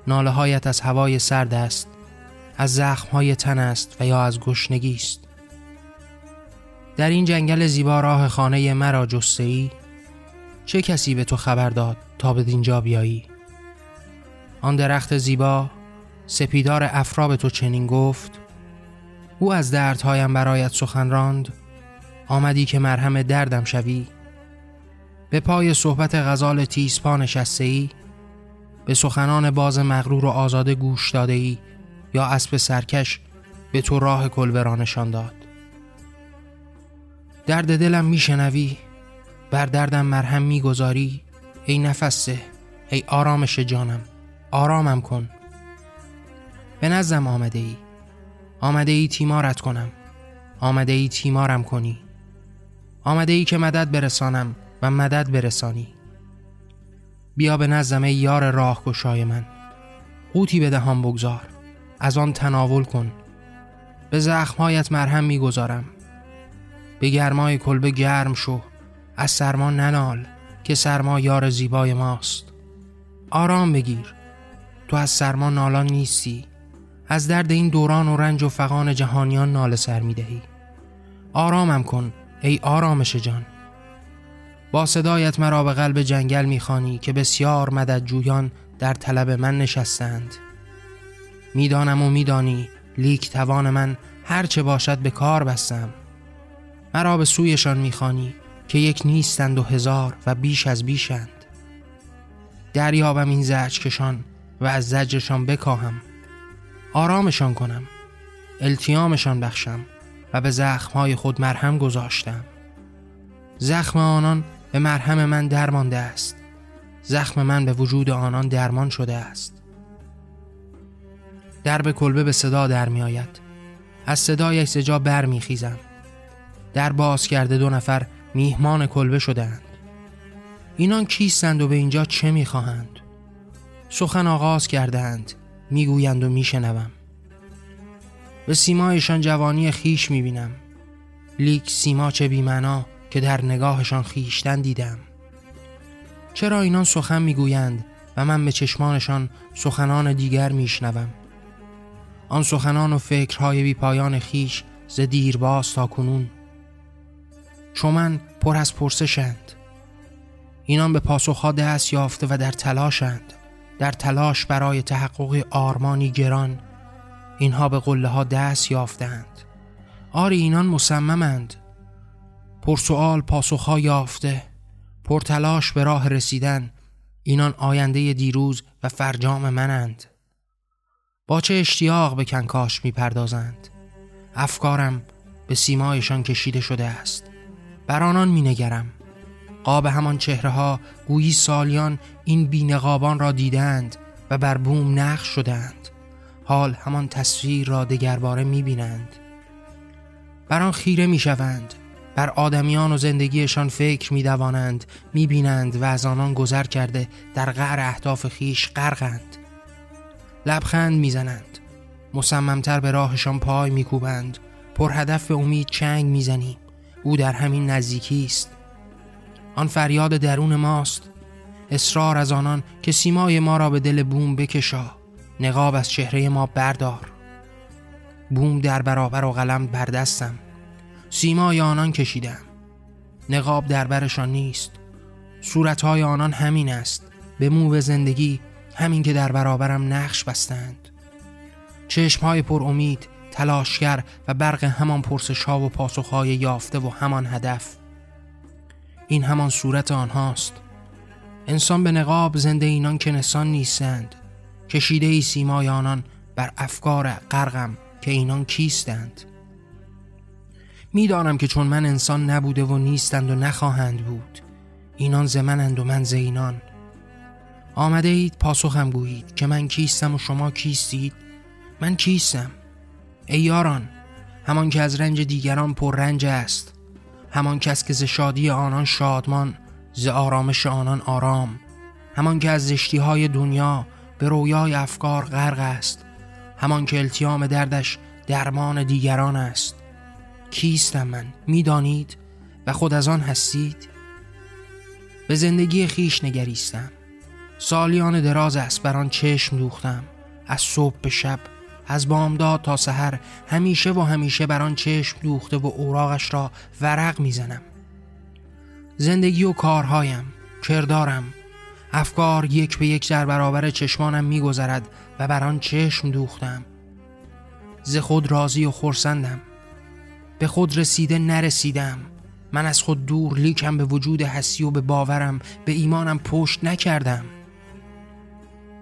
[SPEAKER 2] ناله هایت از هوای سرد است از زخم های تن است و یا از گشنگی است. در این جنگل زیبا راه خانه مرا جسته ای چه کسی به تو خبر داد تا به دینجا بیایی؟ آن درخت زیبا سپیدار افرا به تو چنین گفت او از دردهایم برایت سخن راند آمدی که مرهم دردم شوی. به پای صحبت غزال تیسپا نشسته ای به سخنان باز مغرور و آزاده گوش داده ای یا اسب سرکش به تو راه را نشان داد. درد دلم میشنوی بر دردم مرهم می‌گذاری ای نفسه ای آرامش جانم آرامم کن. به نزدم آمده ای آمده ای تیمارت کنم. آمده ای تیمارم کنی. آمده ای که مدد برسانم و مدد برسانی. بیا به نزدم ای یار راه گشای من. قوتی به دهان بگذار. از آن تناول کن. به زخمهایت مرهم می‌گذارم. به گرمای کلبه گرم شو. از سرما ننال که سرما یار زیبای ماست. آرام بگیر. تو از سرما نالان نیستی. از درد این دوران و رنج و فقان جهانیان ناله سر می دهی. آرامم کن ای آرامش جان. با صدایت مرا به قلب جنگل می‌خوانی که بسیار مدد جویان در طلب من نشستند. می‌دانم و میدانی لیک توان من هرچه باشد به کار بستم. مرا به سویشان می‌خوانی که یک نیستند و هزار و بیش از بیشند. دریابم این زج کشان و از زجرشان بکاهم. آرامشان کنم. التیامشان بخشم و به زخمهای خود مرهم گذاشتم. زخم آنان به مرهم من درمانده است. زخم من به وجود آنان درمان شده است. درب کلبه به صدا در می آید. از صدای سجا بر می خیزم. در باز کرده دو نفر میهمان کلبه شدند اینان کیستند و به اینجا چه می خواهند؟ سخن آغاز کردند می‌گویند و میشنوم. به سیمایشان جوانی خیش می‌بینم. لیک سیما چه بیمنا که در نگاهشان خیشتن دیدم. چرا اینان سخن می‌گویند و من به چشمانشان سخنان دیگر میشنوم؟ آن سخنان و فکرهای بی پایان خیش ز دیرباز تا کنون. چون من پر از پرسشند اینان به پاسخها دست یافته و در تلاشند. در تلاش برای تحقق آرمانی گران اینها به قله ها دست یافتند آری اینان مصممند. پرسوال پاسخها یافته پرتلاش به راه رسیدن. اینان آینده دیروز و فرجام منند. با چه اشتیاق به کنکاش می‌پردازند؟ افکارم
[SPEAKER 1] به سیمایشان کشیده شده است. بر آنان می نگرم قاب همان چهره ها گویی سالیان این بینقابان را دیدند و بر بوم نقش شدند. حال همان تصویر را دگرباره می بینند بر آن خیره می شوند بر آدمیان و زندگیشان فکر می دوانند می بینند و از آنان گذر کرده در غر اهداف خیش غرقند. لبخند می زنند مصممتر به راهشان پای می کوبند پر هدف به امید چنگ می زنیم او در همین نزدیکی است. آن فریاد درون ماست. اصرار از آنان که سیمای ما را به دل بوم بکشا. نقاب از چهره ما بردار. بوم در برابر و قلم بردستم سیمای آنان کشیدم. نقاب در برشان نیست. صورتهای آنان همین است. به مو به زندگی همین که در برابرم نقش بستند. چشمهای پر امید تلاشگر و برق همان پرسش ها و پاسخهای یافته و همان هدف. این همان صورت آنهاست. انسان به نقاب زنده اینان که نسان نیستند. کشیده ای سیمای آنان بر افکار غرقم که اینان کیستند. می‌دانم که چون من انسان نبوده و نیستند و نخواهند بود اینان زمنند و من زینان آمده اید پاسخم گویید که من کیستم و شما کیستید؟ من کیستم؟ ای یاران همان که از رنج دیگران پر رنج است. همان کس که ز شادی آنان شادمان ز آرامش آنان آرام. همان که از زشتی های دنیا به رویای افکار غرق است. همان که التیام دردش درمان دیگران است. کیستم من؟ می‌دانید؟ و خود از آن هستید؟ به زندگی خیش نگریستم. سالیان دراز است بر آن چشم دوختم. از صبح به شب از بامداد تا سحر همیشه و همیشه بر آن چشم دوخته و اوراقش را ورق می‌زنم. زندگی و کارهایم کردارم افکار یک به یک در برابر چشمانم میگذرد و بر آن چشم دوختم. ز خود راضی و خورسندم به خود رسیده نرسیدم. من از خود دور لیکم به وجود حسی و به باورم. به ایمانم پشت نکردم.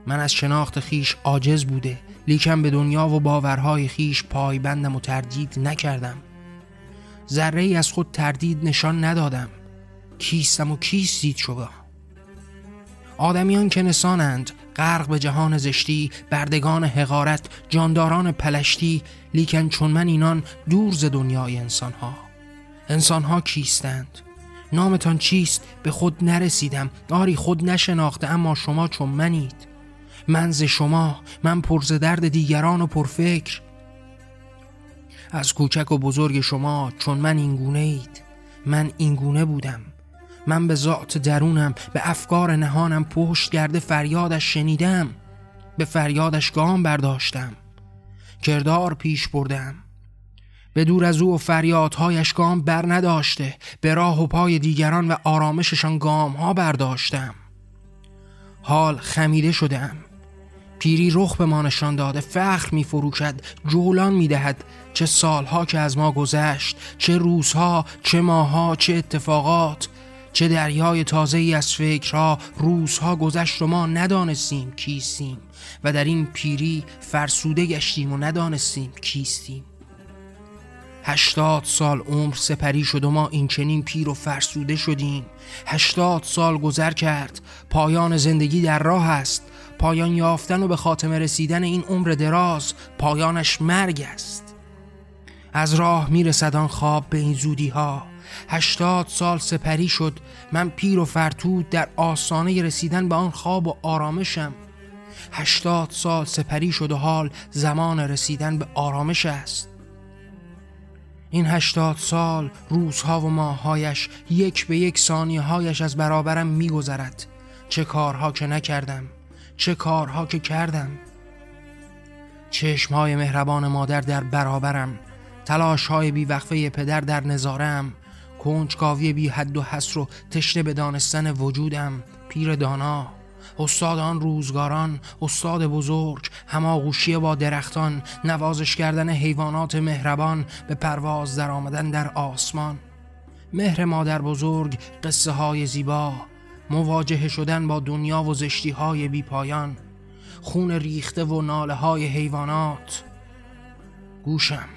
[SPEAKER 1] من از شناخت خیش عاجز بوده. لیکن به دنیا و باورهای خیش پایبندم و تردید نکردم. ذره ای از خود تردید نشان ندادم. کیستم و کیستید شما آدمیان که نسانند غرق به جهان زشتی بردگان حقارت جانداران پلشتی لیکن چون من اینان دور ز دنیای انسانها. انسانها کیستند؟ نامتان چیست؟ به خود نرسیدم. آری خود نشناخته اما شما چون منید. من ز شما من پرز درد دیگران و پرفکر از کوچک و بزرگ شما چون من اینگونه اید من اینگونه بودم. من به ذات درونم به افکار نهانم پشت گرده فریادش شنیدم به فریادش گام برداشتم. کردار پیش بردم. به دور از او و فریادهایش گام بر نداشته به راه و پای دیگران و آرامششان گام ها برداشتم. حال خمیده شدم پیری رخ به ما نشان داده فخر می فروشد جولان می دهد چه سالها که از ما گذشت چه روزها چه ماها چه اتفاقات. چه دریای تازه ای از فکرها روزها گذشت و ما ندانستیم کیستیم. و در این پیری فرسوده گشتیم و ندانستیم کیستیم. هشتاد سال عمر سپری شد و ما این چنین پیر و فرسوده شدیم. هشتاد سال گذر کرد. پایان زندگی در راه است. پایان یافتن و به خاتمه رسیدن این عمر دراز پایانش مرگ است. از راه می‌رسد آن خواب به این زودی ها هشتاد سال سپری شد من پیر و فرتود در آسانه رسیدن به آن خواب و آرامشم. هشتاد سال سپری شد و حال زمان رسیدن به آرامش است. این هشتاد سال روزها و ماههایش یک به یک ثانیه هایش از برابرم میگذرد. چه کارها که نکردم. چه کارها که کردم. چشمهای مهربان مادر در برابرم. تلاشهای بیوقفه پدر در نظارم. کنجکاوی بی حد و حسر و تشنه به دانستن وجودم. پیر دانا استاد آن روزگاران استاد بزرگ هماغوشی با درختان نوازش کردن حیوانات مهربان به پرواز در آمدن در آسمان. مهر مادر بزرگ قصه های زیبا مواجه شدن با دنیا و زشتی های بی پایان خون ریخته و ناله های حیوانات. گوشم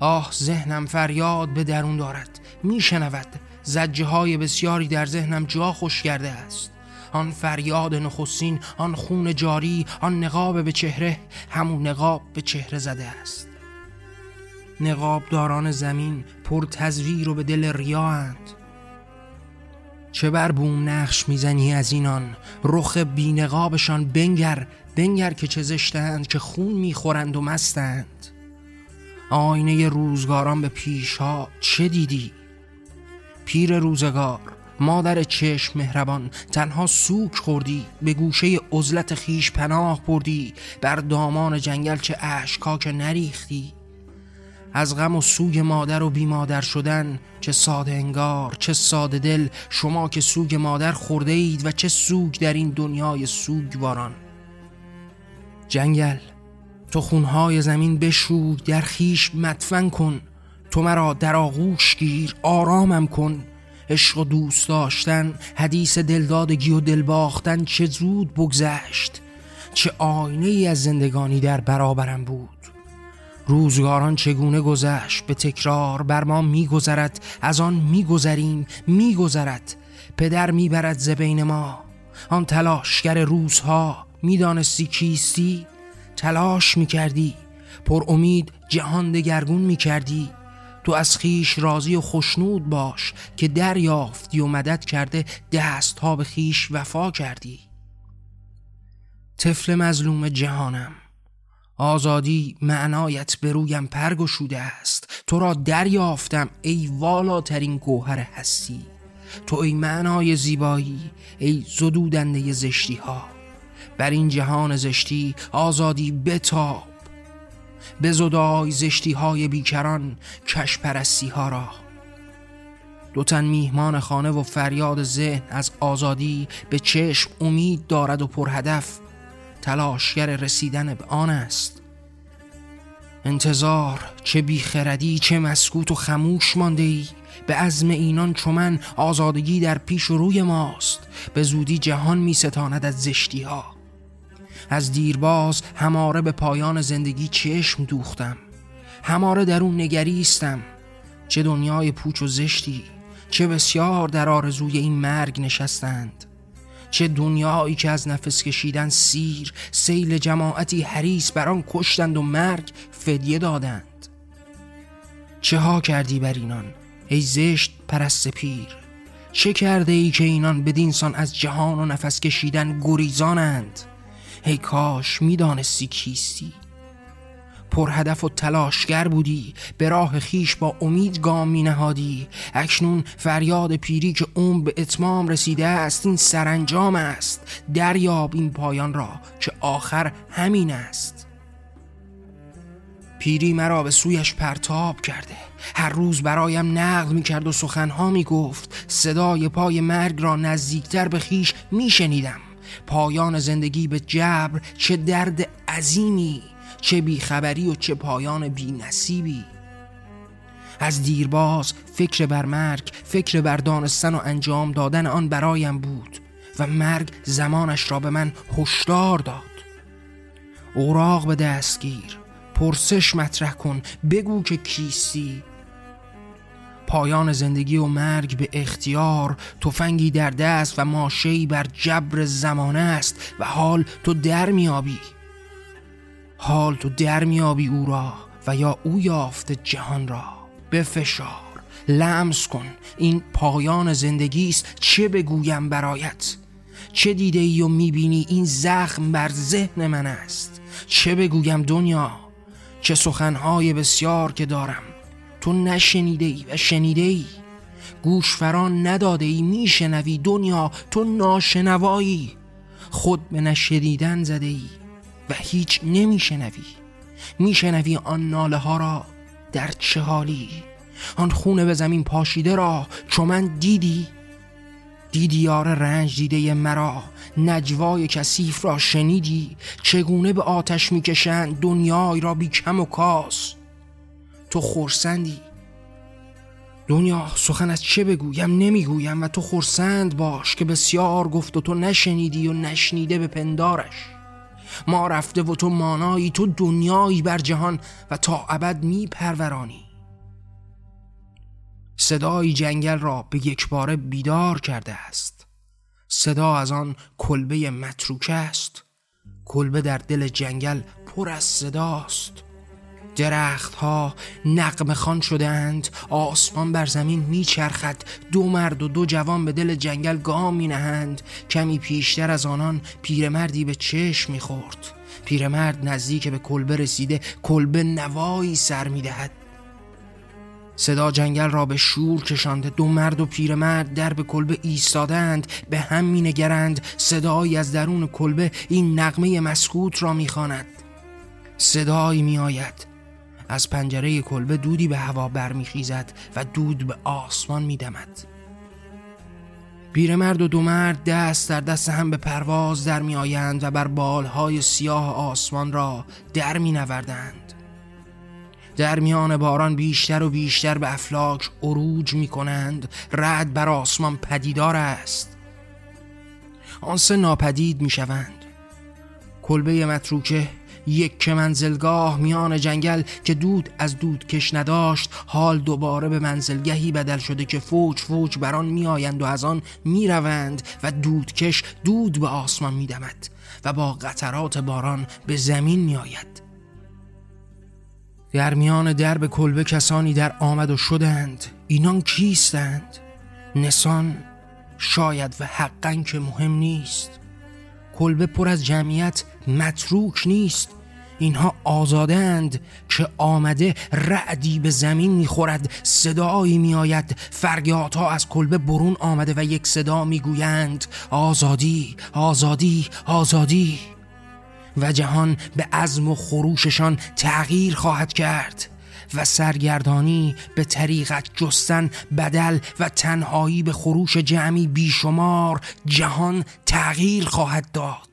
[SPEAKER 1] آه ذهنم فریاد به درون دارد. میشنود زجه های بسیاری در ذهنم جا خوش کرده است. آن فریاد نخستین آن خون جاری آن نقاب به چهره همون نقاب به چهره زده است. نقاب داران زمین پر تزویر و به دل ریااند. چه بر بوم نقش می‌زنی از اینان رخ بینقابشان بنگر بنگر که چه زشتند که خون می‌خورند و مستند. آینه روزگاران به پیش ها چه دیدی؟ پیر روزگار مادر چشم مهربان تنها سوک خوردی به گوشه عزلت خیش پناه بردی بر دامان جنگل چه اشکا که نریختی؟ از غم و سوگ مادر و بی مادر شدن چه ساده انگار چه ساده دل. شما که سوگ مادر خورده اید و چه سوگ در این دنیای سوگواران. جنگل تو خونهای زمین بشوی در خیش مدفن کن. تو مرا در آغوش گیر آرامم کن. عشق و دوست داشتن حدیث دلدادگی و دل باختن چه زود بگذشت. چه آینه ای از زندگانی در برابرم بود. روزگاران چگونه گذشت؟ به تکرار بر ما میگذرد. از آن میگذریم میگذرد. پدر می‌برد ز بین ما. آن تلاشگر روزها می‌دانستی کیستی؟ تلاش می‌کردی. پر امید جهان دگرگون می‌کردی. تو از خیش راضی و خوشنود باش که دریافتی و مدد کرده دست ها به خیش وفا کردی. طفل مظلوم جهانم. آزادی معنایت به رویم پرگشوده است. تو را دریافتم ای والاترین گوهر هستی. تو ای معنای زیبایی ای زدودنده زشتی ها بر این جهان زشتی آزادی بتاب. به زدای زشتی های بیکران کش پرستی ها را. دو تن میهمان خانه و فریاد ذهن از آزادی به چشم امید دارد و پرهدف. تلاشگر رسیدن به آن است. انتظار چه بیخردی چه مسکوت و خموش مانده ای به عزم اینان چون آزادگی در پیش و روی ماست. به زودی جهان می ستاند از زشتی ها از دیرباز هماره به پایان زندگی چشم دوختم. هماره در اون نگریستم. چه دنیای پوچ و زشتی چه بسیار در آرزوی این مرگ نشستند. چه دنیایی که از نفس کشیدن سیر سیل جماعتی حریس بر آن کشتند و مرگ فدیه دادند. چه ها کردی بر اینان ای زشت پرست پیر؟ چه کرده ای که اینان بدینسان از جهان و نفس کشیدن گریزانند؟ ای کاش می‌دانستی کیستی؟ پرهدف و تلاشگر بودی به راه خیش با امید گام می نهادی اکنون فریاد پیری که اون به اتمام رسیده است این سرانجام است. دریاب این پایان را که آخر همین است. پیری مرا به سویش پرتاب کرده. هر روز برایم نقل می کرد و سخنها می گفت صدای پای مرگ را نزدیکتر به خیش می شنیدم پایان زندگی به جبر چه درد عظیمی. چه بیخبری و چه پایان بی نصیبی از دیرباز فکر بر مرگ فکر بر دانستن و انجام دادن آن برایم بود و مرگ زمانش را به من هشدار داد. اوراق به دستگیر پرسش مطرح کن بگو که کیستی. پایان زندگی و مرگ به اختیار تفنگی در دست و ماشهی بر جبر زمانه است و حال تو در میابی حال تو در میابی او را و یا او یافته جهان را. به فشار لمس کن. این پایان زندگی است چه بگویم برایت؟ چه دیده ای و می‌بینی؟ این زخم بر ذهن من است. چه بگویم دنیا؟ چه سخنهای بسیار که دارم. تو نشنیده ای و شنیده ای. گوش فران نداده ای میشنوی دنیا. تو ناشنوایی. خود به نشنیدن زده ای. و هیچ نمیشنوی. میشنوی آن ناله ها را در چه حالی؟ آن خونه به زمین پاشیده را چون من دیدی؟ دیدی یار رنج دیده مرا؟ نجوای کثیف را شنیدی؟ چگونه به آتش می‌کشند دنیای را بی کم و کاس؟ تو خورسندی دنیا سخن از چه بگویم؟ نمی‌گویم و تو خورسند باش که بسیار گفت و تو نشنیدی و نشنیده به پندارش. ما رفته و تو مانایی تو دنیایی بر جهان و تا ابد می پرورانی صدای جنگل را به یک باره بیدار کرده است. صدا از آن کلبه متروکه است. کلبه در دل جنگل پر از صداست درختها نقم خان شدهاند. آسمان بر زمین میچرخد. دو مرد و دو جوان به دل جنگل گام می نهند کمی پیشتر از آنان پیرمردی به چشم می‌خورد. پیرمرد نزدیک به کلبه رسیده کلبه نوایی سر می‌دهد. صدا جنگل را به شور کشانده دو مرد و پیرمرد در به کلبه ایستادند به هم می نگرند صدایی از درون کلبه این نقمه مسکوت را می‌خواند. صدایی می آید از پنجره کلبه دودی به هوا برمیخیزد و دود به آسمان میدمد. پیرمرد و دو مرد دست در دست هم به پرواز در می آیند و بر بالهای سیاه آسمان را در می نوردند. در میان باران بیشتر و بیشتر به افلاک عروج می کنند رد بر آسمان پدیدار است. آن سه ناپدید می شوند کلبه متروکه یک منزلگاه میان جنگل که دود از دود کش نداشت حال دوباره به منزلگهی بدل شده که فوج فوج بر آن میآیند و از آن می‌روند و دودکش دود به آسمان میدمد و با قطرات باران به زمین میآید. در میان درب کلبه کسانی در آمد و شدند. اینان کیستند؟ نسان شاید و حقا که مهم نیست. کلبه پر از جمعیت متروک نیست. اینها آزادند که آمده رعدی به زمین می‌خورد صدایی میآید فرگیات ها از کلبه برون آمده و یک صدا می‌گویند آزادی آزادی آزادی. و جهان به عزم و خروششان تغییر خواهد کرد و سرگردانی به طریقت جستن بدل و تنهایی به خروش جمعی بیشمار جهان تغییر خواهد داد.